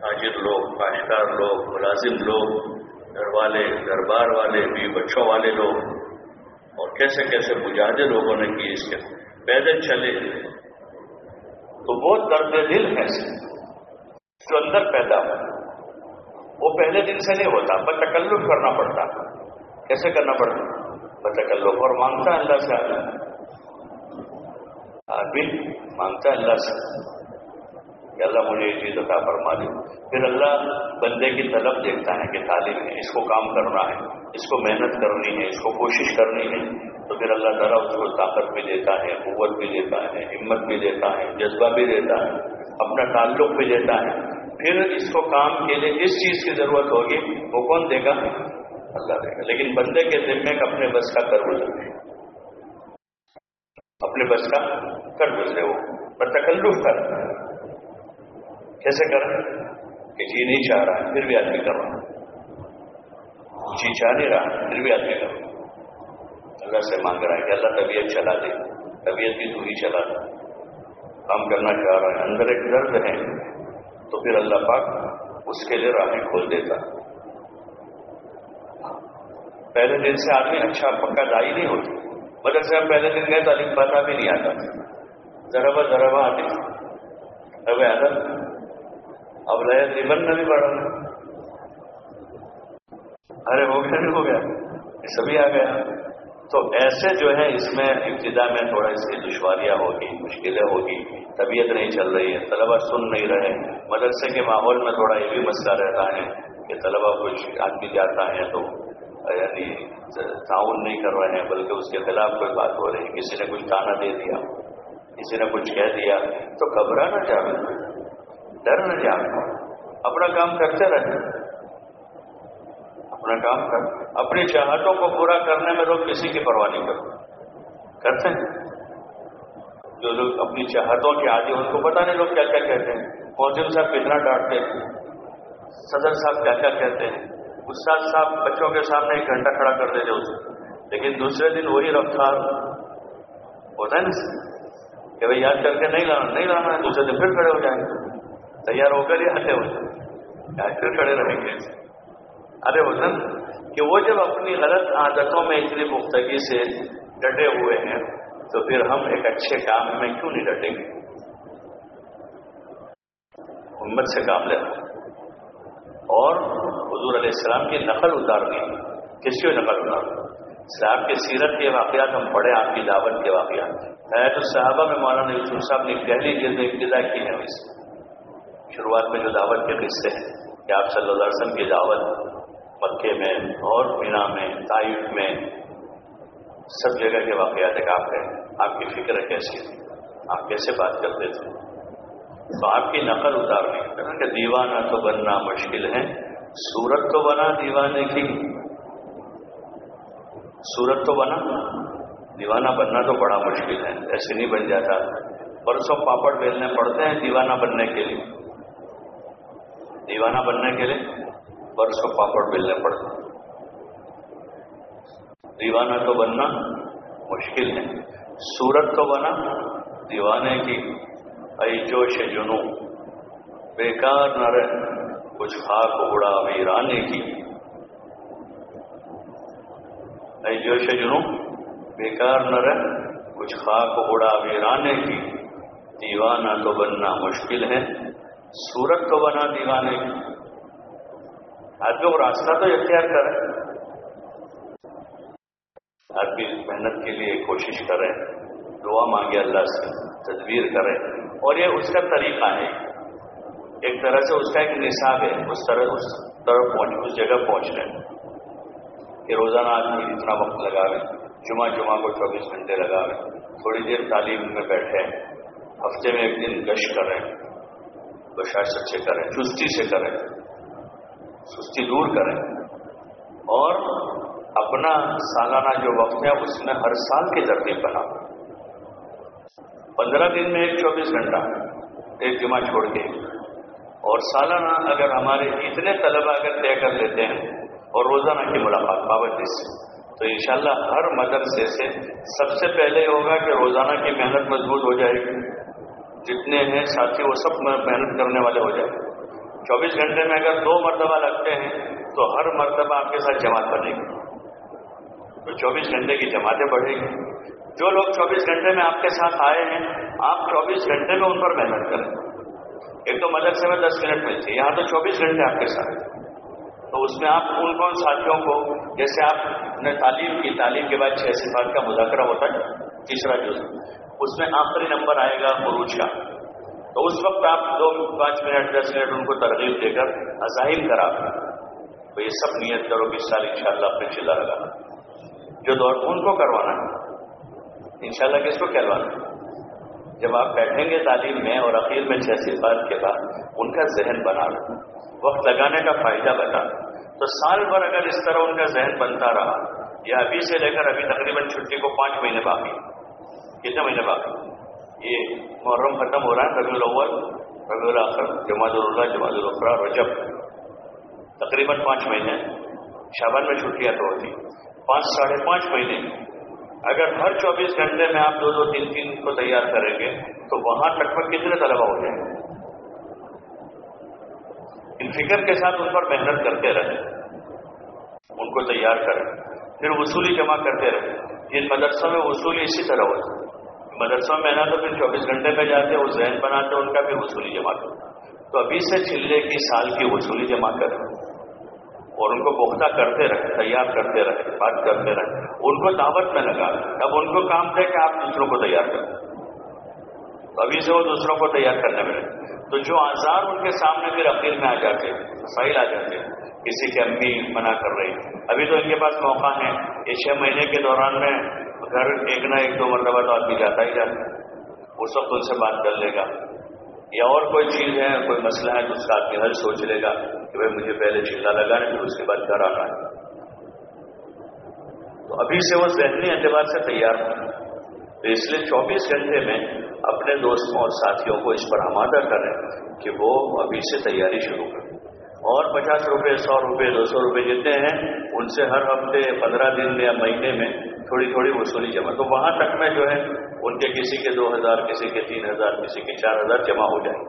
S1: تاجر لوگ کاشتکار لوگ، ملازم لوگ گھر والے گھر بار والے بھی بچوں والے لوگ اور کیسے کیسے مجاہدے لوگوں نے کیے اس کے پیدل چلے۔ تو بہت درد دل ہے جو اندر پیدا ہو وہ پہلے دن سے نہیں ہوتا، پر تکلف کرنا پڑتا۔ کیسے کرنا پڑتا؟ بتکلف اور مانگتا ہے اللہ سے۔ آدمی مانگتا ہے اللہ سے. کہ اللہ مجھے یہ چیز عطا فرما دے. پھر اللہ بندے کی طلب دیکھتا ہے کہ تعلیم ہے، اس کو کام کرنا ہے، اس کو محنت کرنی ہے، اس کو کوشش کرنی ہے۔ تو پھر اللہ تعالیٰ اس کو طاقت بھی دیتا ہے، قوت بھی دیتا ہے، ہمت بھی دیتا ہے، جذبہ بھی دیتا ہے، اپنا تعلق بھی دیتا ہے۔ پھر اس کو کام کے لیے جس چیز کی ضرورت ہوگی، وہ کون دے گا؟ اللہ دے گا۔ لیکن بندے کے ذمے کا اپنے بس کا کر گزرے اپنے بس کا کر گزرے وہ پر تکلف کر۔ کیسے کر؟ کہ جی نہیں چاہ رہا، پھر بھی آدمی کر رہا جی چاہ نہیں رہا، پھر بھی آدمی کر رہا اللہ سے مانگ رہا ہے کہ اللہ طبیعت چلا دے، طبیعت کی دوری چلا دے۔ کام کرنا چاہ رہا ہے، اندر ایک درد ہے۔ تو پھر اللہ پاک اس کے لیے راہیں کھول دیتا۔ پہلے دن سے آدمی اچھا پکا دائی نہیں ہوتی مگر سے ہم پہلے دن گئے تعلیم پتا بھی نہیں آتا۔ ذرا بہ ذرا بہ آتی اب آدت اب لیا جیون میں بھی بڑھا ارے ہو گیا نہیں ہو گیا۔ یہ سبھی آ گیا۔ تو ایسے جو ہے اس میں ابتدا میں تھوڑا اس کی دشواریاں ہوگی، مشکلیں ہوگی، طبیعت نہیں چل رہی ہے طلبا سن نہیں رہے۔ مدرسے کے ماحول میں تھوڑا یہ بھی مسئلہ رہتا ہے کہ طلبا کچھ آدمی جاتا ہے تو یعنی تعاون نہیں کر رہے ہیں، بلکہ اس کے خلاف کوئی بات ہو رہی ہے۔ کسی نے کچھ تانا دے دیا، کسی نے کچھ کہہ دیا، تو گھبرا نہ جانا ڈر نہ جانا اپنا کام کرتے رہے اپنا کام کر۔ اپنی چاہتوں کو پورا کرنے میں لوگ کسی کی پرواہ نہیں کرتے۔ کرتے ہیں۔ جو لوگ اپنی چاہتوں کے آگے ان کو پتا نہیں لوگ کیا کیا کہتے ہیں۔ فوجن صاحب کتنا ڈانٹتے ہیں۔ صدر صاحب کیا کیا کہتے ہیں۔ استاد صاحب بچوں کے سامنے ایک گھنٹہ کھڑا کر دیتے اسے لیکن دوسرے دن وہی رفتار ہوتا ہے نا کہ بھائی یاد کر کے نہیں لانا نہیں لانا ہے، دوسرے دن پھر کھڑے ہو جائیں گے۔ تیار ہو کر ہی آتے ہوتے پھر کھڑے رہیں گے۔ ارے حسن، کہ وہ جب اپنی غلط عادتوں میں اتنی پختگی سے ڈٹے ہوئے ہیں، تو پھر ہم ایک اچھے کام میں کیوں نہیں ڈٹیں گے؟ ہمت سے کام لیں اور حضور علیہ السلام کی نقل اتارنی کس کی نقل اتار؟ صاحب کے سیرت کے واقعات، ہم پڑھے آپ کی دعوت کے واقعات۔ ہے تو صحابہ میں مولانا یوسف صاحب نے پہلی جلد ابتدا کی ہے اس۔ شروعات میں جو دعوت کے قصے ہیں کہ آپ صلی اللہ علیہ وسلم کی دعوت، مکے میں اور مینا میں تائف میں، سب جگہ کے واقعات ایک آپ ہیں۔ آپ کی فکر کیسی تھی آپ کیسے بات کرتے تھے؟ تو آپ کی نقل اتارنے کہ دیوانہ تو بننا مشکل ہے۔ سورت تو بنا دیوانے کی۔ سورت تو بنا؟ دیوانہ بننا تو بڑا مشکل ہے، ایسے نہیں بن جاتا۔ پرسوں پاپڑ بیلنے پڑتے ہیں دیوانہ بننے کے لیے۔ دیوانہ بننے کے لیے برسوں پاپڑ ملنے پڑتے دیوانہ تو بننا مشکل ہے۔ سورت تو بنا دیوانے کی۔ ائی جوش جنو بیکار نہ رہ۔ کچھ خاک اڑا ویرانے کی۔ ائی جوش جنو بیکار نہ رہ، کچھ خاک اڑا ویرانے کی۔ دیوانہ تو بننا مشکل ہے، سورت تو بنا دیوانے کی۔ آدمی وہ راستہ تو اختیار کرے آدمی محنت کے لیے کوشش کرے دعا مانگے اللہ سے، تدبیر کرے۔ اور یہ اس کا طریقہ ہے۔ ایک طرح سے اس کا ایک نصاب ہے، اس طرح اس طرف پہنچ اس جگہ پہنچنے کہ روزانہ آدمی اتنا وقت لگاوے جمعہ جمعہ کو چوبیس گھنٹے لگاوے تھوڑی دیر تعلیم میں بیٹھے ہفتے میں ایک دن گشت کریں بشاش سے کریں چستی سے کریں سستی دور کریں اور اپنا سالانہ جو وقت ہے، اس میں ہر سال کی ترتیب بنا پندرہ دن میں ایک چوبیس گھنٹہ ایک جمعہ چھوڑ کے اور سالانہ اگر ہمارے اتنے طلبہ اگر طے کر لیتے ہیں اور روزانہ کی ملاقات پابندی سے، تو انشاءاللہ ہر مدرسے سے سب سے پہلے ہوگا کہ روزانہ کی محنت مضبوط ہو جائے گی۔ جتنے ہیں ساتھی وہ سب محنت کرنے والے ہو جائیں۔ گے چوبیس گھنٹے میں اگر دو مرتبہ لگتے ہیں، تو ہر مرتبہ آپ کے ساتھ جماعت بنے گی۔ تو چوبیس گھنٹے کی جماعتیں بڑھے گی۔ جو لوگ چوبیس گھنٹے میں آپ کے ساتھ آئے ہیں، آپ چوبیس گھنٹے میں ان پر محنت کریں۔ ایک تو مدرسے میں دس منٹ ملتی ہے یہاں تو چوبیس گھنٹے آپ کے ساتھ۔ تو اس میں آپ ان کون ساتھیوں کو، جیسے آپ نے تعلیم کی، تعلیم کے بعد چھ صفات کا مذاکرہ ہوتا ہے، تیسرا جو اس میں آخری نمبر آئے گا عروج کا۔ تو اس وقت آپ دو، پانچ منٹ، دس منٹ ان کو ترغیب دے کر ظاہر کرا تو یہ سب نیت کرو کہ سال ان شاء اللہ اپنے چلا لگانا جو دور ان کو کروانا ان شاء اللہ کس کو کہلوانا جب آپ بیٹھیں گے تعلیم میں اور عقیل میں چھ صفات کے بعد ان کا ذہن بنا وقت لگانے کا فائدہ بتا تو سال بھر اگر اس طرح ان کا ذہن بنتا رہا، یا ابھی سے لے کر ابھی تقریباً چھٹی کو پانچ مہینے باقی، کتنے مہینے باقی؟ یہ محرم ختم ہو رہا ہے ربی الاول ربی الاخر، جماعت اللہ جماعت الخرا رجب۔ تقریباً پانچ مہینے شابان میں چھٹیاں تو ہوتی۔ پانچ، ساڑھے پانچ مہینے اگر ہر چوبیس گھنٹے میں آپ دو دو تین تین کو تیار کریں گے، تو وہاں تک پر کتنے طلبا ہو جائیں گے؟ ان فکر کے ساتھ ان پر محنت کرتے رہیں، ان کو تیار کریں، پھر وصولی جمع کرتے رہیں۔ جن مدرسوں میں وصولی اسی طرح ہوتی مدرسوں میں نا تو پھر چوبیس گھنٹے میں جاتے، وہ ذہن بناتے، ان کا بھی وصولی جمع کرتے۔ تو ابھی سے چلے کی سال کی وصولی جمع کریں۔ اور ان کو پختہ کرتے رہے، تیار کرتے رہے، بات کرتے رہے۔ ان کو دعوت میں لگا۔ اب ان کو کام تھے کہ آپ دوسروں کو تیار کریں۔ ابھی سے وہ دوسروں کو تیار کرنے میں تو جو آزار ان کے سامنے پھر اپیل میں آ جاتے مسائل آ جاتے، کسی کی امی منع کر رہی ابھی تو ان کے پاس موقع ہے۔ یہ چھ مہینے کے دوران میں گھر ایک نہ ایک دو مرتبہ تو آدمی جاتا ہی جاتا اس وقت ان سے بات کر لے گا۔ یا اور کوئی چیز ہے، کوئی مسئلہ ہے، تو اس کا آدمی حل سوچ لے گا کہ بھائی مجھے پہلے چلا لگانا پھر اس کے بعد گھر آنا ہے۔ تو ابھی سے وہ ذہنی اعتبار سے تیار تو اس لیے چوبیس گھنٹے میں اپنے دوستوں اور ساتھیوں کو اس پر آمادہ کریں کہ وہ ابھی سے تیاری شروع کریں۔ اور پچاس روپے، سو روپے، دو سو روپے جتنے ہیں، ان سے ہر ہفتے پندرہ دن یا مہینے میں تھوڑی تھوڑی وصولی جمع۔ تو وہاں تک میں جو ہے، ان کے کسی کے دو ہزار، کسی کے تین ہزار، کسی کے چار ہزار جمع ہو جائیں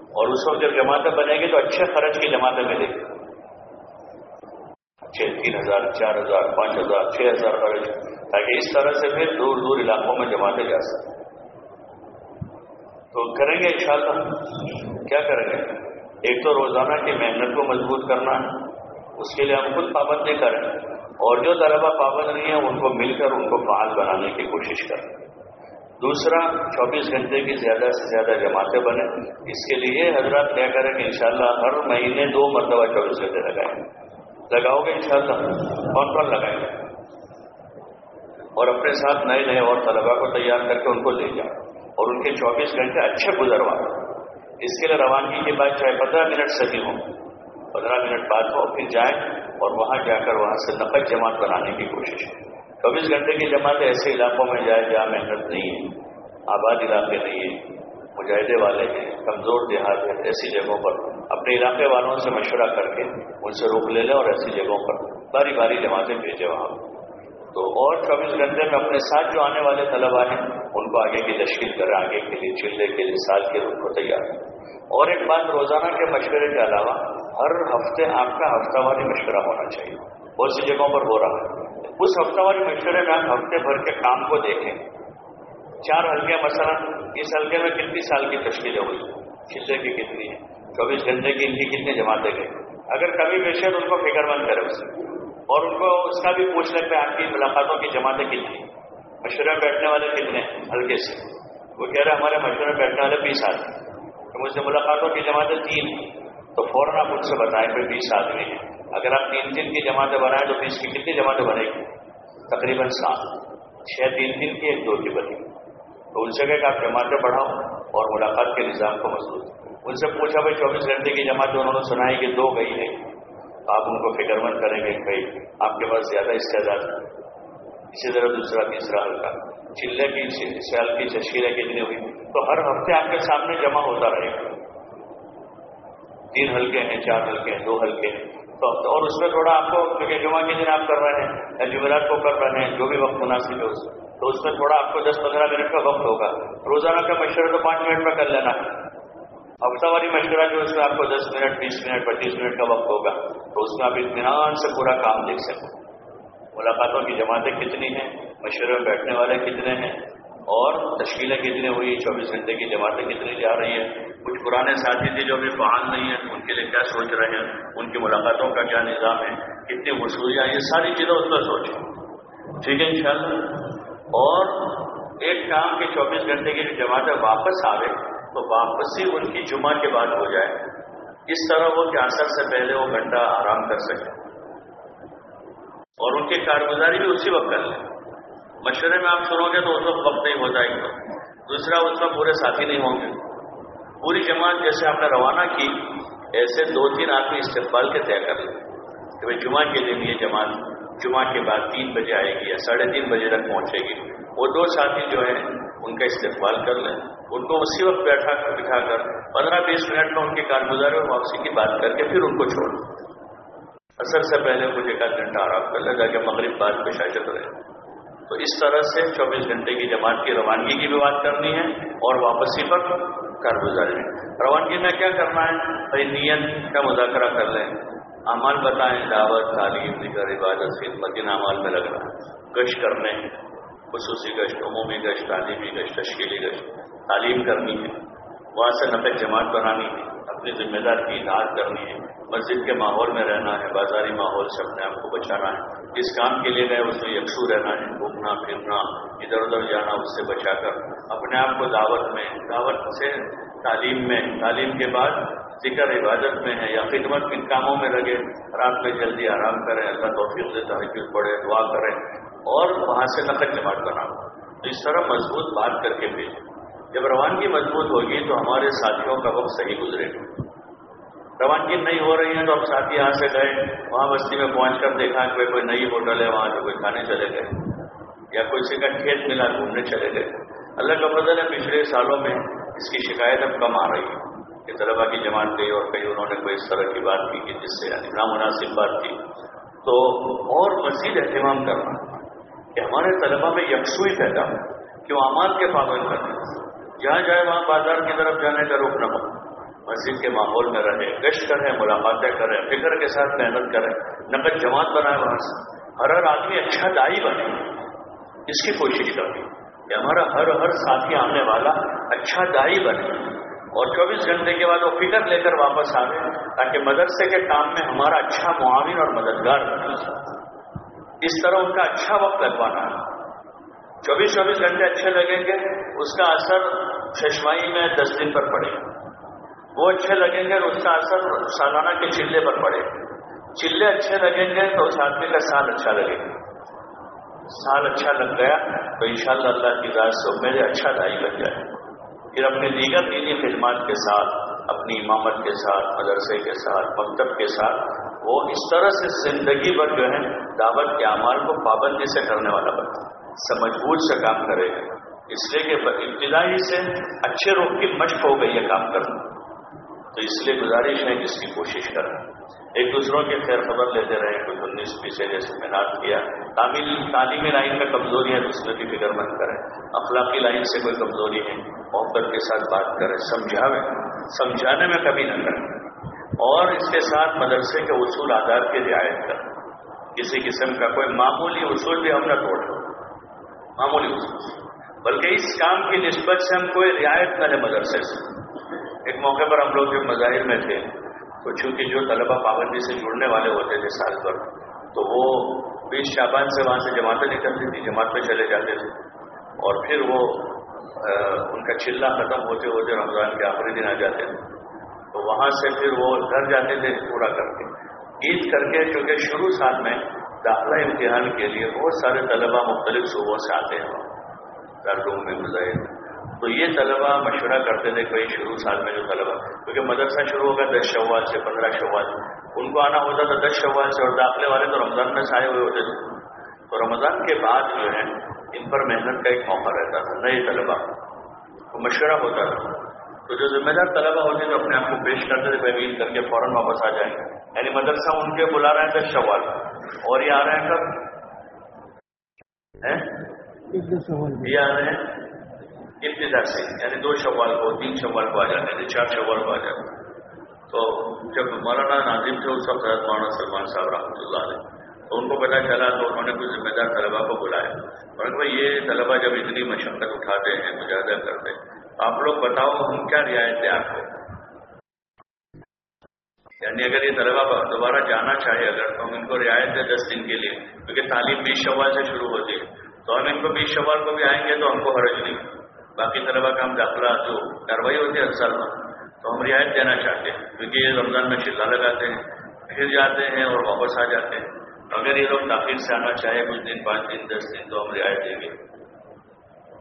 S1: اور اس وقت جب جماعتیں بنے گی تو اچھے خرچ کی جماعتیں ملے گی۔ چھ، تین ہزار، چار ہزار، پانچ ہزار، چھ ہزار خرچ، تاکہ اس طرح سے پھر دور دور علاقوں میں جماعتیں جا سکیں۔ تو کریں گے انشاءاللہ۔ کیا کریں گے؟ ایک تو روزانہ کی محنت کو مضبوط کرنا ہے اس کے لیے ہم خود پابندی کریں۔ اور جو طلبہ پابند نہیں ہیں، ان کو مل کر ان کو فعال بنانے کی کوشش کریں۔ دوسرا، چوبیس گھنٹے کی زیادہ سے زیادہ جماعتیں بنے اس کے لیے حضرات کیا کریں کہ انشاءاللہ ہر مہینے دو مرتبہ چوبیس گھنٹے لگائیں۔ لگاؤ گے انشاءاللہ؟ کون کون لگائیں گے؟ اور اپنے ساتھ نئے نئے اور طلبا کو تیار کر کے ان کو لے جائیں اور ان کے چوبیس گھنٹے اچھے گزروا۔ اس کے لیے روانگی کے بعد چاہے پندرہ منٹ سے بھی ہوں، پندرہ منٹ بعد ہو، پھر جائیں اور وہاں جا کر وہاں سے نقد جماعت بنانے کی کوشش چوبیس گھنٹے کی جماعت ایسے علاقوں میں جائے جہاں محنت نہیں ہے، آباد علاقے نہیں ہے مجاہدے والے ہیں، کمزور دیہات ہیں، ایسی جگہوں پر اپنے علاقے والوں سے مشورہ کر کے ان سے روک لے لیں اور ایسی جگہوں پر باری باری جماعتیں بھیجے وہاں۔ تو اور چوبیس گھنٹے میں اپنے ساتھ جو آنے والے طلبا ہیں، ان کو آگے کی تشکیل کریں، آگے کے لیے چلے کے لیے سال کے ان کو تیار اور ایک بات روزانہ کے مشورے کے علاوہ، ہر ہفتے آپ کا ہفتہ واری مشورہ ہونا چاہیے۔ بہت سی جگہوں پر ہو رہا ہے۔ اس ہفتہ واری مشورے میں آپ ہفتے بھر کے کام کو دیکھیں۔ چار ہلکے مثلا اس ہلکے میں کتنی سال کی تشکیلیں ہوئی؟ چلے کی کتنی ہے چوبیس گھنٹے کی ان کی کتنے جماعتیں گئے اگر کبھی پیشے تو ان کو فکر مند کرے اس اور ان کو اس کا بھی پوچھ لیں کہ آپ کی ملاقاتوں کی جماعتیں کتنی مشورے میں بیٹھنے والے کتنے ہلکے سے۔ وہ کہہ رہے ہمارے مشورے میں بیٹھنے والے بیس آدمی تو مجھ سے ملاقاتوں کی جماعتیں تین تو فوراً آپ مجھ سے بتائیں کہ بیس آدمی ہیں۔ اگر آپ تین دن کی جماعتیں بنائیں تو بیس کی کتنی جماعتیں بنے گی؟ تقریباً سات۔ چھ تین دن کی، ایک دو کی بنے گی۔ تو ان سے کہ آپ جماعتیں بڑھاؤ اور ملاقات کے نظام کو مضبوط۔ ان سے پوچھا بھائی چوبیس گھنٹے کی جماعت انہوں نے سنائی کہ دو گئی ہے آپ ان کو فکر مند کریں گے بھائی، آپ کے پاس زیادہ استعداد اسی طرح دوسرا، تیسرا ہلکا چلے کی، سیال کی تشکیلیں کتنی ہوئی؟ تو ہر ہفتے آپ کے سامنے جمع ہوتا رہے۔ گا تین ہلکے ہیں، چار ہلکے ہیں، دو ہلکے ہیں۔ تو اور اس میں تھوڑا آپ کو، کیونکہ جمعہ کے دن آپ کر رہے ہیں، یا جمعرات کو کر رہے ہیں، جو بھی وقت مناسب ہے اس تو اس میں تھوڑا آپ کو دس پندرہ منٹ کا وقت ہوگا۔ روزانہ کا مشورہ تو پانچ منٹ میں کر لینا۔ ہفتہ واری مشورہ جو اس میں آپ کو دس منٹ، بیس منٹ، پچیس منٹ کا وقت ہوگا۔ تو اس میں آپ اطمینان سے پورا کام دیکھ سکیں ملاقاتوں کی جماعتیں کتنی ہیں؟ مشورے میں بیٹھنے والے کتنے ہیں؟ اور تشکیلیں کتنی ہوئی؟ چوبیس گھنٹے کی جماعتیں کتنی جا رہی ہیں؟ کچھ پرانے ساتھی تھے جو ابھی فعال نہیں ہیں، ان کے لیے کیا سوچ رہے ہیں؟ ان کی ملاقاتوں کا کیا نظام ہے؟ کتنی وصولیاں یہ ساری چیزیں اس پر سوچیں ٹھیک ہے ان اور ایک کام کے چوبیس گھنٹے کی جماعتیں واپس آئے تو واپسی ان کی جمعہ کے بعد ہو جائے۔ اس طرح وہ کہ اثر سے پہلے وہ گھنٹہ آرام کر سکے۔ اور ان کی کارگزاری بھی اسی وقت کر لیں مشورے میں آپ سنو گے تو اس وقت وقت نہیں ہو جائے گا دوسرا، اس میں پورے ساتھی نہیں ہوں گے۔ پوری جماعت جیسے آپ نے روانہ کی، ایسے دو تین آدمی استقبال کے طے کر لیں۔ کہ بھائی جمعہ کے دن یہ جماعت جمعہ کے بعد تین بجے آئے گی یا ساڑھے تین بجے تک پہنچے گی۔ وہ دو ساتھی جو ہیں ان کا استقبال کر لیں۔ ان کو اسی وقت بیٹھا کر بٹھا کر پندرہ بیس منٹ میں ان کی کارگزاری اور واپسی کی بات کر کے پھر ان کو چھوڑ۔ اثر سے پہلے مجھے ایک گھنٹہ آرام کر لیں تاکہ مغرب بعد پہ شاید رہے۔ تو اس طرح سے چوبیس گھنٹے کی جماعت کی روانگی کی بھی بات کرنی ہے اور واپسی پر کارگزاری۔ روانگی میں کیا کرنا ہے؟ بھائی نیت کا مذاکرہ کر لیں۔ اعمال بتائیں، دعوت، تعلیم دیگر عبادت، خدمت، ان اعمال میں لگنا۔ گشت کرنے۔ خصوصی گشت، عمومی گشت، تعلیمی گشت، تشکیلی گشت، تعلیم کرنی ہے۔ وہاں سے نقد جماعت بنانی ہے، اپنی ذمہ دار کی اطاعت کرنی ہے۔ مسجد کے ماحول میں رہنا ہے، بازاری ماحول سے اپنے آپ کو بچانا ہے۔ جس کام کے لیے گئے، اس میں یکسو رہنا ہے، گھومنا، پھرنا، ادھر ادھر جانا، اس سے بچا کر۔ اپنے آپ کو دعوت میں، دعوت سے تعلیم میں، تعلیم کے بعد ذکر عبادت میں ہے، یا خدمت کن کاموں میں لگے، رات میں جلدی آرام کریں، اللہ توفیق سے تحقیق پڑھے دعا کریں۔ اور وہاں سے نقد جماعت بنا تو اس طرح مضبوط بات کر کے بھیجیں۔ جب روانگی مضبوط ہوگی تو ہمارے ساتھیوں کا وقت صحیح گزرے گا۔ روانگی نہیں ہو رہی ہے تو اب ساتھی یہاں سے گئے، وہاں بستی میں پہنچ کر دیکھا کہ کوئی نئی ہوٹل ہے، وہاں سے کوئی کھانے چلے گئے۔ یا کوئی کا کھیت ملا، گھومنے چلے گئے۔ اللہ کا فضل ہے پچھلے سالوں میں اس کی شکایت اب کم آ رہی ہے۔ کہ طلبا کی جماعت گئی اور کئی انہوں نے کوئی اس طرح کی بات کی کہ جس سے یعنی نامناسب بات کی تو اور مزید اہتمام کرنا۔ کہ ہمارے طلبا میں یکسوئی پیدا ہو، کہ وہ امال کے پابند کریں جہاں جائے وہاں بازار کی طرف جانے کا روک نہ ہو۔ مسجد کے ماحول میں رہے، گشت کریں، ملاقاتیں کریں، فکر کے ساتھ محنت کریں، نقد جماعت بنائے وہاں سے۔ ہر ہر آدمی اچھا دائی بنے۔ اس کی کوشش کریں کہ ہمارا ہر ہر ساتھی آنے والا اچھا دائی بنے۔
S2: اور چوبیس گھنٹے کے بعد وہ فکر لے کر واپس آ تاکہ مدرسے کے کام میں ہمارا اچھا معاون اور مددگار بنے۔ اس طرح ان کا اچھا وقت لگوانا چوبیس چوبیس گھنٹے اچھے لگیں گے، اس کا اثر چشمائی میں دس دن پر پڑے۔ وہ اچھے لگیں گے، اس کا اثر سالانہ کے چلے پر پڑے۔ چلے اچھے لگیں گے تو اس آدمی کا سال اچھا لگے گا۔ سال اچھا لگ گیا تو انشاءاللہ اللہ کی ذات سے میرے اچھا دائی لگ جائے۔ پھر اپنے دیگر دینی خدمات کے ساتھ، اپنی امامت کے ساتھ، مدرسے کے ساتھ، مکتب کے ساتھ وہ اس طرح سے زندگی بھر جو ہے دعوت کے اعمال کو پابندی سے کرنے والا بنتا سمجھ بوجھ سے کام کرے گا۔ اس لیے کہ ابتدائی سے اچھے روح کی مشق ہو گئی ہے کام کرنا۔ تو اس لیے گزارش ہے کہ اس کی کوشش کریں ایک دوسروں کے خیر خبر لیتے رہے کچھ انیس پیچھے جیسے محنت کیا۔ تعمیل، تعلیمی لائن میں کمزوری ہے تو اس میں بھی فکر مند کریں اخلاقی لائن سے کوئی کمزوری ہے، محبت کے ساتھ بات کریں سمجھاویں سمجھانے میں کبھی نہ کریں اور اس کے ساتھ مدرسے کے اصول آداب کی رعایت کریں کسی قسم کا کوئی معمولی اصول بھی ہم نہ توڑ معمولی اصول۔ بلکہ اس کام کی نسبت سے ہم کوئی رعایت کریں مدرسے سے۔ ایک موقع پر ہم لوگ جو مظاہر میں تھے، تو چونکہ جو طلبہ پابندی سے جڑنے والے ہوتے تھے سال پر تو وہ بیس شابان سے وہاں سے جماعتیں نکلتی تھی جماعت میں چلے جاتے تھے۔ اور پھر وہ ان کا چلہ ختم ہوتے ہوتے رمضان کے آخری دن آ جاتے تھے۔ تو وہاں سے پھر وہ گھر جاتے تھے، پورا کر کے عید کر کے چونکہ شروع سال میں داخلہ امتحان کے لیے بہت سارے طلبہ مختلف صوبوں سے آتے ہیں۔ دردوں میں گزارے تو یہ طلبہ مشورہ کرتے تھے کوئی شروع سال میں جو طلبہ، کیونکہ مدرسہ شروع ہوگا دس شوال سے پندرہ شوال۔ ان کو آنا ہوتا تھا دس شوال سے اور داخلے والے تو رمضان میں سائے ہوئے ہوتے تھے۔ تو رمضان کے بعد جو ہے، ان پر محنت کا ایک موقع رہتا تھا، نئے طلبہ۔ کو مشورہ ہوتا تھا۔ تو جو ذمہ دار طلبہ ہوتے تو اپنے آپ کو پیش کرتے تھے بھائی کر کے فوراً واپس آ جائیں گے۔ یعنی مدرسہ ان کے بلا رہے ہیں دس شوال۔ اور یہ آ رہے ہیں کب؟ یہ آ رہے ہیں ابتدا سے۔ یعنی دو شوال کو، تین شوال کو آ جاتے تھے چار شوال کو آ جاتے تو جب مولانا ناظم تھے، اس وقت مولانا سلمان صاحب رحمۃ اللہ علیہ۔ تو ان کو پتا چلا تو انہوں نے کچھ ذمہ دار طلبا کو بلایا۔ اور بھائی یہ طلبا جب اتنی مشقت اٹھاتے ہیں، مجاہدہ کرتے آپ لوگ بتاؤ ہم کیا رعایت دیں آپ کو؟ یعنی اگر یہ طلبا دوبارہ جانا چاہے اگر تو ہم ان کو رعایت دیں دس دن کے لیے، کیونکہ تعلیم بیس شوال سے شروع ہوتی ہے۔ تو ہم ان کو بیس شوال کو بھی آئیں گے تو ہم کو حرج نہیں۔ باقی طلبا کا ہم داخلہ جو کاروائی ہوتی ہے ہر سال میں تو ہم رعایت دینا چاہتے ہیں، کیونکہ یہ رمضان میں شلہ لگاتے ہیں، پھر جاتے ہیں اور واپس آ جاتے ہیں۔ اگر یہ لوگ تاخیر سے آنا چاہے کچھ دن، پانچ دن، دس دن، تو ہم رعایت دیں گے۔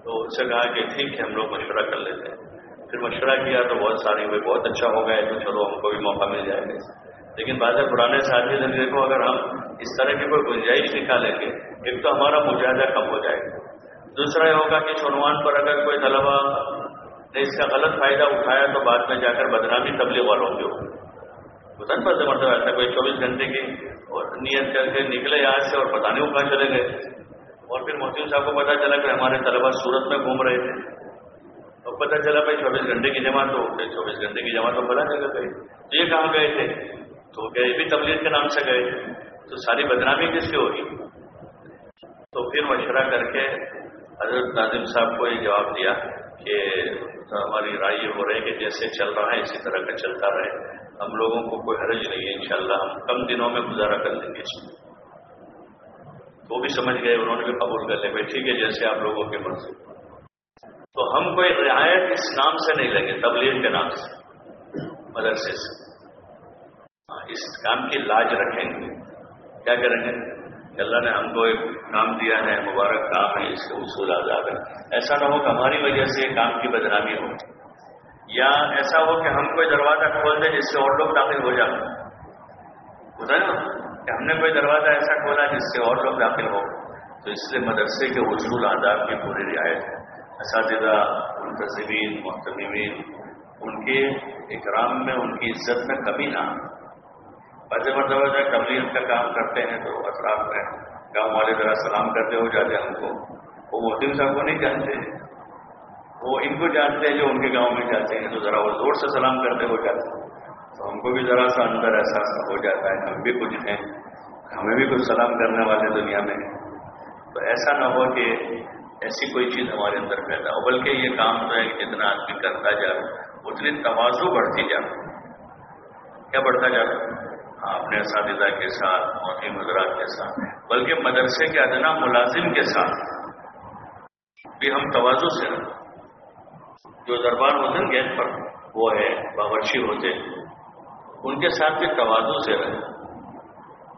S2: تو اس سے کہا کہ ٹھیک ہے، ہم لوگ مشورہ کر لیتے ہیں۔ پھر مشورہ کیا تو بہت ساری ہوئے بہت اچھا ہو گیا تو چلو ہم کو بھی موقع مل جائے گا۔ لیکن بعض پرانے ساتھی نے دیکھو اگر ہم اس طرح کی کوئی گنجائش نکالیں گے، ایک تو ہمارا مجاہدہ کم ہو جائے گا۔ دوسرا یہ ہوگا کہ عنوان پر اگر کوئی طلبا نے اس کا غلط فائدہ اٹھایا تو بعد میں جا کر بدنامی تبلیغ والوں کی ہوتا نا پتہ مرتبہ ایسا کوئی چوبیس گھنٹے کی اور نیت کر کے نکلے یہاں سے اور پتہ نہیں کہاں چلے گئے۔ اور پھر محسن صاحب کو پتا چلا کہ ہمارے طلبا سورت میں گھوم رہے تھے۔ اور پتہ چلا بھائی چوبیس گھنٹے کی جماعت ہو گئی، چوبیس گھنٹے کی جماعت تو پتا چلے گئی تو یہ کہاں گئے تھے؟ تو کیا یہ بھی تبلیغ کے نام سے گئے۔ تھے تو ساری بدنامی کس کی ہوگی؟ تو پھر مشورہ کر کے حضرت ناظم صاحب کو یہ جواب دیا کہ ہماری رائے یہ ہو رہی ہے کہ جیسے چل رہا ہے، اسی طرح کا چلتا رہے۔ ہم لوگوں کو کوئی حرج نہیں ہے، انشاءاللہ ہم کم دنوں میں گزارا کر لیں گے۔ وہ بھی سمجھ گئے، انہوں نے بھی قبول کر لیا، بھائی ٹھیک ہے، جیسے آپ لوگوں کے مرضی تو ہم کوئی رعایت اس نام سے نہیں لیں گے، تبلیغ کے نام سے، مدرسے سے۔ ہاں، اس کام کی لاج رکھیں گے۔ کیا کریں گے؟ اللہ نے ہم کو ایک کام دیا ہے، مبارک کام ہے، اس کے اصول آزاد ہے ایسا نہ ہو کہ ہماری وجہ سے کام کی بدنامی ہو۔ یا ایسا ہو کہ ہم کوئی دروازہ کھول دیں جس سے اور لوگ داخل ہو جائیں۔ ہوتا ہے نا؟ کہ ہم نے کوئی دروازہ ایسا کھولا جس سے اور لوگ داخل ہو تو اس لیے مدرسے کے اصول آداب کی پوری رعایت ہے۔ اساتذہ، منتظمین محتمین ان کے اکرام میں ان کی عزت میں کمی نہ بعض مرتبہ جب تبلیغ کا کام کرتے ہیں تو اطراف میں گاؤں والے ذرا سلام کرتے ہو جاتے ہیں ہم کو۔ وہ محدود صاحب کو نہیں جانتے۔ وہ ان کو جانتے ہیں جو ان کے گاؤں میں جاتے ہیں تو ذرا وہ زور سے سلام کرتے ہو جاتے ہیں۔ تو ہم کو بھی ذرا سا اندر احساس ہو جاتا ہے ہم بھی کچھ ہیں ہمیں بھی کچھ سلام کرنے والے دنیا میں تو ایسا نہ ہو کہ ایسی کوئی چیز ہمارے اندر پیدا ہو، بلکہ یہ کام تو ہے کہ جتنا آدمی کرتا جائے اتنی توازو بڑھتی جا کیا بڑھتا جا رہا ہاں اپنے اساتذہ کے ساتھ موتی حضرات کے ساتھ، بلکہ مدرسے کے ادنا ملازم کے ساتھ بھی ہم توازو سے جو دربار ہوتے ہیں گیٹ پر وہ ہے، باورچی ہوتے ان کے ساتھ بھی توازو سے رہے۔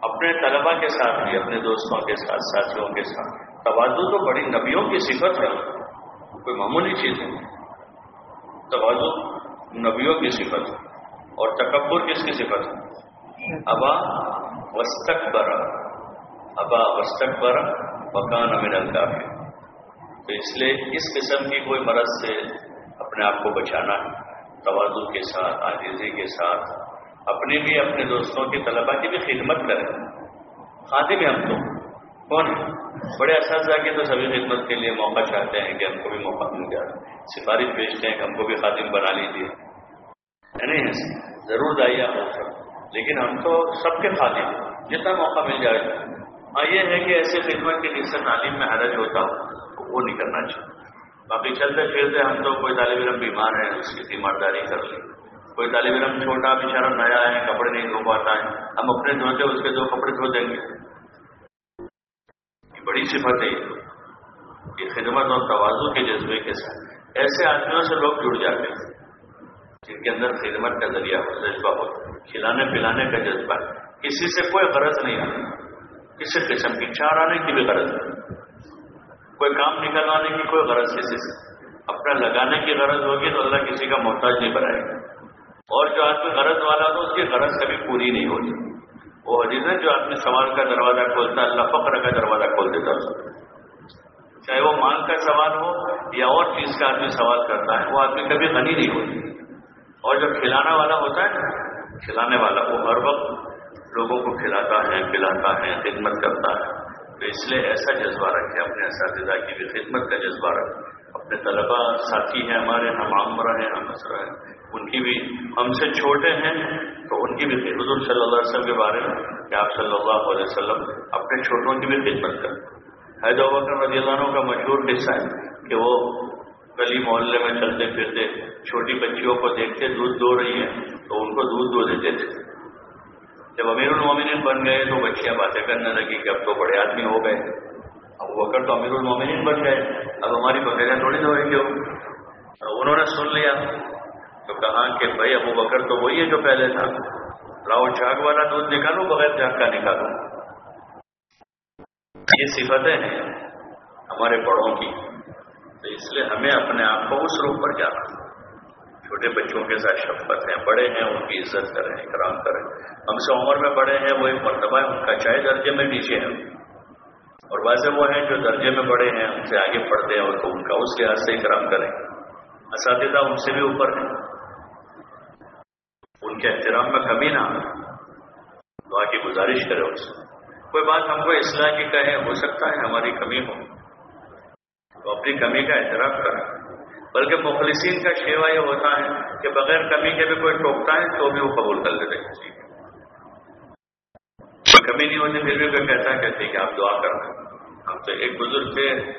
S2: اپنے طلبا کے ساتھ بھی، اپنے دوستوں کے ساتھ، ساتھیوں کے ساتھ۔ توازو تو بڑی نبیوں کی صفت ہے۔ کوئی معمولی چیز نہیں۔ توازو نبیوں کی صفت ہے اور تکبر کس کی صفت ہے؟ ابا وسطک برا ابا وسطک برا مکان امین الکافی تو اس لیے اس قسم کی کوئی مرض سے اپنے آپ کو بچانا ہے۔ توازو کے ساتھ آجیزی کے ساتھ اپنی بھی اپنے دوستوں کی طلبا کی بھی خدمت کریں۔ خادم ہیں ہم تو۔ کون ہے بڑے اساتذہ کی تو سبھی خدمت کے لیے موقع چاہتے ہیں کہ ہم کو بھی موقع مل جائے۔ سفارش بھیجتے ہیں کہ ہم کو بھی خادم بنا لیجیے نہیں یعنی ضرور دائیا ہو سب لیکن ہم تو سب کے خادم جتنا موقع مل جائے۔ ہاں یہ ہے کہ ایسے خدمت کے جس سے تعلیم میں حرج ہوتا ہو، وہ نہیں کرنا چاہیے۔ باقی چلتے پھرتے ہم تو کوئی طالب علم بیمار ہے، اس کی تیمارداری کر لیں۔ کوئی طالب علم چھوٹا، بیچارہ نیا ہے، کپڑے نہیں دھو پاتا ہے۔ ہم اپنے دھوتے اس کے دو کپڑے دھو دیں گے۔ یہ بڑی صفت ہے یہ۔ خدمت اور توازو کے جذبے کے ساتھ۔ ایسے آدمیوں سے لوگ جڑ جاتے ہیں۔ جن کے اندر خدمت کا ذریعہ ہو جذبہ ہو۔ کھلانے پلانے کا جذبہ۔ کسی سے کوئی غرض نہیں آتا۔ کسی قسم کی چار آنے کی بھی غرض نہیں۔ کوئی کام نکلوانے کی کوئی غرض کسی سے۔ اپنا لگانے کی غرض ہوگی تو اللہ کسی کا محتاج نہیں بنائے گا۔ اور جو آدمی غرض والا تو اس کی غرض کبھی پوری نہیں ہوتی۔ وہ حدیث ہے، جو آدمی سوال کا دروازہ کھولتا ہے، اللہ فخر کا دروازہ کھول دیتا چاہے وہ مال کا سوال ہو یا اور چیز کا آدمی سوال کرتا ہے، وہ آدمی کبھی غنی نہیں ہوتی اور جو کھلانا والا ہوتا ہے، کھلانے والا وہ ہر وقت لوگوں کو کھلاتا ہے، پلاتا ہے، خدمت کرتا ہے۔ تو اس لیے ایسا جذبہ رکھے اپنے اساتذہ کی بھی خدمت کا جذبہ رکھے اپنے طلبا ساتھی ہیں ہمارے ہم عمر ہیں ہم اسرا ہیں۔ ان کی بھی ہم سے چھوٹے ہیں، تو ان کی بھی حضور صلی اللہ علیہ وسلم کے بارے میں کہ آپ صلی اللہ علیہ وسلم اپنے چھوٹوں کی بھی خدمت کریں۔ حیدر رضی اللہ عنہ کا مشہور قصہ ہے کہ وہ گلی محلے میں چلتے پھرتے چھوٹی بچیوں کو دیکھتے، دودھ دو رہی ہیں، تو ان کو دودھ دو دیتے تھے۔ جب امیر المومنین بن گئے تو بچیاں باتیں کرنے لگی کہ اب تو بڑے آدمی ہو گئے۔ اب وہ تو امیر المومنین بن گئے۔ اب ہماری بکریاں تھوڑی دھوئیں گے انہوں نے سن لیا۔ تو کہا کہ بھائی ابو بکر تو وہی ہے جو پہلے تھا۔ لاؤ جھاگ والا دودھ نکالو، بغیر جھاگ کا نکالو۔ یہ صفتیں ہیں ہمارے بڑوں کی۔ تو اس لیے ہمیں اپنے آپ کو اس روپ پر جانا۔ چھوٹے بچوں کے ساتھ شفقت ہیں، بڑے ہیں، ان کی عزت کریں، اکرام کریں۔ ہم سے عمر میں بڑے ہیں، وہ ایک مرتبہ ہے ان کا چاہے درجے میں نیچے ہیں۔ اور واضح وہ ہیں جو درجے میں بڑے ہیں، ان سے آگے پڑھتے ہیں اور تو ان کا اس لحاظ سے اکرام کریں۔ اساتذہ ان سے بھی اوپر ہیں۔ ان کے احترام میں کمی نہ دعا کی گزارش کرے اس کوئی بات ہم کو اصلاح کی کہے ہو سکتا ہے ہماری کمی ہو۔ تو اپنی کمی کا احترام کریں۔ بلکہ مخلصین کا شیوا یہ ہوتا ہے کہ بغیر کمی کے بھی کوئی ٹوکتا ہے تو بھی وہ قبول کر لیتے کسی کمی نہیں ہوتی پھر بھی کوئی کہتا ہے، کہتے کہ آپ دعا کر ہم تو ایک بزرگ تھے،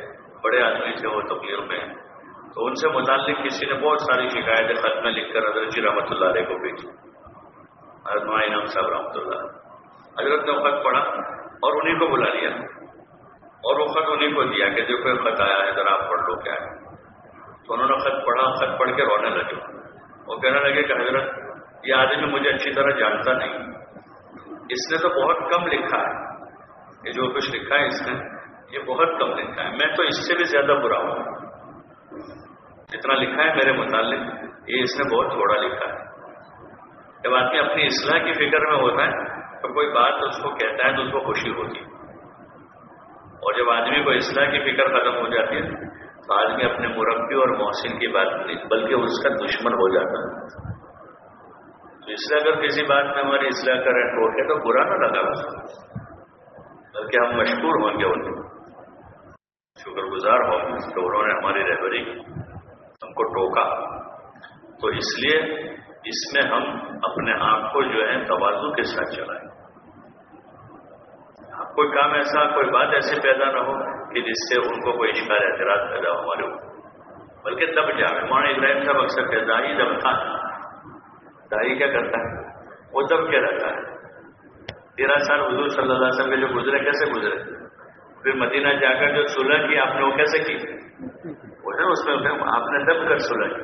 S2: بڑے آدمی تھے وہ تبلیغ میں۔ تو ان سے متعلق کسی نے بہت ساری شکایتیں خط میں لکھ کر حضرت جی رحمۃ اللہ علیہ کو بھیجی۔ حضرت نام صاحب رحمۃ اللہ۔ حضرت نے خط پڑھا اور انہیں کو بلا لیا۔ اور وہ خط انہیں کو دیا کہ جو کوئی خط آیا ہے، ذرا آپ پڑھ لو کیا ہے۔ تو انہوں نے خط پڑھا، خط پڑھ کے رونے لگے۔ وہ کہنے لگے کہ حضرت، یہ آدمی مجھے اچھی طرح جانتا نہیں۔ اس نے تو بہت کم لکھا ہے۔ یہ جو کچھ لکھا ہے اس نے یہ بہت کم لکھا ہے۔ میں تو اس سے بھی زیادہ برا ہوں۔ جتنا لکھا ہے میرے متعلق، یہ اس نے بہت تھوڑا لکھا ہے۔ جب آدمی اپنی اصلاح کی فکر میں ہوتا ہے، تو کوئی بات اس کو کہتا ہے تو اس کو خوشی ہوتی اور جب آدمی کو اصلاح کی فکر ختم ہو جاتی ہے، تو آدمی اپنے مربی اور محسن کی بات نہیں، بلکہ اس کا دشمن ہو جاتا ہے۔ تو اس لیے اگر کسی بات میں ہماری اصلاح کریں ٹوٹے تو برا نہ لگا۔ بلکہ ہم مشہور ہوں گے ان شکر گزار ہوں کہ انہوں نے ہماری رہبری ہم کو ٹوکا۔ تو اس لیے اس میں ہم اپنے آپ کو جو ہے توازو کے ساتھ چلائیں۔ ہاں، کوئی کام ایسا، کوئی بات ایسی پیدا نہ ہو کہ جس سے ان کو کوئی شکار اعتراض پیدا ہو، ہمارے اوپر۔ بلکہ دب جا مولانا ابراہیم صاحب اکثر کہ دائی دبتا دائی کیا کرتا ہے؟ وہ دب کے رہتا ہے؟ تیرہ سال حضور صلی اللہ علیہ وسلم کے جو گزرے، کیسے گزرے؟ پھر مدینہ جا کر جو سلح کی آپ نے وہ کیسے کی؟ وہ اس میں آپ نے دب کر سلح کی۔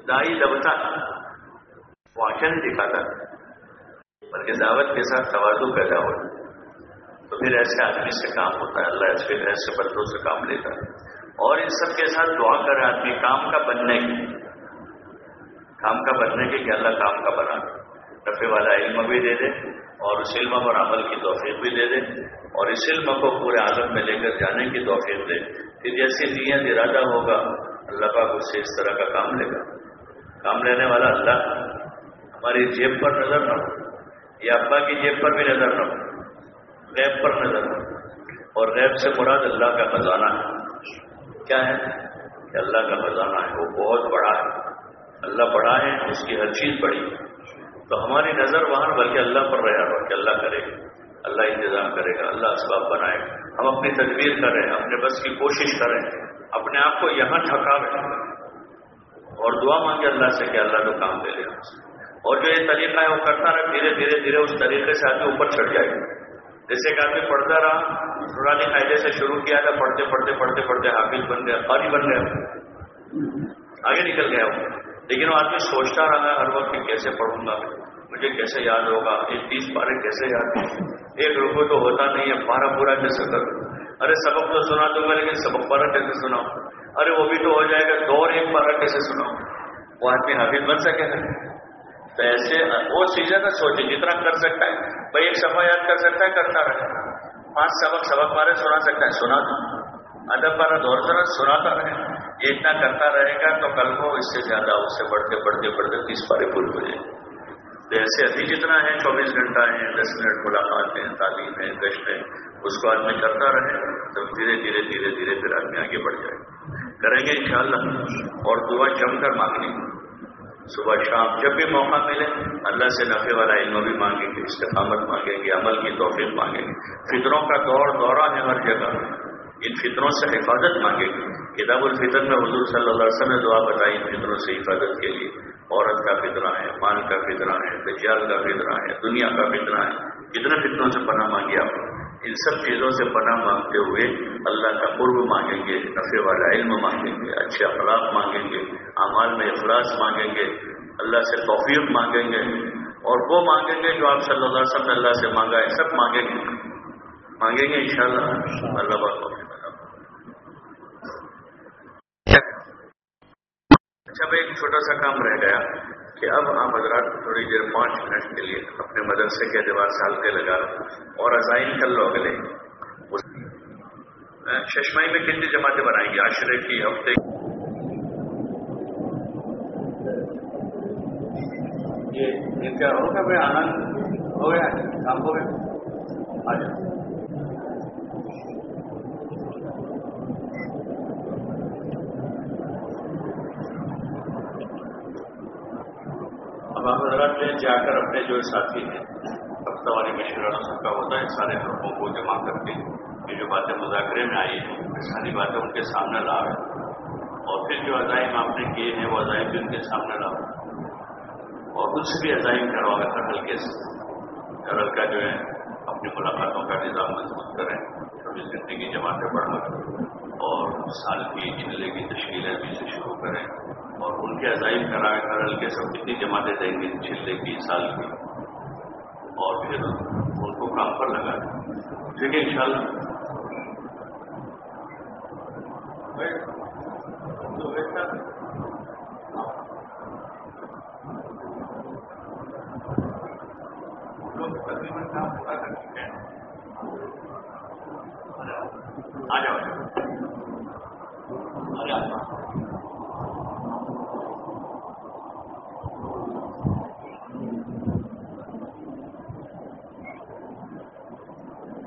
S2: دائی دبتا۔ وہ نہیں دکھاتا۔ بلکہ دعوت کے ساتھ توازو پیدا ہو۔ تو پھر ایسے آدمی سے کام ہوتا ہے۔ اللہ اس ایسے بندوں سے کام لیتا ہے۔ اور ان سب کے ساتھ دعا کرے آدمی کام کا بننے کی۔ کام کا بننے کی کہ اللہ کام کا بنا۔ نفے والا علم بھی دے دے۔ اور اس علم پر عمل کی توفیق بھی دے دے اور اس علم کو پورے عالم میں لے کر جانے کی توفیق دے۔ پھر جیسی نیت، ارادہ ہوگا، اللہ پاک اس سے اس طرح کا کام لے گا۔ کام لینے والا اللہ، ہماری جیب پر نظر نہ ہو یا ابا کی جیب پر بھی نظر نہ ہو۔ غیب پر نظر نہ ہو۔ اور غیب سے مراد اللہ کا خزانہ ہے۔ کیا ہے؟ کہ اللہ کا خزانہ ہے۔ وہ بہت بڑا ہے۔ اللہ بڑا ہے، اس کی ہر چیز بڑی ہے۔ تو ہماری نظر وہاں، بلکہ اللہ پر رہا ہوا کہ اللہ کرے گا اللہ انتظام کرے گا، اللہ اسباب بنائے۔ گا ہم اپنی تدبیر کریں اپنے بس کی کوشش کریں اپنے آپ کو یہاں ٹھکاویں اور دعا مانگے اللہ سے کہ اللہ کا کام دے لے۔ اور جو یہ طریقہ ہے وہ کرتا رہے، دھیرے دھیرے دھیرے اس طریقے سے آدمی اوپر چڑھ جائے۔ گا جیسے کہ آدمی پڑھتا رہا نورانی قاعدے سے شروع کیا تھا، پڑھتے پڑھتے پڑھتے پڑھتے حافظ بن گیا، قاری بن گیا۔ آگے نکل گیا۔ وہ لیکن وہ آدمی سوچتا رہا ہر وقت کہ کیسے پڑھوں گا؟ مجھے کیسے یاد ہوگا؟ ایک تیس پارے کیسے یاد ایک روپے تو ہوتا نہیں ہے، پارا پورا کیسے کر ارے سبق تو سنا دوں گا، لیکن سبق پارا کیسے سناؤ ارے وہ بھی تو ہو جائے گا دو اور ایک پارا کیسے سناؤ وہ آدمی حافظ بن سکے گا۔ تو ایسے وہ چیزیں نہ سوچے جتنا کر سکتا ہے۔ بھائی ایک سفا یاد کر سکتا ہے، کرتا رہے۔ پانچ سبق سبق بارے سنا سکتا ہے، سنا ادب بارہ دور سر سناتا رہے۔ یہ اتنا کرتا رہے گا تو کل کو اس سے زیادہ اس سے بڑھتے بڑھتے بڑھتے تیس پارے پور ہو جائے تو ایسے ابھی جتنا ہے، چوبیس گھنٹہ ہے دس منٹ ملاقات ہیں، تعلیم ہے گشت ہے اس کو آدمی کرتا رہے تو دھیرے دھیرے دھیرے دھیرے پھر آدمی آگے بڑھ جائے کریں گے انشاءاللہ۔ اور دعا جم کر مانگنی۔ صبح شام جب بھی موقع ملے، اللہ سے نفے والا علم بھی مانگیں گے، استقامت مانگیں گے، عمل کی توفیق مانگیں گے۔ فطروں کا دور دورہ ہے ہر جگہ۔ ان فطروں سے حفاظت مانگیں گے کتاب الفطر میں حضور صلی اللہ علیہ وسلم نے دعا بتائی ان فطروں سے حفاظت کے لیے۔ عورت کا فطرہ ہے، مال کا فطرہ ہے، دجال کا فطرہ ہے، دنیا کا فطرہ ہے۔ کتنے فطروں سے پناہ مانگی آپ ان سب چیزوں سے پناہ مانگتے ہوئے اللہ کا قرب مانگیں گے نفے والا علم مانگیں گے، اچھے اخلاق مانگیں گے، اعمال میں اخلاص مانگیں گے، اللہ سے توفیق مانگیں گے۔ اور وہ مانگیں گے جو آپ صلی اللہ علیہ وسلم نے اللہ سے مانگا ہے، سب مانگیں گے۔ مانگیں گے انشاءاللہ؟ اللہ بات اچھا بھائی ایک چھوٹا سا کام رہ گیا کہ اب آپ حضرات تھوڑی دیر پانچ منٹ کے لیے اپنے مدرسے کے اعتبار سال کے لگا اور ازائن کر لو اگلے۔ ششمائی میں کتنی جماعتیں بنائیں گی عاشرے کی ہفتے یہ کیا ہوگا بھائی؟ آنند ہو گیا؟ کام ہو گیا؟ آ جاؤ۔ اب آپ حضرات میں جا کر اپنے جو ساتھی ہیں ہفتہ والی مشورہ سب کا ہوتا ہے سارے لوگوں کو جمع کر کے یہ جو باتیں مذاکرے میں آئی ہیں ساری باتیں ان کے سامنے لا رہے اور پھر جو عزائم آپ نے کیے ہیں، وہ عزائم بھی ان کے سامنے لا اور ان سے بھی عزائم کروا تھا، ہلکے سے۔ گھر کا جو ہے، اپنی ملاقاتوں کا نظام مضبوط کریں چوبیس گھنٹے کی جماعتیں بڑھا اور سال کی چلے کی تشکیلیں بھی سے شروع کریں۔ اور ان کے عزائم کرائے کر ہلکے سب کتنی جماعتیں دیں گی چلے کی سال کی۔ اور پھر ان کو کام پر لگا۔ ٹھیک ہے ان شاء اللہ تقریباً کام پورا کر چکے ہیں۔ آ جاؤ آ جاؤ